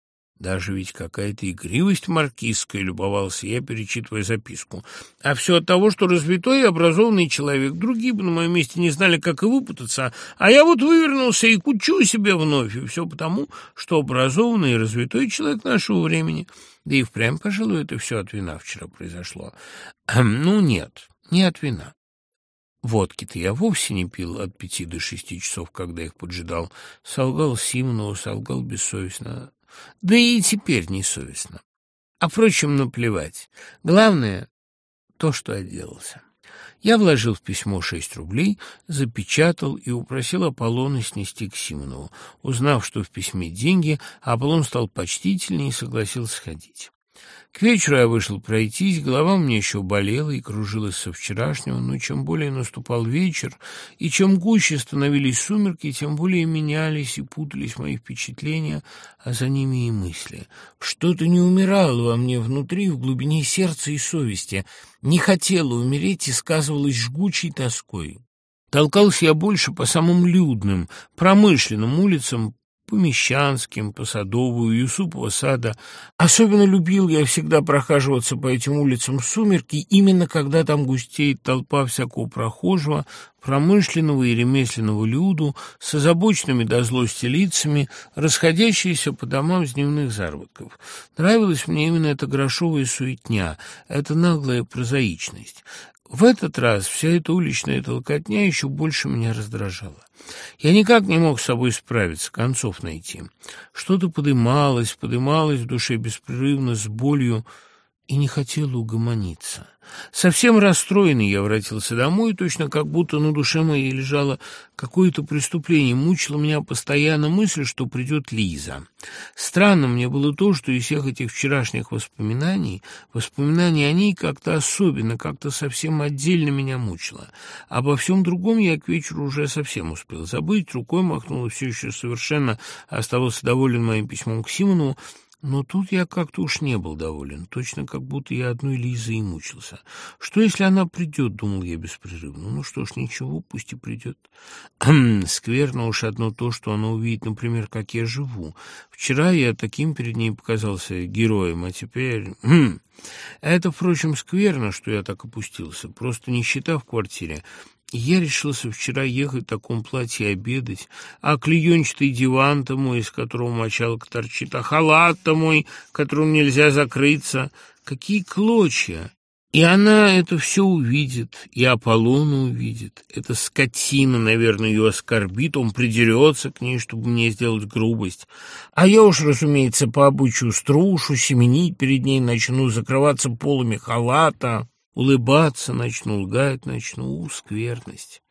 Даже ведь какая-то игривость маркизская, любовался я, перечитывая записку. А все от того, что развитой и образованный человек. Другие бы на моем месте не знали, как и выпутаться, а я вот вывернулся и кучу себе вновь. И все потому, что образованный и развитой человек нашего времени. Да и впрямь, пожалуй, это все от вина вчера произошло. Ну, нет, не от вина. Водки-то я вовсе не пил от пяти до шести часов, когда их поджидал. Солгал Симонову, солгал бессовестно. Да и теперь несовестно. А, впрочем, наплевать. Главное — то, что отделался. Я вложил в письмо шесть рублей, запечатал и упросил Аполлона снести к Симонову. Узнав, что в письме деньги, Аполлон стал почтительнее и согласился ходить. К вечеру я вышел пройтись, голова у меня еще болела и кружилась со вчерашнего, но чем более наступал вечер, и чем гуще становились сумерки, тем более менялись и путались мои впечатления, а за ними и мысли. Что-то не умирало во мне внутри, в глубине сердца и совести, не хотело умереть и сказывалось жгучей тоской. Толкался я больше по самым людным, промышленным улицам, по Мещанским, по Садовую, Юсупова сада. Особенно любил я всегда прохаживаться по этим улицам сумерки, именно когда там густеет толпа всякого прохожего, промышленного и ремесленного люду, с озабоченными до злости лицами, расходящиеся по домам с дневных заработков. Нравилась мне именно эта грошовая суетня, эта наглая прозаичность. В этот раз вся эта уличная толкотня еще больше меня раздражала. Я никак не мог с собой справиться, концов найти. Что-то подымалось, подымалось в душе беспрерывно, с болью, и не хотела угомониться. Совсем расстроенный я воротился домой, точно как будто на душе моей лежало какое-то преступление. Мучила меня постоянно мысль, что придет Лиза. Странно мне было то, что из всех этих вчерашних воспоминаний, воспоминания о ней как-то особенно, как-то совсем отдельно меня мучило. Обо всем другом я к вечеру уже совсем успел забыть, рукой махнул и все еще совершенно оставался доволен моим письмом к Симону, но тут я как-то уж не был доволен, точно как будто я одной Лизой и мучился. Что, если она придет, думал я беспрерывно. Ну что ж, ничего, пусть и придет. Скверно уж одно то, что она увидит, например, как я живу. Вчера я таким перед ней показался героем, а теперь... Это, впрочем, скверно, что я так опустился. Просто нищета в квартире я решился вчера ехать в таком платье обедать, а клеенчатый диван-то мой, из которого мочалка торчит, а халат-то мой, которым нельзя закрыться. Какие клочья! И она это все увидит, и Аполлона увидит. Эта скотина, наверное, ее оскорбит, он придерется к ней, чтобы мне сделать грубость. А я уж, разумеется, по обычаю струшу, семенить перед ней начну, закрываться полами халата. Улыбаться начну, лгать начну, скверность.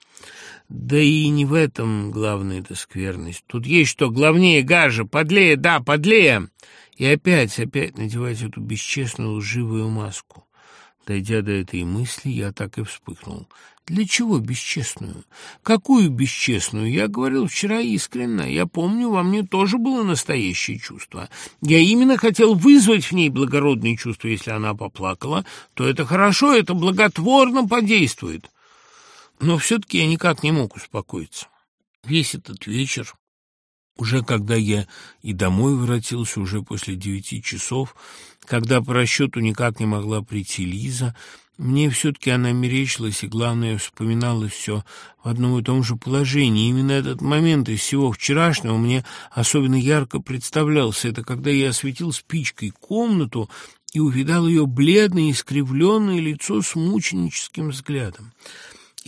Да и не в этом главная эта скверность. Тут есть что главнее гажа, подлее, да, подлее. И опять, опять надевать эту бесчестную лживую маску. Дойдя до этой мысли, я так и вспыхнул. Для чего бесчестную? Какую бесчестную? Я говорил вчера искренне. Я помню, во мне тоже было настоящее чувство. Я именно хотел вызвать в ней благородные чувства. Если она поплакала, то это хорошо, это благотворно подействует. Но все-таки я никак не мог успокоиться. Весь этот вечер, уже когда я и домой воротился, уже после девяти часов, когда по расчету никак не могла прийти Лиза, мне все-таки она мерещилась, и, главное, вспоминала все в одном и том же положении. Именно этот момент из всего вчерашнего мне особенно ярко представлялся. Это когда я осветил спичкой комнату и увидал ее бледное, искривленное лицо с мученическим взглядом.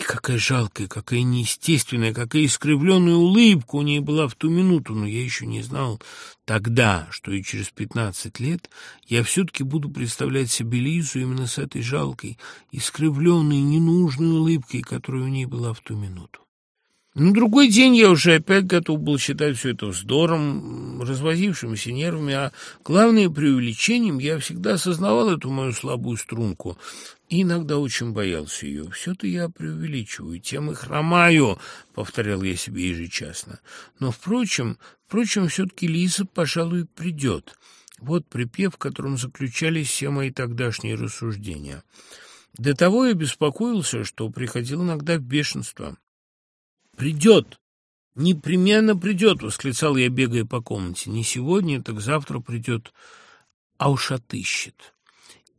И какая жалкая, какая неестественная, какая искривленная улыбка у ней была в ту минуту, но я еще не знал тогда, что и через пятнадцать лет я все-таки буду представлять себе Лизу именно с этой жалкой, искривленной, ненужной улыбкой, которая у ней была в ту минуту. На другой день я уже опять готов был считать все это вздором, развозившимися нервами, а главное преувеличением я всегда осознавал эту мою слабую струнку и иногда очень боялся ее. Все-то я преувеличиваю, тем и хромаю, — повторял я себе ежечасно. Но, впрочем, впрочем, все-таки Лиза, пожалуй, придет. Вот припев, в котором заключались все мои тогдашние рассуждения. До того я беспокоился, что приходил иногда в бешенство. «Придет! Непременно придет!» — восклицал я, бегая по комнате. «Не сегодня, так завтра придет, а уж отыщет».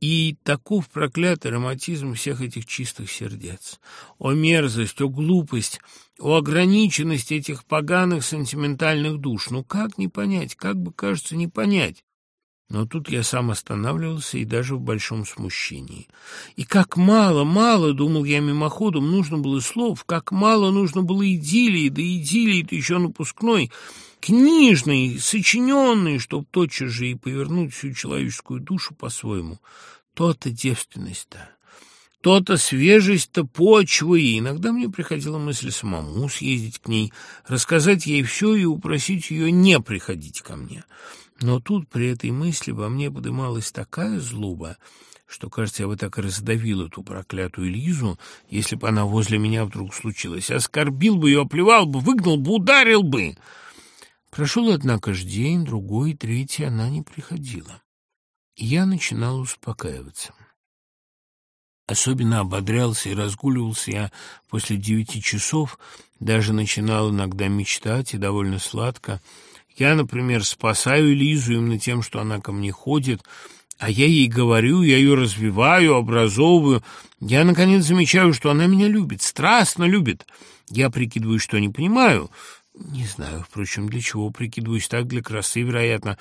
И таков проклятый романтизм всех этих чистых сердец. О мерзость, о глупость, о ограниченность этих поганых сентиментальных душ. Ну как не понять, как бы, кажется, не понять? Но тут я сам останавливался и даже в большом смущении. И как мало, мало, думал я мимоходом, нужно было слов, как мало нужно было идиллии, да идиллии-то еще напускной, книжной, сочиненной, чтоб тотчас же и повернуть всю человеческую душу по-своему. То-то девственность-то. То-то свежесть-то почвы, и иногда мне приходила мысль самому съездить к ней, рассказать ей все и упросить ее не приходить ко мне. Но тут при этой мысли во мне подымалась такая злоба, что, кажется, я бы так и раздавил эту проклятую Лизу, если бы она возле меня вдруг случилась. Оскорбил бы ее, оплевал бы, выгнал бы, ударил бы. Прошел, однако, ж день, другой, третий, она не приходила. Я начинал успокаиваться. Особенно ободрялся и разгуливался я после девяти часов, даже начинал иногда мечтать, и довольно сладко — я, например, спасаю Лизу именно тем, что она ко мне ходит, а я ей говорю, я ее развиваю, образовываю. Я, наконец, замечаю, что она меня любит, страстно любит. Я прикидываюсь, что не понимаю. Не знаю, впрочем, для чего прикидываюсь так, для красы, вероятно.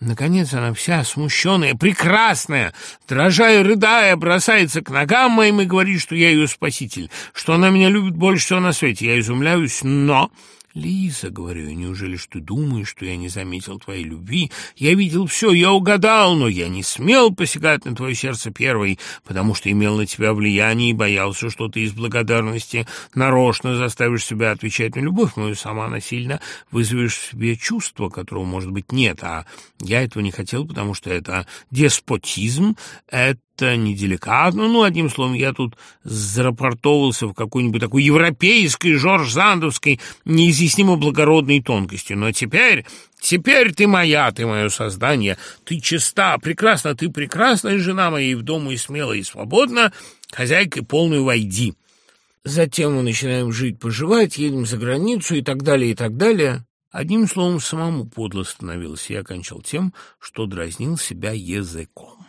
Наконец она вся смущенная, прекрасная, дрожа и рыдая, бросается к ногам моим и говорит, что я ее спаситель, что она меня любит больше всего на свете. Я изумляюсь, но «Лиза», — говорю, — «неужели ж ты думаешь, что я не заметил твоей любви? Я видел все, я угадал, но я не смел посягать на твое сердце первый, потому что имел на тебя влияние и боялся, что ты из благодарности нарочно заставишь себя отвечать на любовь мою, сама насильно вызовешь себе чувство, которого, может быть, нет, а я этого не хотел, потому что это деспотизм, это это неделикатно. Ну, одним словом, я тут зарапортовался в какой-нибудь такой европейской, жорж-зандовской, неизъяснимо благородной тонкости. Но теперь, теперь ты моя, ты мое создание, ты чиста, прекрасна, ты прекрасная жена моя, и в дому и смело, и свободна, хозяйкой полную войди. Затем мы начинаем жить-поживать, едем за границу и так далее, и так далее. Одним словом, самому подло становилось, и я кончал тем, что дразнил себя языком.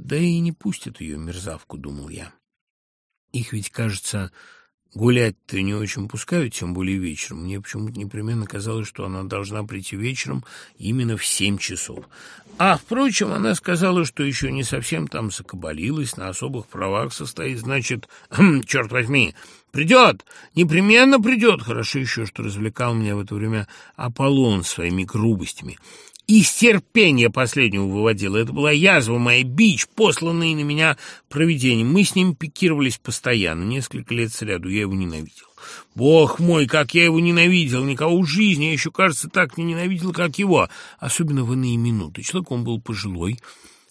Да и не пустят ее, мерзавку, думал я. Их ведь, кажется, гулять-то не очень пускают, тем более вечером. Мне почему-то непременно казалось, что она должна прийти вечером именно в семь часов. А, впрочем, она сказала, что еще не совсем там закабалилась, на особых правах состоит, значит, черт возьми, придет, непременно придет. Хорошо еще, что развлекал меня в это время Аполлон своими грубостями из терпения последнего выводила. Это была язва моя, бич, посланный на меня провидением. Мы с ним пикировались постоянно, несколько лет сряду. Я его ненавидел. Бог мой, как я его ненавидел! Никого в жизни я еще, кажется, так не ненавидел, как его. Особенно в иные минуты. Человек он был пожилой,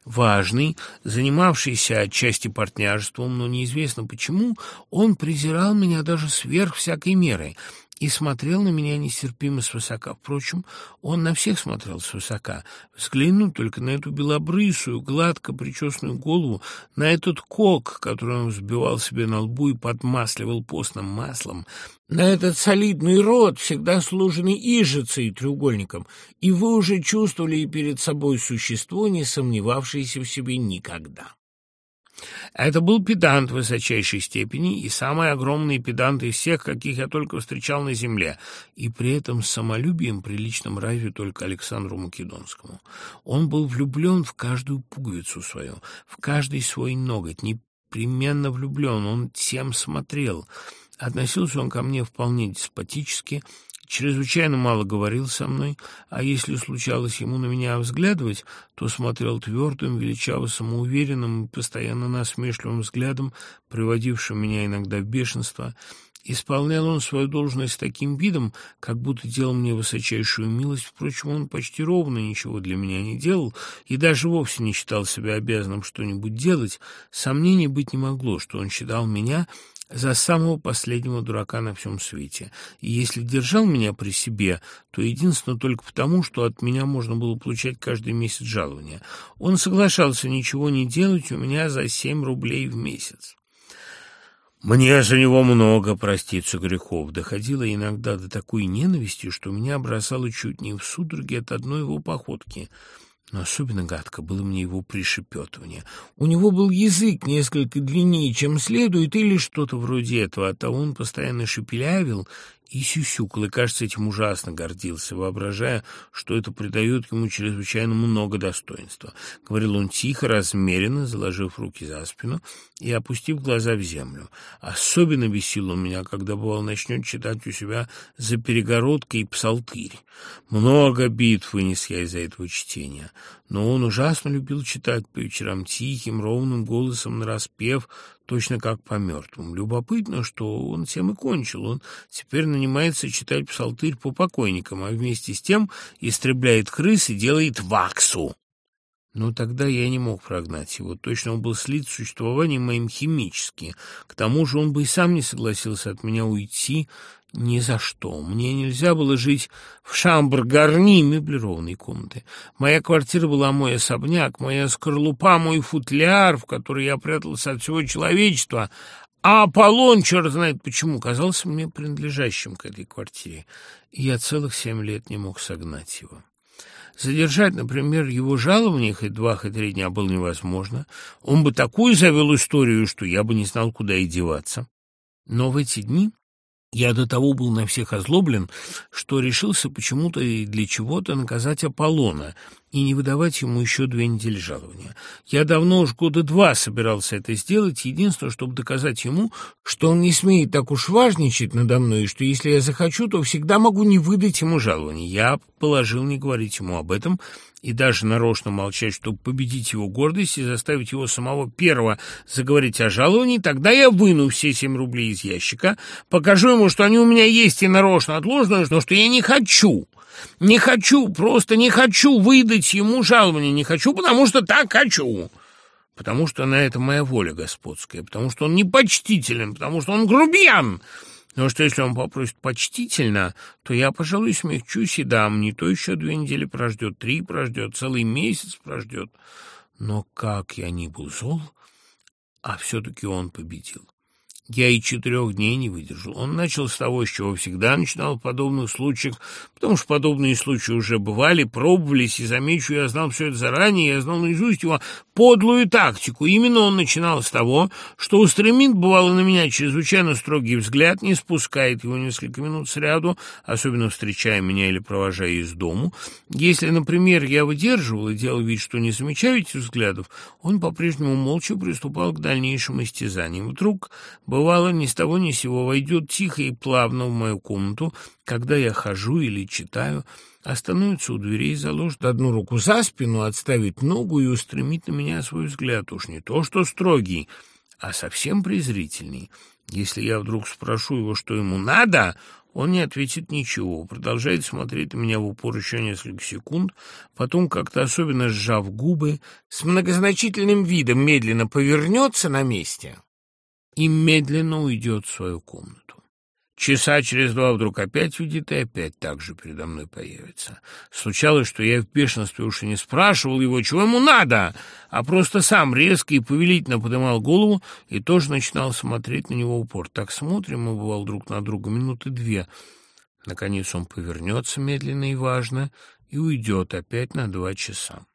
важный, занимавшийся отчасти партнерством, но неизвестно почему, он презирал меня даже сверх всякой меры и смотрел на меня нестерпимо свысока. Впрочем, он на всех смотрел свысока. Взглянуть только на эту белобрысую, гладко причесанную голову, на этот кок, который он взбивал себе на лбу и подмасливал постным маслом, на этот солидный рот, всегда служенный ижицей и треугольником, и вы уже чувствовали перед собой существо, не сомневавшееся в себе никогда. Это был педант высочайшей степени и самый огромный педант из всех, каких я только встречал на земле, и при этом самолюбием, приличным разве только Александру Македонскому. Он был влюблен в каждую пуговицу свою, в каждый свой ноготь, непременно влюблен, он всем смотрел. Относился он ко мне вполне деспотически, чрезвычайно мало говорил со мной, а если случалось ему на меня взглядывать, то смотрел твердым, величаво самоуверенным и постоянно насмешливым взглядом, приводившим меня иногда в бешенство. Исполнял он свою должность таким видом, как будто делал мне высочайшую милость. Впрочем, он почти ровно ничего для меня не делал и даже вовсе не считал себя обязанным что-нибудь делать. Сомнений быть не могло, что он считал меня за самого последнего дурака на всем свете. И если держал меня при себе, то единственно только потому, что от меня можно было получать каждый месяц жалования. Он соглашался ничего не делать у меня за семь рублей в месяц. Мне за него много проститься грехов. Доходило иногда до такой ненависти, что меня бросало чуть не в судороги от одной его походки — но особенно гадко было мне его пришепетывание. У него был язык несколько длиннее, чем следует, или что-то вроде этого. Оттого он постоянно шепелявил и сюсюкал, и, кажется, этим ужасно гордился, воображая, что это придает ему чрезвычайно много достоинства. Говорил он тихо, размеренно, заложив руки за спину и опустив глаза в землю. Особенно бесил он меня, когда, бывал, начнет читать у себя за перегородкой псалтырь. Много битв вынес я из-за этого чтения, но он ужасно любил читать по вечерам тихим, ровным голосом нараспев, точно как по мертвым. Любопытно, что он всем и кончил. Он теперь нанимается читать псалтырь по покойникам, а вместе с тем истребляет крыс и делает ваксу. Но тогда я не мог прогнать его. Точно он был слит существованием моим химически. К тому же он бы и сам не согласился от меня уйти, ни за что. Мне нельзя было жить в Шамбр-Гарни меблированной комнаты. Моя квартира была мой особняк, моя скорлупа, мой футляр, в который я прятался от всего человечества, а Аполлон, черт знает почему, казался мне принадлежащим к этой квартире. И я целых семь лет не мог согнать его. Задержать, например, его жалование хоть два, хоть три дня было невозможно. Он бы такую завел историю, что я бы не знал, куда и деваться. Но в эти дни я до того был на всех озлоблен, что решился почему-то и для чего-то наказать Аполлона, и не выдавать ему еще две недели жалования. Я давно уж года два собирался это сделать, единственное, чтобы доказать ему, что он не смеет так уж важничать надо мной, и что если я захочу, то всегда могу не выдать ему жалования. Я положил не говорить ему об этом, и даже нарочно молчать, чтобы победить его гордость и заставить его самого первого заговорить о жаловании, тогда я выну все семь рублей из ящика, покажу ему, что они у меня есть и нарочно отложены, но что я не хочу, не хочу, просто не хочу выдать ему жалование, не хочу, потому что так хочу. Потому что на это моя воля господская, потому что он непочтителен, потому что он грубиян, но что если он попросит почтительно, то я, пожалуй, смягчусь и дам. Не то еще две недели прождет, три прождет, целый месяц прождет. Но как я не был зол, а все-таки он победил. Я и четырех дней не выдержал. Он начал с того, с чего всегда начинал в подобных случаях, потому что подобные случаи уже бывали, пробовались, и, замечу, я знал все это заранее, я знал наизусть его подлую тактику. Именно он начинал с того, что устремит, бывало, на меня чрезвычайно строгий взгляд, не спускает его несколько минут сряду, особенно встречая меня или провожая из дому. Если, например, я выдерживал и делал вид, что не замечаю этих взглядов, он по-прежнему молча приступал к дальнейшим истязаниям. Вдруг Бывало, ни с того ни сего войдет тихо и плавно в мою комнату, когда я хожу или читаю, остановится у дверей, заложит одну руку за спину, отставит ногу и устремит на меня свой взгляд. Уж не то, что строгий, а совсем презрительный. Если я вдруг спрошу его, что ему надо, он не ответит ничего, продолжает смотреть на меня в упор еще несколько секунд, потом, как-то особенно сжав губы, с многозначительным видом медленно повернется на месте и медленно уйдет в свою комнату. Часа через два вдруг опять видит и опять так же передо мной появится. Случалось, что я в бешенстве уж и не спрашивал его, чего ему надо, а просто сам резко и повелительно поднимал голову и тоже начинал смотреть на него упор. Так смотрим мы, бывал, друг на друга минуты две. Наконец он повернется медленно и важно и уйдет опять на два часа.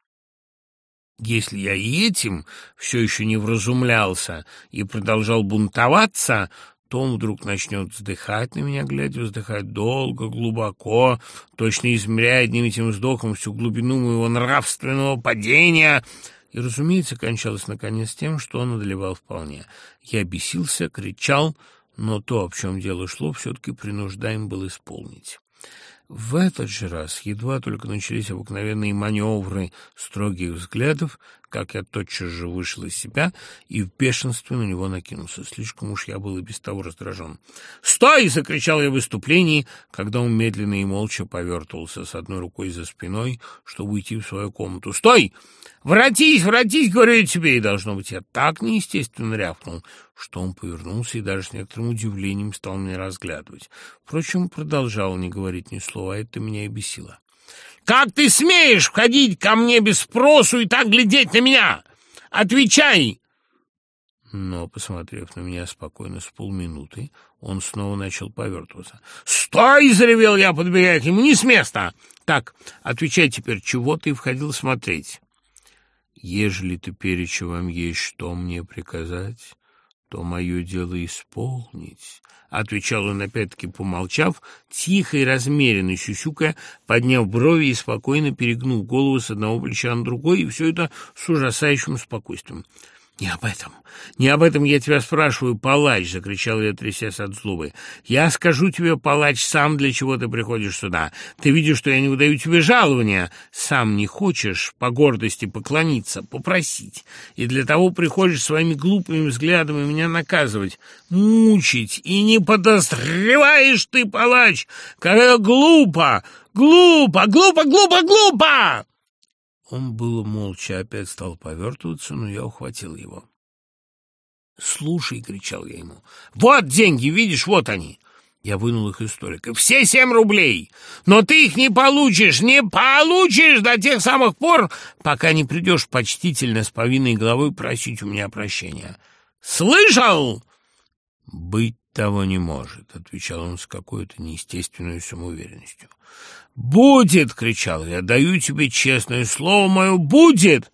Если я и этим все еще не вразумлялся и продолжал бунтоваться, то он вдруг начнет вздыхать на меня, глядя, вздыхать долго, глубоко, точно измеряя одним этим вздохом всю глубину моего нравственного падения. И, разумеется, кончалось наконец тем, что он одолевал вполне. Я бесился, кричал, но то, об чем дело шло, все-таки принуждаем был исполнить. В этот же раз едва только начались обыкновенные маневры строгих взглядов, как я тотчас же вышел из себя и в бешенстве на него накинулся. Слишком уж я был и без того раздражен. «Стой!» — закричал я в выступлении, когда он медленно и молча повертывался с одной рукой за спиной, чтобы уйти в свою комнату. «Стой! Воротись, воротись, говорю я тебе!» И, должно быть, я так неестественно рявкнул, что он повернулся и даже с некоторым удивлением стал меня разглядывать. Впрочем, продолжал не говорить ни слова, это меня и бесило. «Как ты смеешь входить ко мне без спросу и так глядеть на меня? Отвечай!» Но, посмотрев на меня спокойно с полминуты, он снова начал повертываться. «Стой!» — заревел я, подбегая к нему. «Не с места!» «Так, отвечай теперь, чего ты входил смотреть?» «Ежели ты переча вам есть что мне приказать, то мое дело исполнить, — отвечал он, опять-таки помолчав, тихо и размеренно сюсюкая, подняв брови и спокойно перегнув голову с одного плеча на другой, и все это с ужасающим спокойствием. «Не об этом, не об этом я тебя спрашиваю, палач!» — закричал я, трясясь от злобы. «Я скажу тебе, палач, сам для чего ты приходишь сюда. Ты видишь, что я не выдаю тебе жалования. Сам не хочешь по гордости поклониться, попросить. И для того приходишь своими глупыми взглядами меня наказывать, мучить. И не подозреваешь ты, палач, как глупо, глупо, глупо, глупо, глупо!» Он было молча опять стал повертываться, но я ухватил его. «Слушай!» — кричал я ему. «Вот деньги, видишь, вот они!» Я вынул их из столика. «Все семь рублей! Но ты их не получишь, не получишь до тех самых пор, пока не придешь почтительно с повинной головой просить у меня прощения. Слышал?» «Быть того не может», — отвечал он с какой-то неестественной самоуверенностью. «Будет!» — кричал я. «Даю тебе честное слово мое, будет!»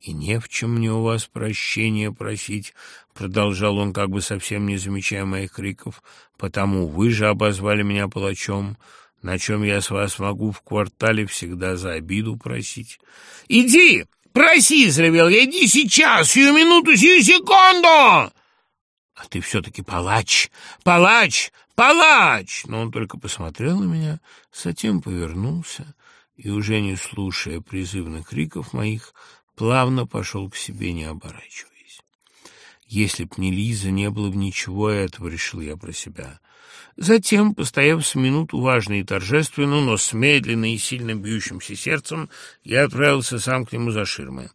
«И не в чем мне у вас прощения просить», — продолжал он, как бы совсем не замечая моих криков, «потому вы же обозвали меня палачом. на чем я с вас могу в квартале всегда за обиду просить. «Иди! Проси!» — заревел я. «Иди сейчас! Сию минуту, сию секунду!» «А ты все-таки палач! Палач! Палач!» Но он только посмотрел на меня, затем повернулся и, уже не слушая призывных криков моих, плавно пошел к себе, не оборачиваясь. Если б не Лиза, не было бы ничего этого, решил я про себя. Затем, постояв с минуту важно и торжественно, но с медленным и сильно бьющимся сердцем, я отправился сам к нему за ширмы.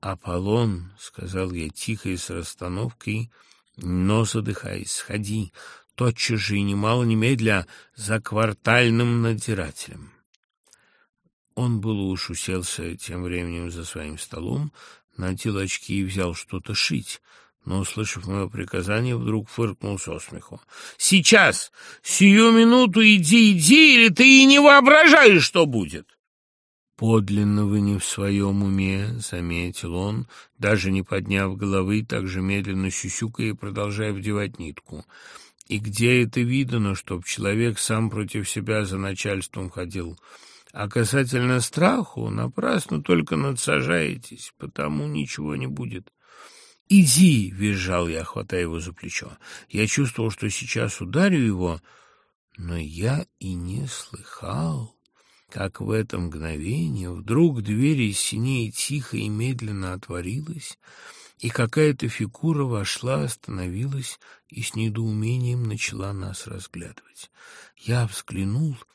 «Аполлон», — сказал я тихо и с расстановкой, но задыхаясь, — «сходи, тотчас же и немало немедля за квартальным надзирателем». Он было уж уселся тем временем за своим столом, надел очки и взял что-то шить, но, услышав мое приказание, вдруг фыркнул со смеху. «Сейчас! Сию минуту иди, иди, или ты и не воображаешь, что будет!» «Подлинно вы не в своем уме», — заметил он, даже не подняв головы, так же медленно сюсюкая и продолжая вдевать нитку. «И где это видано, чтоб человек сам против себя за начальством ходил?» А касательно страху, напрасно только надсажаетесь, потому ничего не будет. «Иди!» — визжал я, хватая его за плечо. Я чувствовал, что сейчас ударю его, но я и не слыхал, как в это мгновение вдруг дверь из синей тихо и медленно отворилась, и какая-то фигура вошла, остановилась и с недоумением начала нас разглядывать. Я взглянул —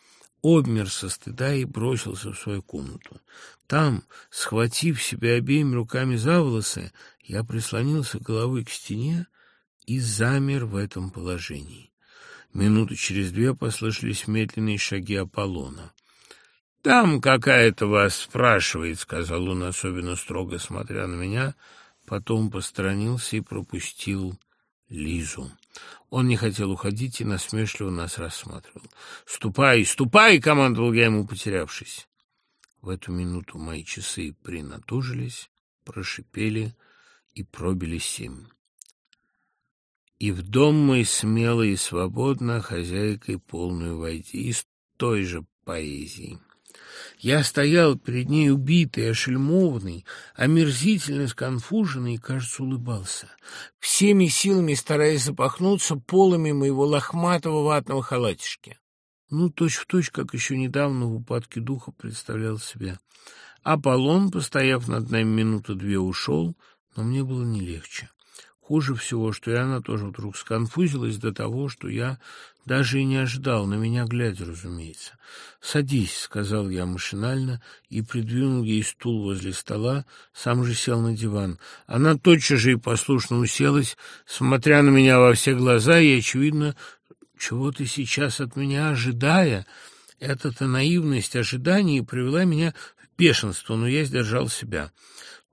обмер со стыда и бросился в свою комнату. Там, схватив себя обеими руками за волосы, я прислонился головой к стене и замер в этом положении. Минуту через две послышались медленные шаги Аполлона. «Там какая-то вас спрашивает», — сказал он, особенно строго смотря на меня, потом посторонился и пропустил Лизу. Он не хотел уходить и насмешливо нас рассматривал. «Ступай, ступай!» — командовал я ему, потерявшись. В эту минуту мои часы принатужились, прошипели и пробили семь. И в дом мой смело и свободно хозяйкой полную войти, из той же поэзии. Я стоял перед ней убитый, ошельмованный, омерзительно сконфуженный и, кажется, улыбался, всеми силами стараясь запахнуться полами моего лохматого ватного халатишки. Ну, точь-в-точь, как еще недавно в упадке духа представлял себя. Аполлон, постояв над нами минуту две, ушел, но мне было не легче. Хуже всего, что и она тоже вдруг сконфузилась до того, что я даже и не ожидал, на меня глядя, разумеется. «Садись», — сказал я машинально и придвинул ей стул возле стола, сам же сел на диван. Она тотчас же и послушно уселась, смотря на меня во все глаза и, очевидно, чего ты сейчас от меня ожидая. Эта-то наивность ожиданий привела меня в бешенство, но я сдержал себя.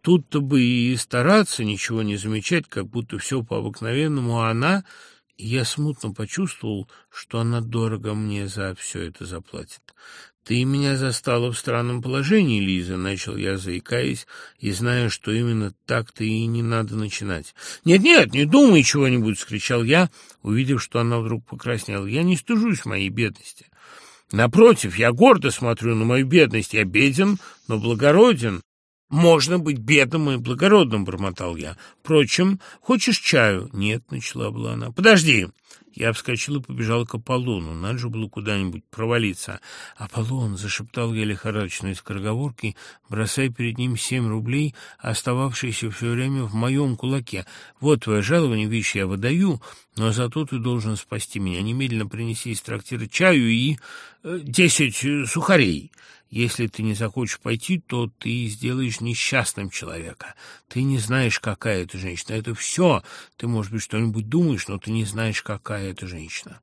Тут-то бы и стараться, ничего не замечать, как будто все по-обыкновенному, а она... Я смутно почувствовал, что она дорого мне за все это заплатит. «Ты меня застала в странном положении, Лиза», — начал я, заикаясь, и зная, что именно так-то и не надо начинать. «Нет-нет, не думай чего-нибудь», — скричал я, увидев, что она вдруг покраснела. «Я не стыжусь моей бедности. Напротив, я гордо смотрю на мою бедность. Я беден, но благороден. «Можно быть бедным и благородным», — бормотал я. «Впрочем, хочешь чаю?» «Нет», — начала была она. «Подожди». Я вскочил и побежал к Аполлону. Надо же было куда-нибудь провалиться. «Аполлон!» — зашептал я лихорадочной скороговоркой, бросая перед ним семь рублей, остававшиеся все время в моем кулаке. «Вот твое жалование, видишь, я выдаю, но зато ты должен спасти меня. Немедленно принеси из трактира чаю и э, десять э, сухарей». Если ты не захочешь пойти, то ты сделаешь несчастным человека. Ты не знаешь, какая это женщина. Это все. Ты, может быть, что-нибудь думаешь, но ты не знаешь, какая это женщина.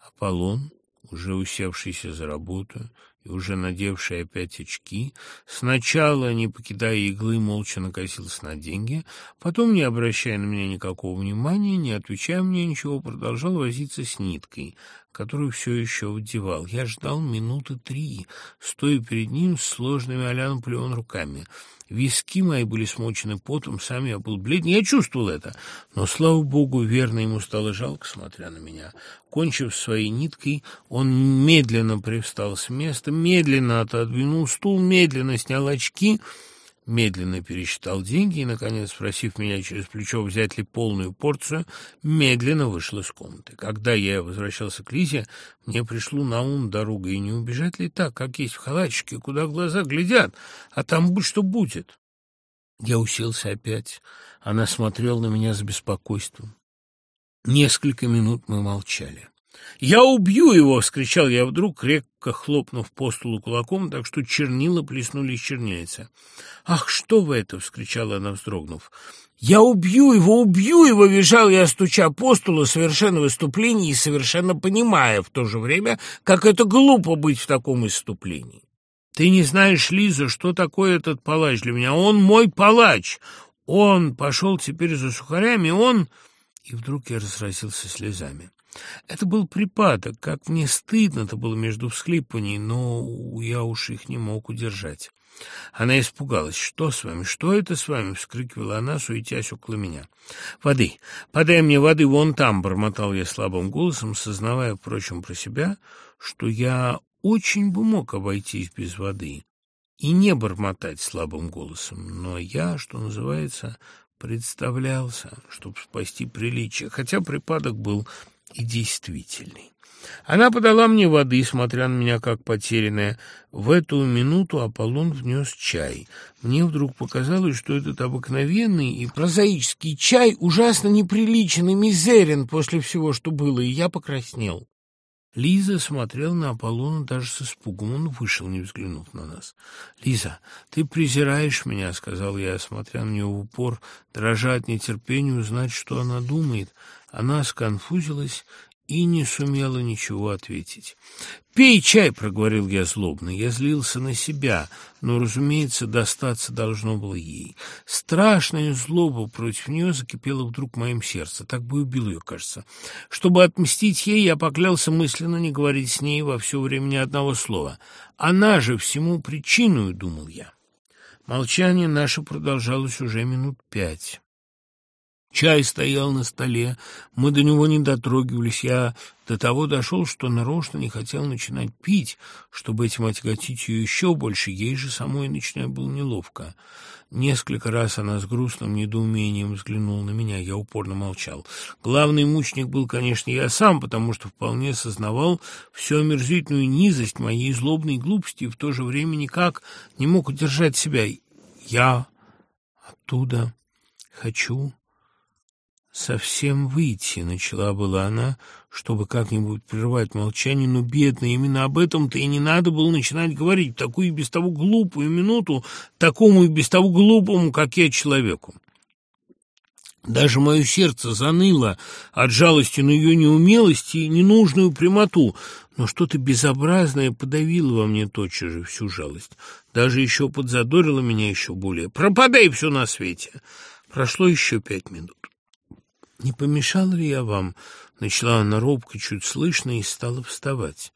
Аполлон, уже усевшийся за работу и уже надевший опять очки, сначала, не покидая иглы, молча накосился на деньги, потом, не обращая на меня никакого внимания, не отвечая мне ничего, продолжал возиться с ниткой, которую все еще вдевал. Я ждал минуты три, стоя перед ним с сложными а Наполеон руками. Виски мои были смочены потом, сам я был бледен, я чувствовал это. Но, слава богу, верно ему стало жалко, смотря на меня. Кончив своей ниткой, он медленно привстал с места, медленно отодвинул стул, медленно снял очки — медленно пересчитал деньги и, наконец, спросив меня через плечо, взять ли полную порцию, медленно вышел из комнаты. Когда я возвращался к Лизе, мне пришло на ум дорога, и не убежать ли так, как есть в халатчике, куда глаза глядят, а там будь что будет. Я уселся опять. Она смотрела на меня с беспокойством. Несколько минут мы молчали. «Я убью его!» — вскричал я вдруг, крепко хлопнув по столу кулаком, так что чернила плеснули из чернильницы. «Ах, что вы это!» — вскричала она, вздрогнув. «Я убью его, убью его!» — визжал я, стуча по столу, совершенно выступлении и совершенно понимая в то же время, как это глупо быть в таком выступлении. «Ты не знаешь, Лиза, что такое этот палач для меня? Он мой палач! Он пошел теперь за сухарями, он...» И вдруг я разразился слезами. Это был припадок, как мне стыдно-то было между всхлипываний, но я уж их не мог удержать. Она испугалась. «Что с вами? Что это с вами?» — вскрикивала она, суетясь около меня. «Воды! Подай мне воды вон там!» — бормотал я слабым голосом, сознавая, впрочем, про себя, что я очень бы мог обойтись без воды и не бормотать слабым голосом. Но я, что называется, представлялся, чтобы спасти приличие, хотя припадок был и действительный. Она подала мне воды, смотря на меня как потерянная. В эту минуту Аполлон внес чай. Мне вдруг показалось, что этот обыкновенный и прозаический чай ужасно неприличен и мизерен после всего, что было, и я покраснел. Лиза смотрела на Аполлона даже с испугом. Он вышел, не взглянув на нас. «Лиза, ты презираешь меня», — сказал я, смотря на нее в упор, дрожа от нетерпения узнать, что она думает. Она сконфузилась и не сумела ничего ответить. «Пей чай!» — проговорил я злобно. Я злился на себя, но, разумеется, достаться должно было ей. Страшная злоба против нее закипела вдруг в моем сердце. Так бы убил ее, кажется. Чтобы отмстить ей, я поклялся мысленно не говорить с ней во все время ни одного слова. Она же всему причиной, — думал я. Молчание наше продолжалось уже минут пять. Чай стоял на столе, мы до него не дотрогивались. Я до того дошел, что нарочно не хотел начинать пить, чтобы этим отяготить ее еще больше. Ей же самой начинать было неловко. Несколько раз она с грустным недоумением взглянула на меня. Я упорно молчал. Главный мучник был, конечно, я сам, потому что вполне сознавал всю омерзительную низость моей злобной глупости и в то же время никак не мог удержать себя. Я оттуда хочу совсем выйти, — начала была она, чтобы как-нибудь прервать молчание, но, бедно, именно об этом-то и не надо было начинать говорить такую и без того глупую минуту, такому и без того глупому, как я, человеку. Даже мое сердце заныло от жалости на ее неумелость и ненужную прямоту, но что-то безобразное подавило во мне тотчас же всю жалость. Даже еще подзадорило меня еще более. «Пропадай все на свете!» Прошло еще пять минут. «Не помешал ли я вам?» — начала она робко, чуть слышно, и стала вставать.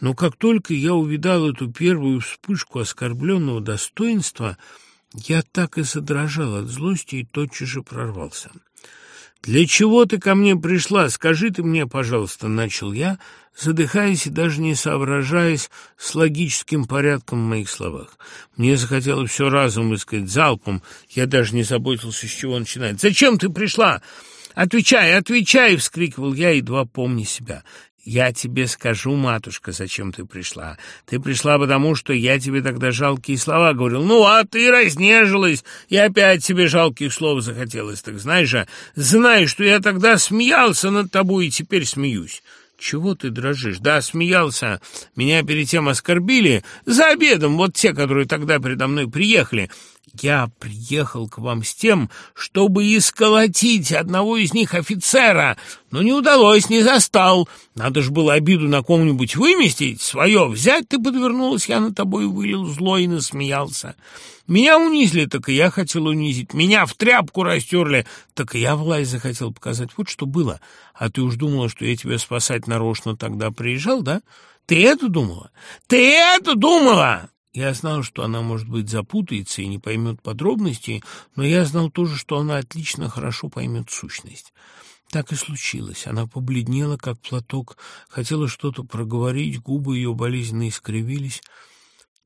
Но как только я увидал эту первую вспышку оскорбленного достоинства, я так и задрожал от злости и тотчас же прорвался. «Для чего ты ко мне пришла? Скажи ты мне, пожалуйста», — начал я, задыхаясь и даже не соображаясь с логическим порядком в моих словах. Мне захотелось все разом высказать залпом, я даже не заботился, с чего начинать. «Зачем ты пришла?» «Отвечай, отвечай!» — вскрикивал я, едва помня себя. «Я тебе скажу, матушка, зачем ты пришла. Ты пришла потому, что я тебе тогда жалкие слова говорил. Ну, а ты разнежилась, и опять тебе жалких слов захотелось. Так знаешь же, знай, что я тогда смеялся над тобой и теперь смеюсь». «Чего ты дрожишь?» «Да, смеялся. Меня перед тем оскорбили. За обедом, вот те, которые тогда передо мной приехали. Я приехал к вам с тем, чтобы исколотить одного из них офицера, но не удалось, не застал. Надо ж было обиду на ком-нибудь выместить, свое взять ты подвернулась, я на тобой вылил зло и насмеялся. Меня унизили, так и я хотел унизить. Меня в тряпку растерли, так и я власть захотел показать. Вот что было. А ты уж думала, что я тебя спасать нарочно тогда приезжал, да? Ты это думала? Ты это думала? Я знал, что она, может быть, запутается и не поймет подробностей, но я знал тоже, что она отлично хорошо поймет сущность. Так и случилось. Она побледнела, как платок, хотела что-то проговорить, губы ее болезненно искривились,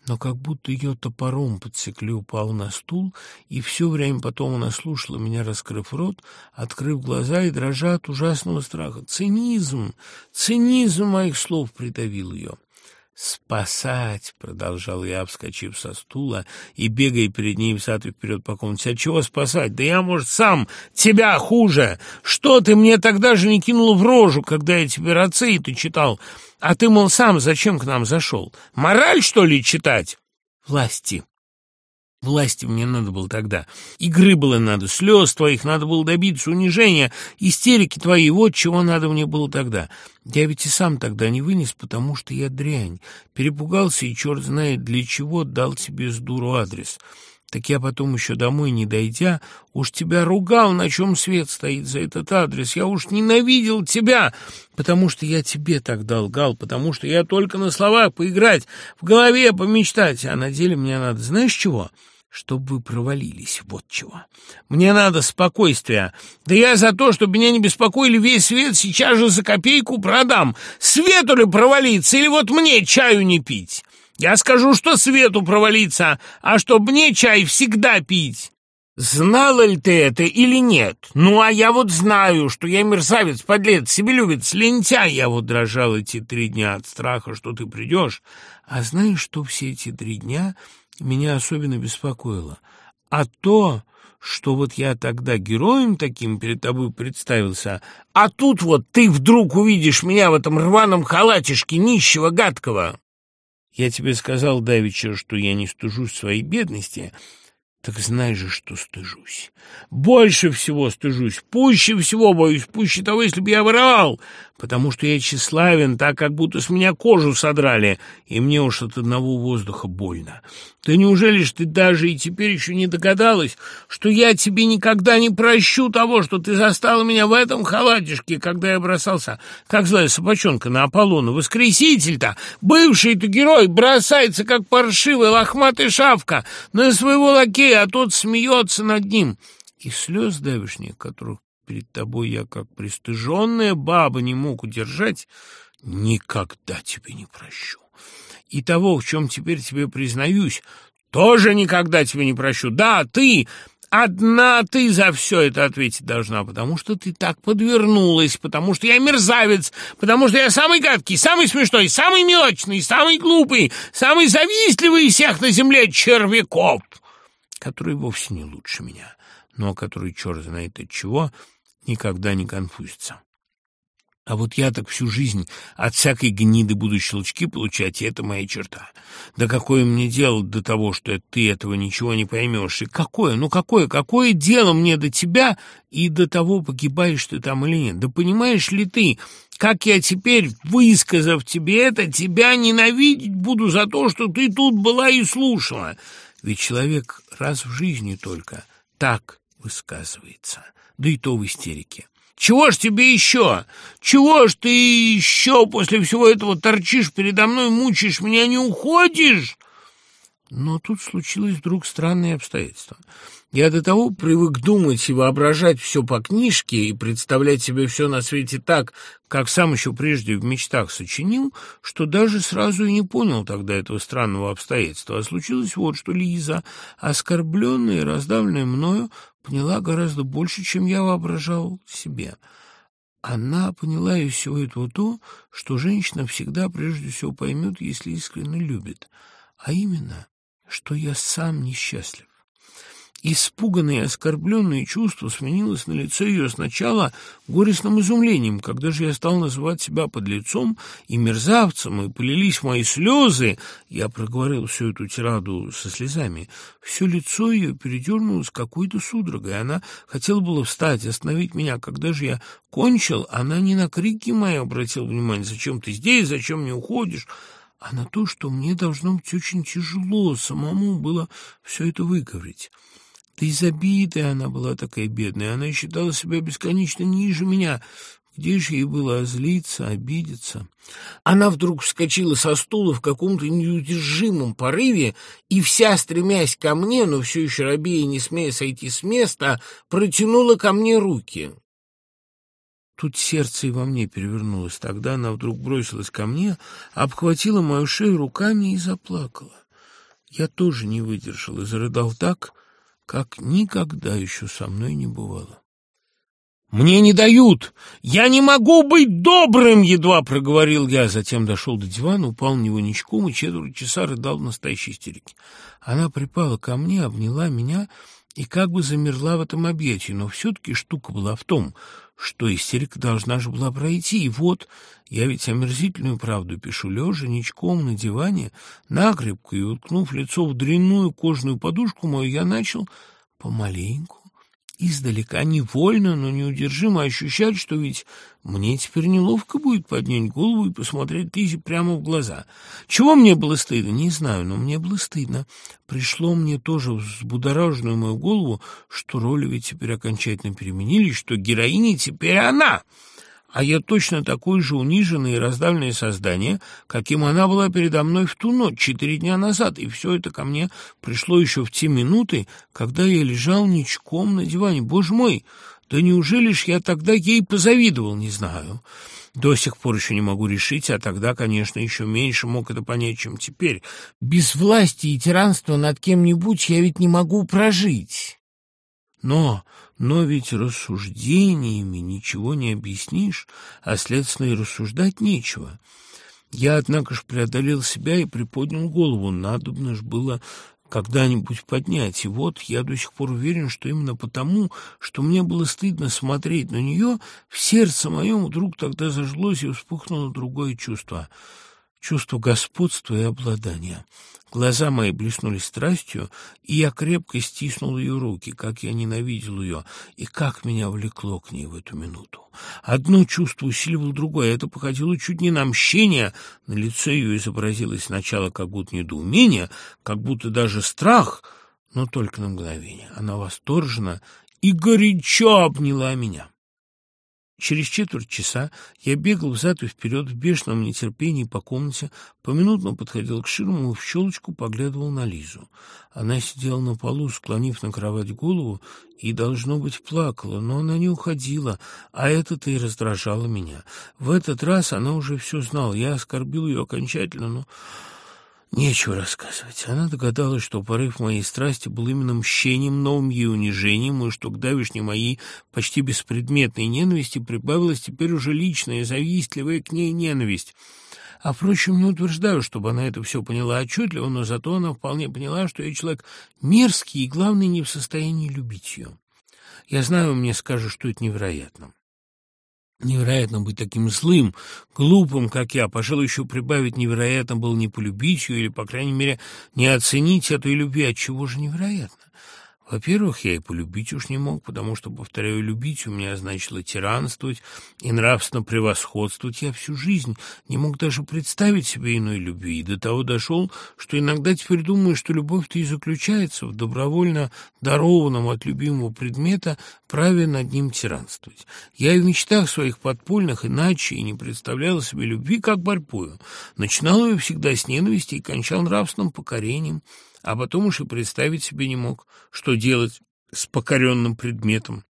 но как будто ее топором подсекли, упал на стул, и все время потом она слушала меня, раскрыв рот, открыв глаза и дрожа от ужасного страха. Цинизм, цинизм моих слов придавил ее. «Спасать!» — продолжал я, вскочив со стула и бегая перед ней взад и вперед по комнате. «От чего спасать? Да я, может, сам тебя хуже! Что ты мне тогда же не кинул в рожу, когда я тебе рацеи-то читал? А ты, мол, сам зачем к нам зашел? Мораль, что ли, читать?» «Власти!» Власти мне надо было тогда. Игры было надо, слез твоих надо было добиться, унижения, истерики твои. Вот чего надо мне было тогда. Я ведь и сам тогда не вынес, потому что я дрянь. Перепугался и черт знает для чего дал тебе с дуру адрес. Так я потом еще домой не дойдя, уж тебя ругал, на чем свет стоит за этот адрес. Я уж ненавидел тебя, потому что я тебе тогда лгал, потому что я только на словах поиграть, в голове помечтать, а на деле мне надо, знаешь чего?» чтобы вы провалились, вот чего. Мне надо спокойствия. Да я за то, чтобы меня не беспокоили весь свет, сейчас же за копейку продам. Свету ли провалиться, или вот мне чаю не пить? Я скажу, что свету провалиться, а чтоб мне чай всегда пить. Знала ли ты это или нет? Ну, а я вот знаю, что я мерзавец, подлец, себелюбец, лентяй. Я вот дрожал эти три дня от страха, что ты придешь. А знаешь, что все эти три дня меня особенно беспокоило? А то, что вот я тогда героем таким перед тобой представился, а тут вот ты вдруг увидишь меня в этом рваном халатишке нищего гадкого. Я тебе сказал давеча, что я не стыжусь своей бедности, так знай же, что стыжусь. Больше всего стыжусь, пуще всего боюсь, пуще того, если бы я воровал, потому что я тщеславен, так как будто с меня кожу содрали, и мне уж от одного воздуха больно. Да неужели ж ты даже и теперь еще не догадалась, что я тебе никогда не прощу того, что ты застала меня в этом халатишке, когда я бросался, как злая собачонка на Аполлона? Воскреситель-то, бывший-то герой, бросается, как паршивая лохматая шавка, на своего лакея, а тот смеется над ним. И слез давишних, которых перед тобой я, как пристыженная баба, не мог удержать, никогда тебе не прощу. И того, в чем теперь тебе признаюсь, тоже никогда тебе не прощу. Да, ты, одна ты за все это ответить должна, потому что ты так подвернулась, потому что я мерзавец, потому что я самый гадкий, самый смешной, самый мелочный, самый глупый, самый завистливый из всех на земле червяков, который вовсе не лучше меня, но который, черт знает от чего, никогда не конфузится. А вот я так всю жизнь от всякой гниды буду щелчки получать, и это моя черта. Да какое мне дело до того, что ты этого ничего не поймешь? И какое, ну какое, какое дело мне до тебя и до того, погибаешь ты там или нет? Да понимаешь ли ты, как я теперь, высказав тебе это, тебя ненавидеть буду за то, что ты тут была и слушала? Ведь человек раз в жизни только так высказывается» да и то в истерике. Чего ж тебе еще? Чего ж ты еще после всего этого торчишь передо мной, мучаешь меня, не уходишь?» Но тут случилось вдруг странное обстоятельство. Я до того привык думать и воображать все по книжке и представлять себе все на свете так, как сам еще прежде в мечтах сочинил, что даже сразу и не понял тогда этого странного обстоятельства. А случилось вот, что Лиза, оскорбленная и раздавленная мною, поняла гораздо больше, чем я воображал себе. Она поняла из всего этого то, что женщина всегда прежде всего поймет, если искренне любит, а именно, что я сам несчастлив. Испуганное и оскорбленное чувство сменилось на лице ее сначала горестным изумлением, когда же я стал называть себя подлецом и мерзавцем, и полились мои слезы, я проговорил всю эту тираду со слезами, все лицо ее передернулось какой-то судорогой, она хотела было встать, остановить меня, когда же я кончил, она не на крики мои обратила внимание, зачем ты здесь, зачем не уходишь, а на то, что мне должно быть очень тяжело самому было все это выговорить. Да и забитая она была такая бедная, она считала себя бесконечно ниже меня. Где же ей было озлиться, обидеться? Она вдруг вскочила со стула в каком-то неудержимом порыве и, вся стремясь ко мне, но все еще робея, не смея сойти с места, протянула ко мне руки. Тут сердце и во мне перевернулось. Тогда она вдруг бросилась ко мне, обхватила мою шею руками и заплакала. Я тоже не выдержал и зарыдал так, как никогда еще со мной не бывало. «Мне не дают! Я не могу быть добрым!» — едва проговорил я. Затем дошел до дивана, упал на него ничком и четверть часа рыдал в настоящей истерике. Она припала ко мне, обняла меня и как бы замерла в этом объятии, но все-таки штука была в том, что истерика должна же была пройти. И вот, я ведь омерзительную правду пишу, лежа ничком на диване, накрепко и уткнув лицо в дрянную кожаную подушку мою, я начал помаленьку, издалека невольно, но неудержимо ощущать, что ведь мне теперь неловко будет поднять голову и посмотреть Лизе прямо в глаза. Чего мне было стыдно, не знаю, но мне было стыдно. Пришло мне тоже взбудораженную мою голову, что роли ведь теперь окончательно переменились, что героиня теперь она — а я точно такое же униженное и раздавленное создание, каким она была передо мной в ту ночь, четыре дня назад, и все это ко мне пришло еще в те минуты, когда я лежал ничком на диване. Боже мой, да неужели ж я тогда ей позавидовал, не знаю. До сих пор еще не могу решить, а тогда, конечно, еще меньше мог это понять, чем теперь. Без власти и тиранства над кем-нибудь я ведь не могу прожить. Но но ведь рассуждениями ничего не объяснишь, а, следственно, и рассуждать нечего. Я, однако ж, преодолел себя и приподнял голову. Надобно ж было когда-нибудь поднять. И вот я до сих пор уверен, что именно потому, что мне было стыдно смотреть на нее, в сердце моем вдруг тогда зажглось и вспухнуло другое чувство — чувство господства и обладания. Глаза мои блеснули страстью, и я крепко стиснул ее руки, как я ненавидел ее, и как меня влекло к ней в эту минуту. Одно чувство усиливало другое, это походило чуть не на мщение, на лице ее изобразилось сначала как будто недоумение, как будто даже страх, но только на мгновение. Она восторженно и горячо обняла меня. Через четверть часа я бегал взад и вперед в бешеном нетерпении по комнате, поминутно подходил к ширму и в щелочку поглядывал на Лизу. Она сидела на полу, склонив на кровать голову, и, должно быть, плакала, но она не уходила, а это-то и раздражало меня. В этот раз она уже все знала, я оскорбил ее окончательно, но... Нечего рассказывать. Она догадалась, что порыв моей страсти был именно мщением, новым ей унижением, и что к давешней моей почти беспредметной ненависти прибавилась теперь уже личная, завистливая к ней ненависть. А, впрочем, не утверждаю, чтобы она это все поняла отчетливо, но зато она вполне поняла, что я человек мерзкий и, главное, не в состоянии любить ее. Я знаю, мне скажут, что это невероятно. Невероятно быть таким злым, глупым, как я. Пожалуй, еще прибавить невероятно было не полюбить ее или, по крайней мере, не оценить этой любви. Отчего же невероятно? Во-первых, я и полюбить уж не мог, потому что, повторяю, любить у меня значило тиранствовать и нравственно превосходствовать. Я всю жизнь не мог даже представить себе иной любви, и до того дошел, что иногда теперь думаю, что любовь-то и заключается в добровольно дарованном от любимого предмета праве над ним тиранствовать. Я и в мечтах своих подпольных иначе и не представлял себе любви как борьбою. Начинал ее всегда с ненависти и кончал нравственным покорением – а потом уж и представить себе не мог, что делать с покоренным предметом.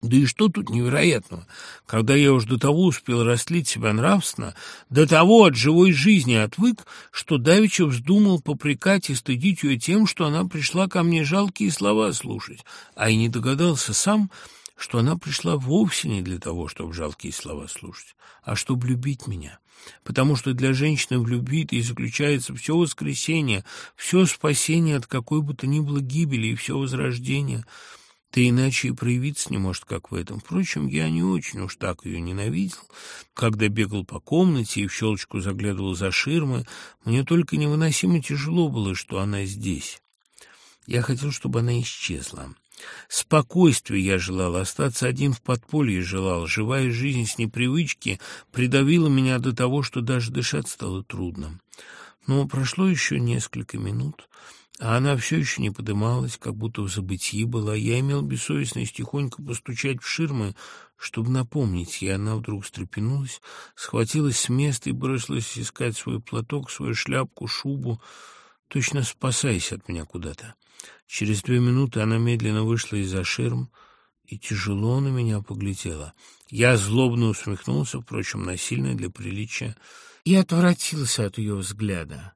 Да и что тут невероятного, когда я уж до того успел растлить себя нравственно, до того от живой жизни отвык, что давеча вздумал попрекать и стыдить ее тем, что она пришла ко мне жалкие слова слушать, а и не догадался сам, что она пришла вовсе не для того, чтобы жалкие слова слушать, а чтобы любить меня потому что для женщины в любви-то и заключается все воскресение, все спасение от какой бы то ни было гибели и все возрождение. Ты иначе и проявиться не может, как в этом. Впрочем, я не очень уж так ее ненавидел. Когда бегал по комнате и в щелочку заглядывал за ширмы, мне только невыносимо тяжело было, что она здесь. Я хотел, чтобы она исчезла. Спокойствия я желал, остаться один в подполье желал. Живая жизнь с непривычки придавила меня до того, что даже дышать стало трудно. Но прошло еще несколько минут, а она все еще не подымалась, как будто в забытии была. Я имел бессовестность тихонько постучать в ширмы, чтобы напомнить ей. Она вдруг встрепенулась, схватилась с места и бросилась искать свой платок, свою шляпку, шубу, точно спасаясь от меня куда-то. Через две минуты она медленно вышла из-за ширм и тяжело на меня поглядела. Я злобно усмехнулся, впрочем, насильно для приличия, и отвратился от ее взгляда.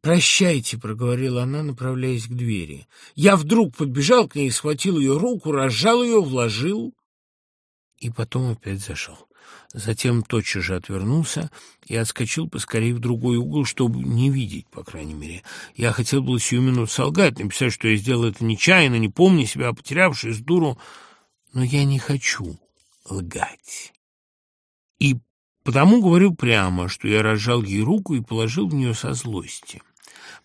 «Прощайте», — проговорила она, направляясь к двери. Я вдруг подбежал к ней, схватил ее руку, разжал ее, вложил и потом опять зашел. Затем тотчас же отвернулся и отскочил поскорее в другой угол, чтобы не видеть, по крайней мере. Я хотел было сию минут солгать, написать, что я сделал это нечаянно, не помня себя, потерявшись дуру, но я не хочу лгать. И потому говорю прямо, что я разжал ей руку и положил в нее со злости.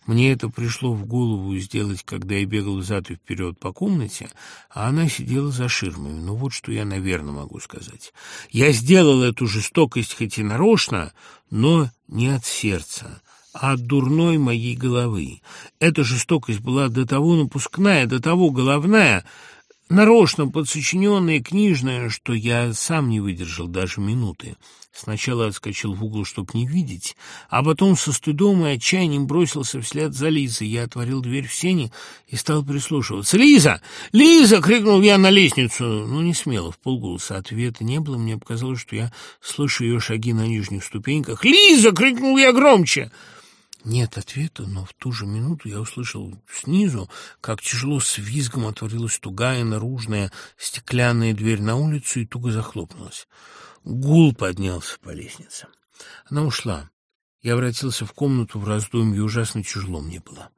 Мне это пришло в голову сделать, когда я бегал взад и вперед по комнате, а она сидела за ширмами. Ну вот что я, наверное, могу сказать. Я сделал эту жестокость хоть и нарочно, но не от сердца а от дурной моей головы. Эта жестокость была до того напускная, до того головная, нарочно подсочиненная книжная, что я сам не выдержал даже минуты. Сначала отскочил в угол, чтоб не видеть, а потом со стыдом и отчаянием бросился вслед за Лизой. Я отворил дверь в сене и стал прислушиваться. «Лиза! Лиза!» — крикнул я на лестницу. Ну, не смело, в полголоса. Ответа не было. Мне показалось, что я слышу ее шаги на нижних ступеньках. «Лиза!» — крикнул я громче. Нет ответа, но в ту же минуту я услышал снизу, как тяжело с визгом отворилась тугая наружная стеклянная дверь на улицу и туго захлопнулась. Гул поднялся по лестнице. Она ушла. Я вратился в комнату в раздумье, ужасно тяжело мне было.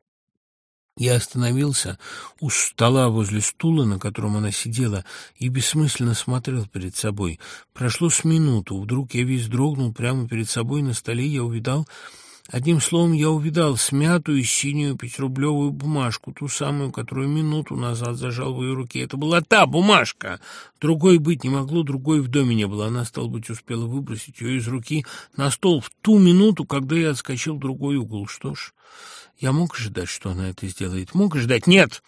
Я остановился у стола возле стула, на котором она сидела, и бессмысленно смотрел перед собой. Прошло с минуту, вдруг я весь дрогнул, прямо перед собой на столе я увидал Одним словом, я увидал смятую синюю пятирублевую бумажку, ту самую, которую минуту назад зажал в ее руке. Это была та бумажка. Другой быть не могло, другой в доме не было. Она, стал быть, успела выбросить ее из руки на стол в ту минуту, когда я отскочил в другой угол. Что ж... Я мог ожидать, что она это сделает? Мог ожидать? Нет!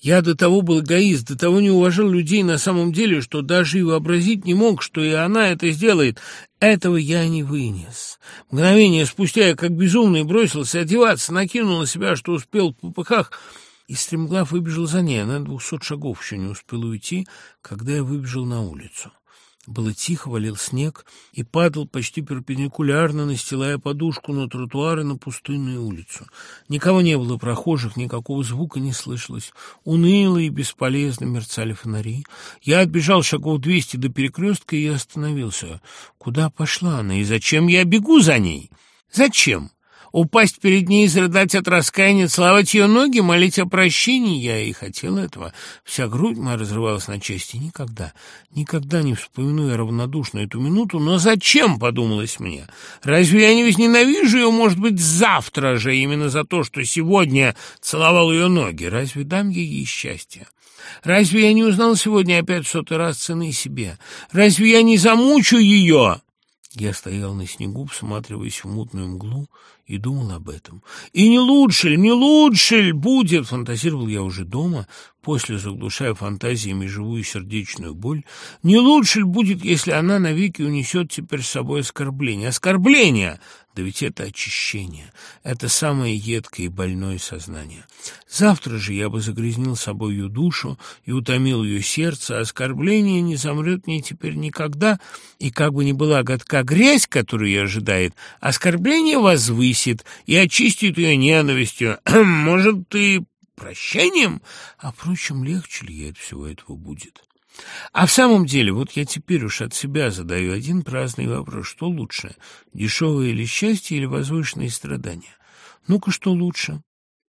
Я до того был эгоист, до того не уважал людей на самом деле, что даже и вообразить не мог, что и она это сделает. Этого я не вынес. Мгновение спустя я, как безумный, бросился одеваться, накинул на себя, что успел в попыхах, и стремглав выбежал за ней. Она двухсот шагов еще не успела уйти, когда я выбежал на улицу. Было тихо, валил снег и падал почти перпендикулярно, настилая подушку на тротуар и на пустынную улицу. Никого не было прохожих, никакого звука не слышалось. Уныло и бесполезно мерцали фонари. Я отбежал шагов двести до перекрестка и остановился. Куда пошла она и зачем я бегу за ней? Зачем? Упасть перед ней, изрыдать от раскаяния, целовать ее ноги, молить о прощении. Я и хотел этого. Вся грудь моя разрывалась на части. Никогда, никогда не вспомину я равнодушно эту минуту. Но зачем, подумалось мне? Разве я не возненавижу ее, может быть, завтра же, именно за то, что сегодня целовал ее ноги? Разве дам ей счастье? Разве я не узнал сегодня опять в сотый раз цены себе? Разве я не замучу ее?» Я стоял на снегу, всматриваясь в мутную мглу, и думал об этом. «И не лучше ли, не лучше ли будет?» Фантазировал я уже дома, после заглушая фантазиями живую сердечную боль. «Не лучше ли будет, если она навеки унесет теперь с собой оскорбление?» «Оскорбление!» Да ведь это очищение, это самое едкое и больное сознание. Завтра же я бы загрязнил собой ее душу и утомил ее сердце, оскорбление не замрет мне теперь никогда, и как бы ни была гадка грязь, которую ее ожидает, оскорбление возвысит и очистит ее ненавистью, [clears throat] может, и прощением, а, впрочем, легче ли ей от всего этого будет?» А в самом деле, вот я теперь уж от себя задаю один праздный вопрос. Что лучше, дешевое или счастье, или возвышенные страдания? Ну-ка, что лучше?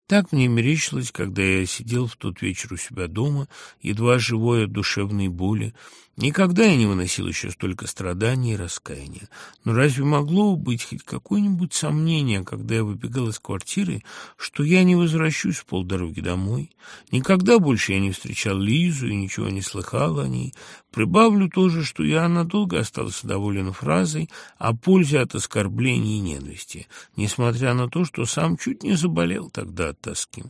Так мне мерещилось, когда я сидел в тот вечер у себя дома, едва живой от душевной боли. Никогда я не выносил еще столько страданий и раскаяния. Но разве могло быть хоть какое-нибудь сомнение, когда я выбегал из квартиры, что я не возвращусь в полдороги домой? Никогда больше я не встречал Лизу и ничего не слыхал о ней. Прибавлю тоже, что я надолго остался доволен фразой о пользе от оскорблений и ненависти, несмотря на то, что сам чуть не заболел тогда от тоски.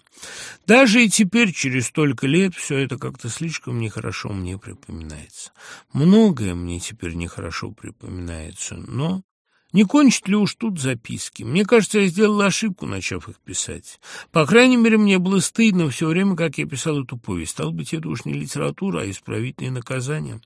Даже и теперь, через столько лет, все это как-то слишком нехорошо мне припоминается. Многое мне теперь нехорошо припоминается, но не кончит ли уж тут записки? Мне кажется, я сделала ошибку, начав их писать. По крайней мере, мне было стыдно все время, как я писал эту повесть. Стал быть, это уж не литература, а исправительное наказание.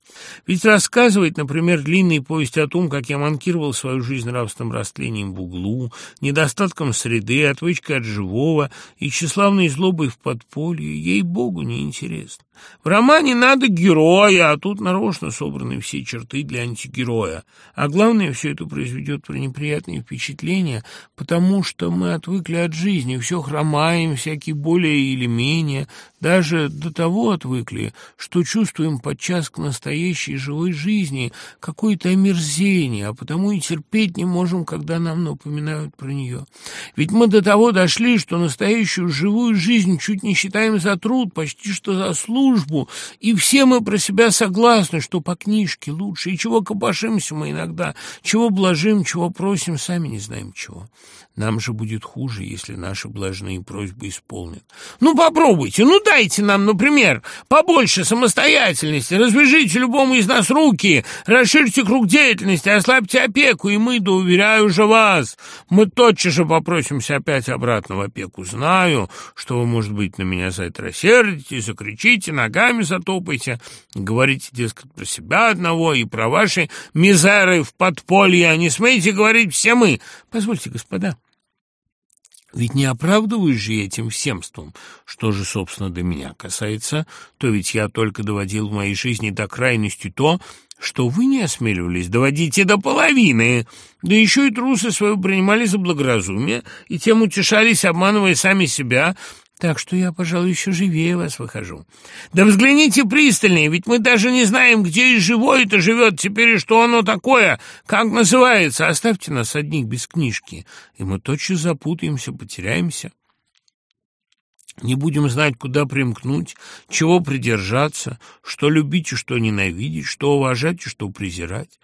Ведь рассказывать, например, длинные повести о том, как я манкировал свою жизнь нравственным растлением в углу, недостатком среды, отвычкой от живого и тщеславной злобой в подполье, ей-богу, неинтересно. В романе надо героя, а тут нарочно собраны все черты для антигероя. А главное, все это произведет неприятные впечатления, потому что мы отвыкли от жизни, все хромаем, всякие более или менее, даже до того отвыкли, что чувствуем подчас к настоящей живой жизни какое-то омерзение, а потому и терпеть не можем, когда нам напоминают про нее. Ведь мы до того дошли, что настоящую живую жизнь чуть не считаем за труд, почти что за службу, и все мы про себя согласны, что по книжке лучше, и чего копошимся мы иногда, чего блажим, чего просим, сами не знаем чего. Нам же будет хуже, если наши блажные просьбы исполнят. Ну, попробуйте, ну, дайте нам, например, побольше самостоятельности, развяжите любому из нас руки, расширьте круг деятельности, ослабьте опеку, и мы, да уверяю же вас, мы тотчас же попросимся опять обратно в опеку. Знаю, что вы, может быть, на меня за это рассердитесь, закричите, ногами затопайте, говорите, дескать, про себя одного и про ваши мизеры в подполье, не смейте говорить все мы. Позвольте, господа, ведь не оправдываюсь же этим всемством. Что же, собственно, до меня касается, то ведь я только доводил в моей жизни до крайности то, что вы не осмеливались доводить и до половины, да еще и трусы свою принимали за благоразумие, и тем утешались, обманывая сами себя, так что я, пожалуй, еще живее вас выхожу. Да взгляните пристальнее, ведь мы даже не знаем, где и живое-то живет теперь, и что оно такое, как называется. Оставьте нас одних без книжки, и мы тотчас запутаемся, потеряемся. Не будем знать, куда примкнуть, чего придержаться, что любить и что ненавидеть, что уважать и что презирать.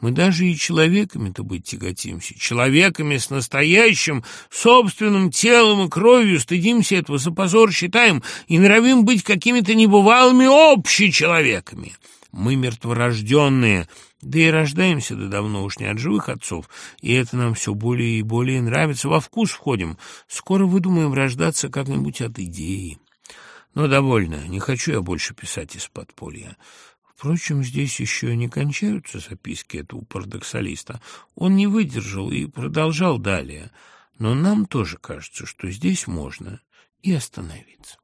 Мы даже и человеками-то быть тяготимся, человеками с настоящим собственным телом и кровью стыдимся этого за позор считаем и норовим быть какими-то небывалыми общечеловеками. Мы мертворожденные, да и рождаемся да давно уж не от живых отцов, и это нам все более и более нравится, во вкус входим. Скоро выдумаем рождаться как-нибудь от идеи. Но довольно, не хочу я больше писать из подполья. Впрочем, здесь еще не кончаются записки этого парадоксалиста. Он не выдержал и продолжал далее. Но нам тоже кажется, что здесь можно и остановиться.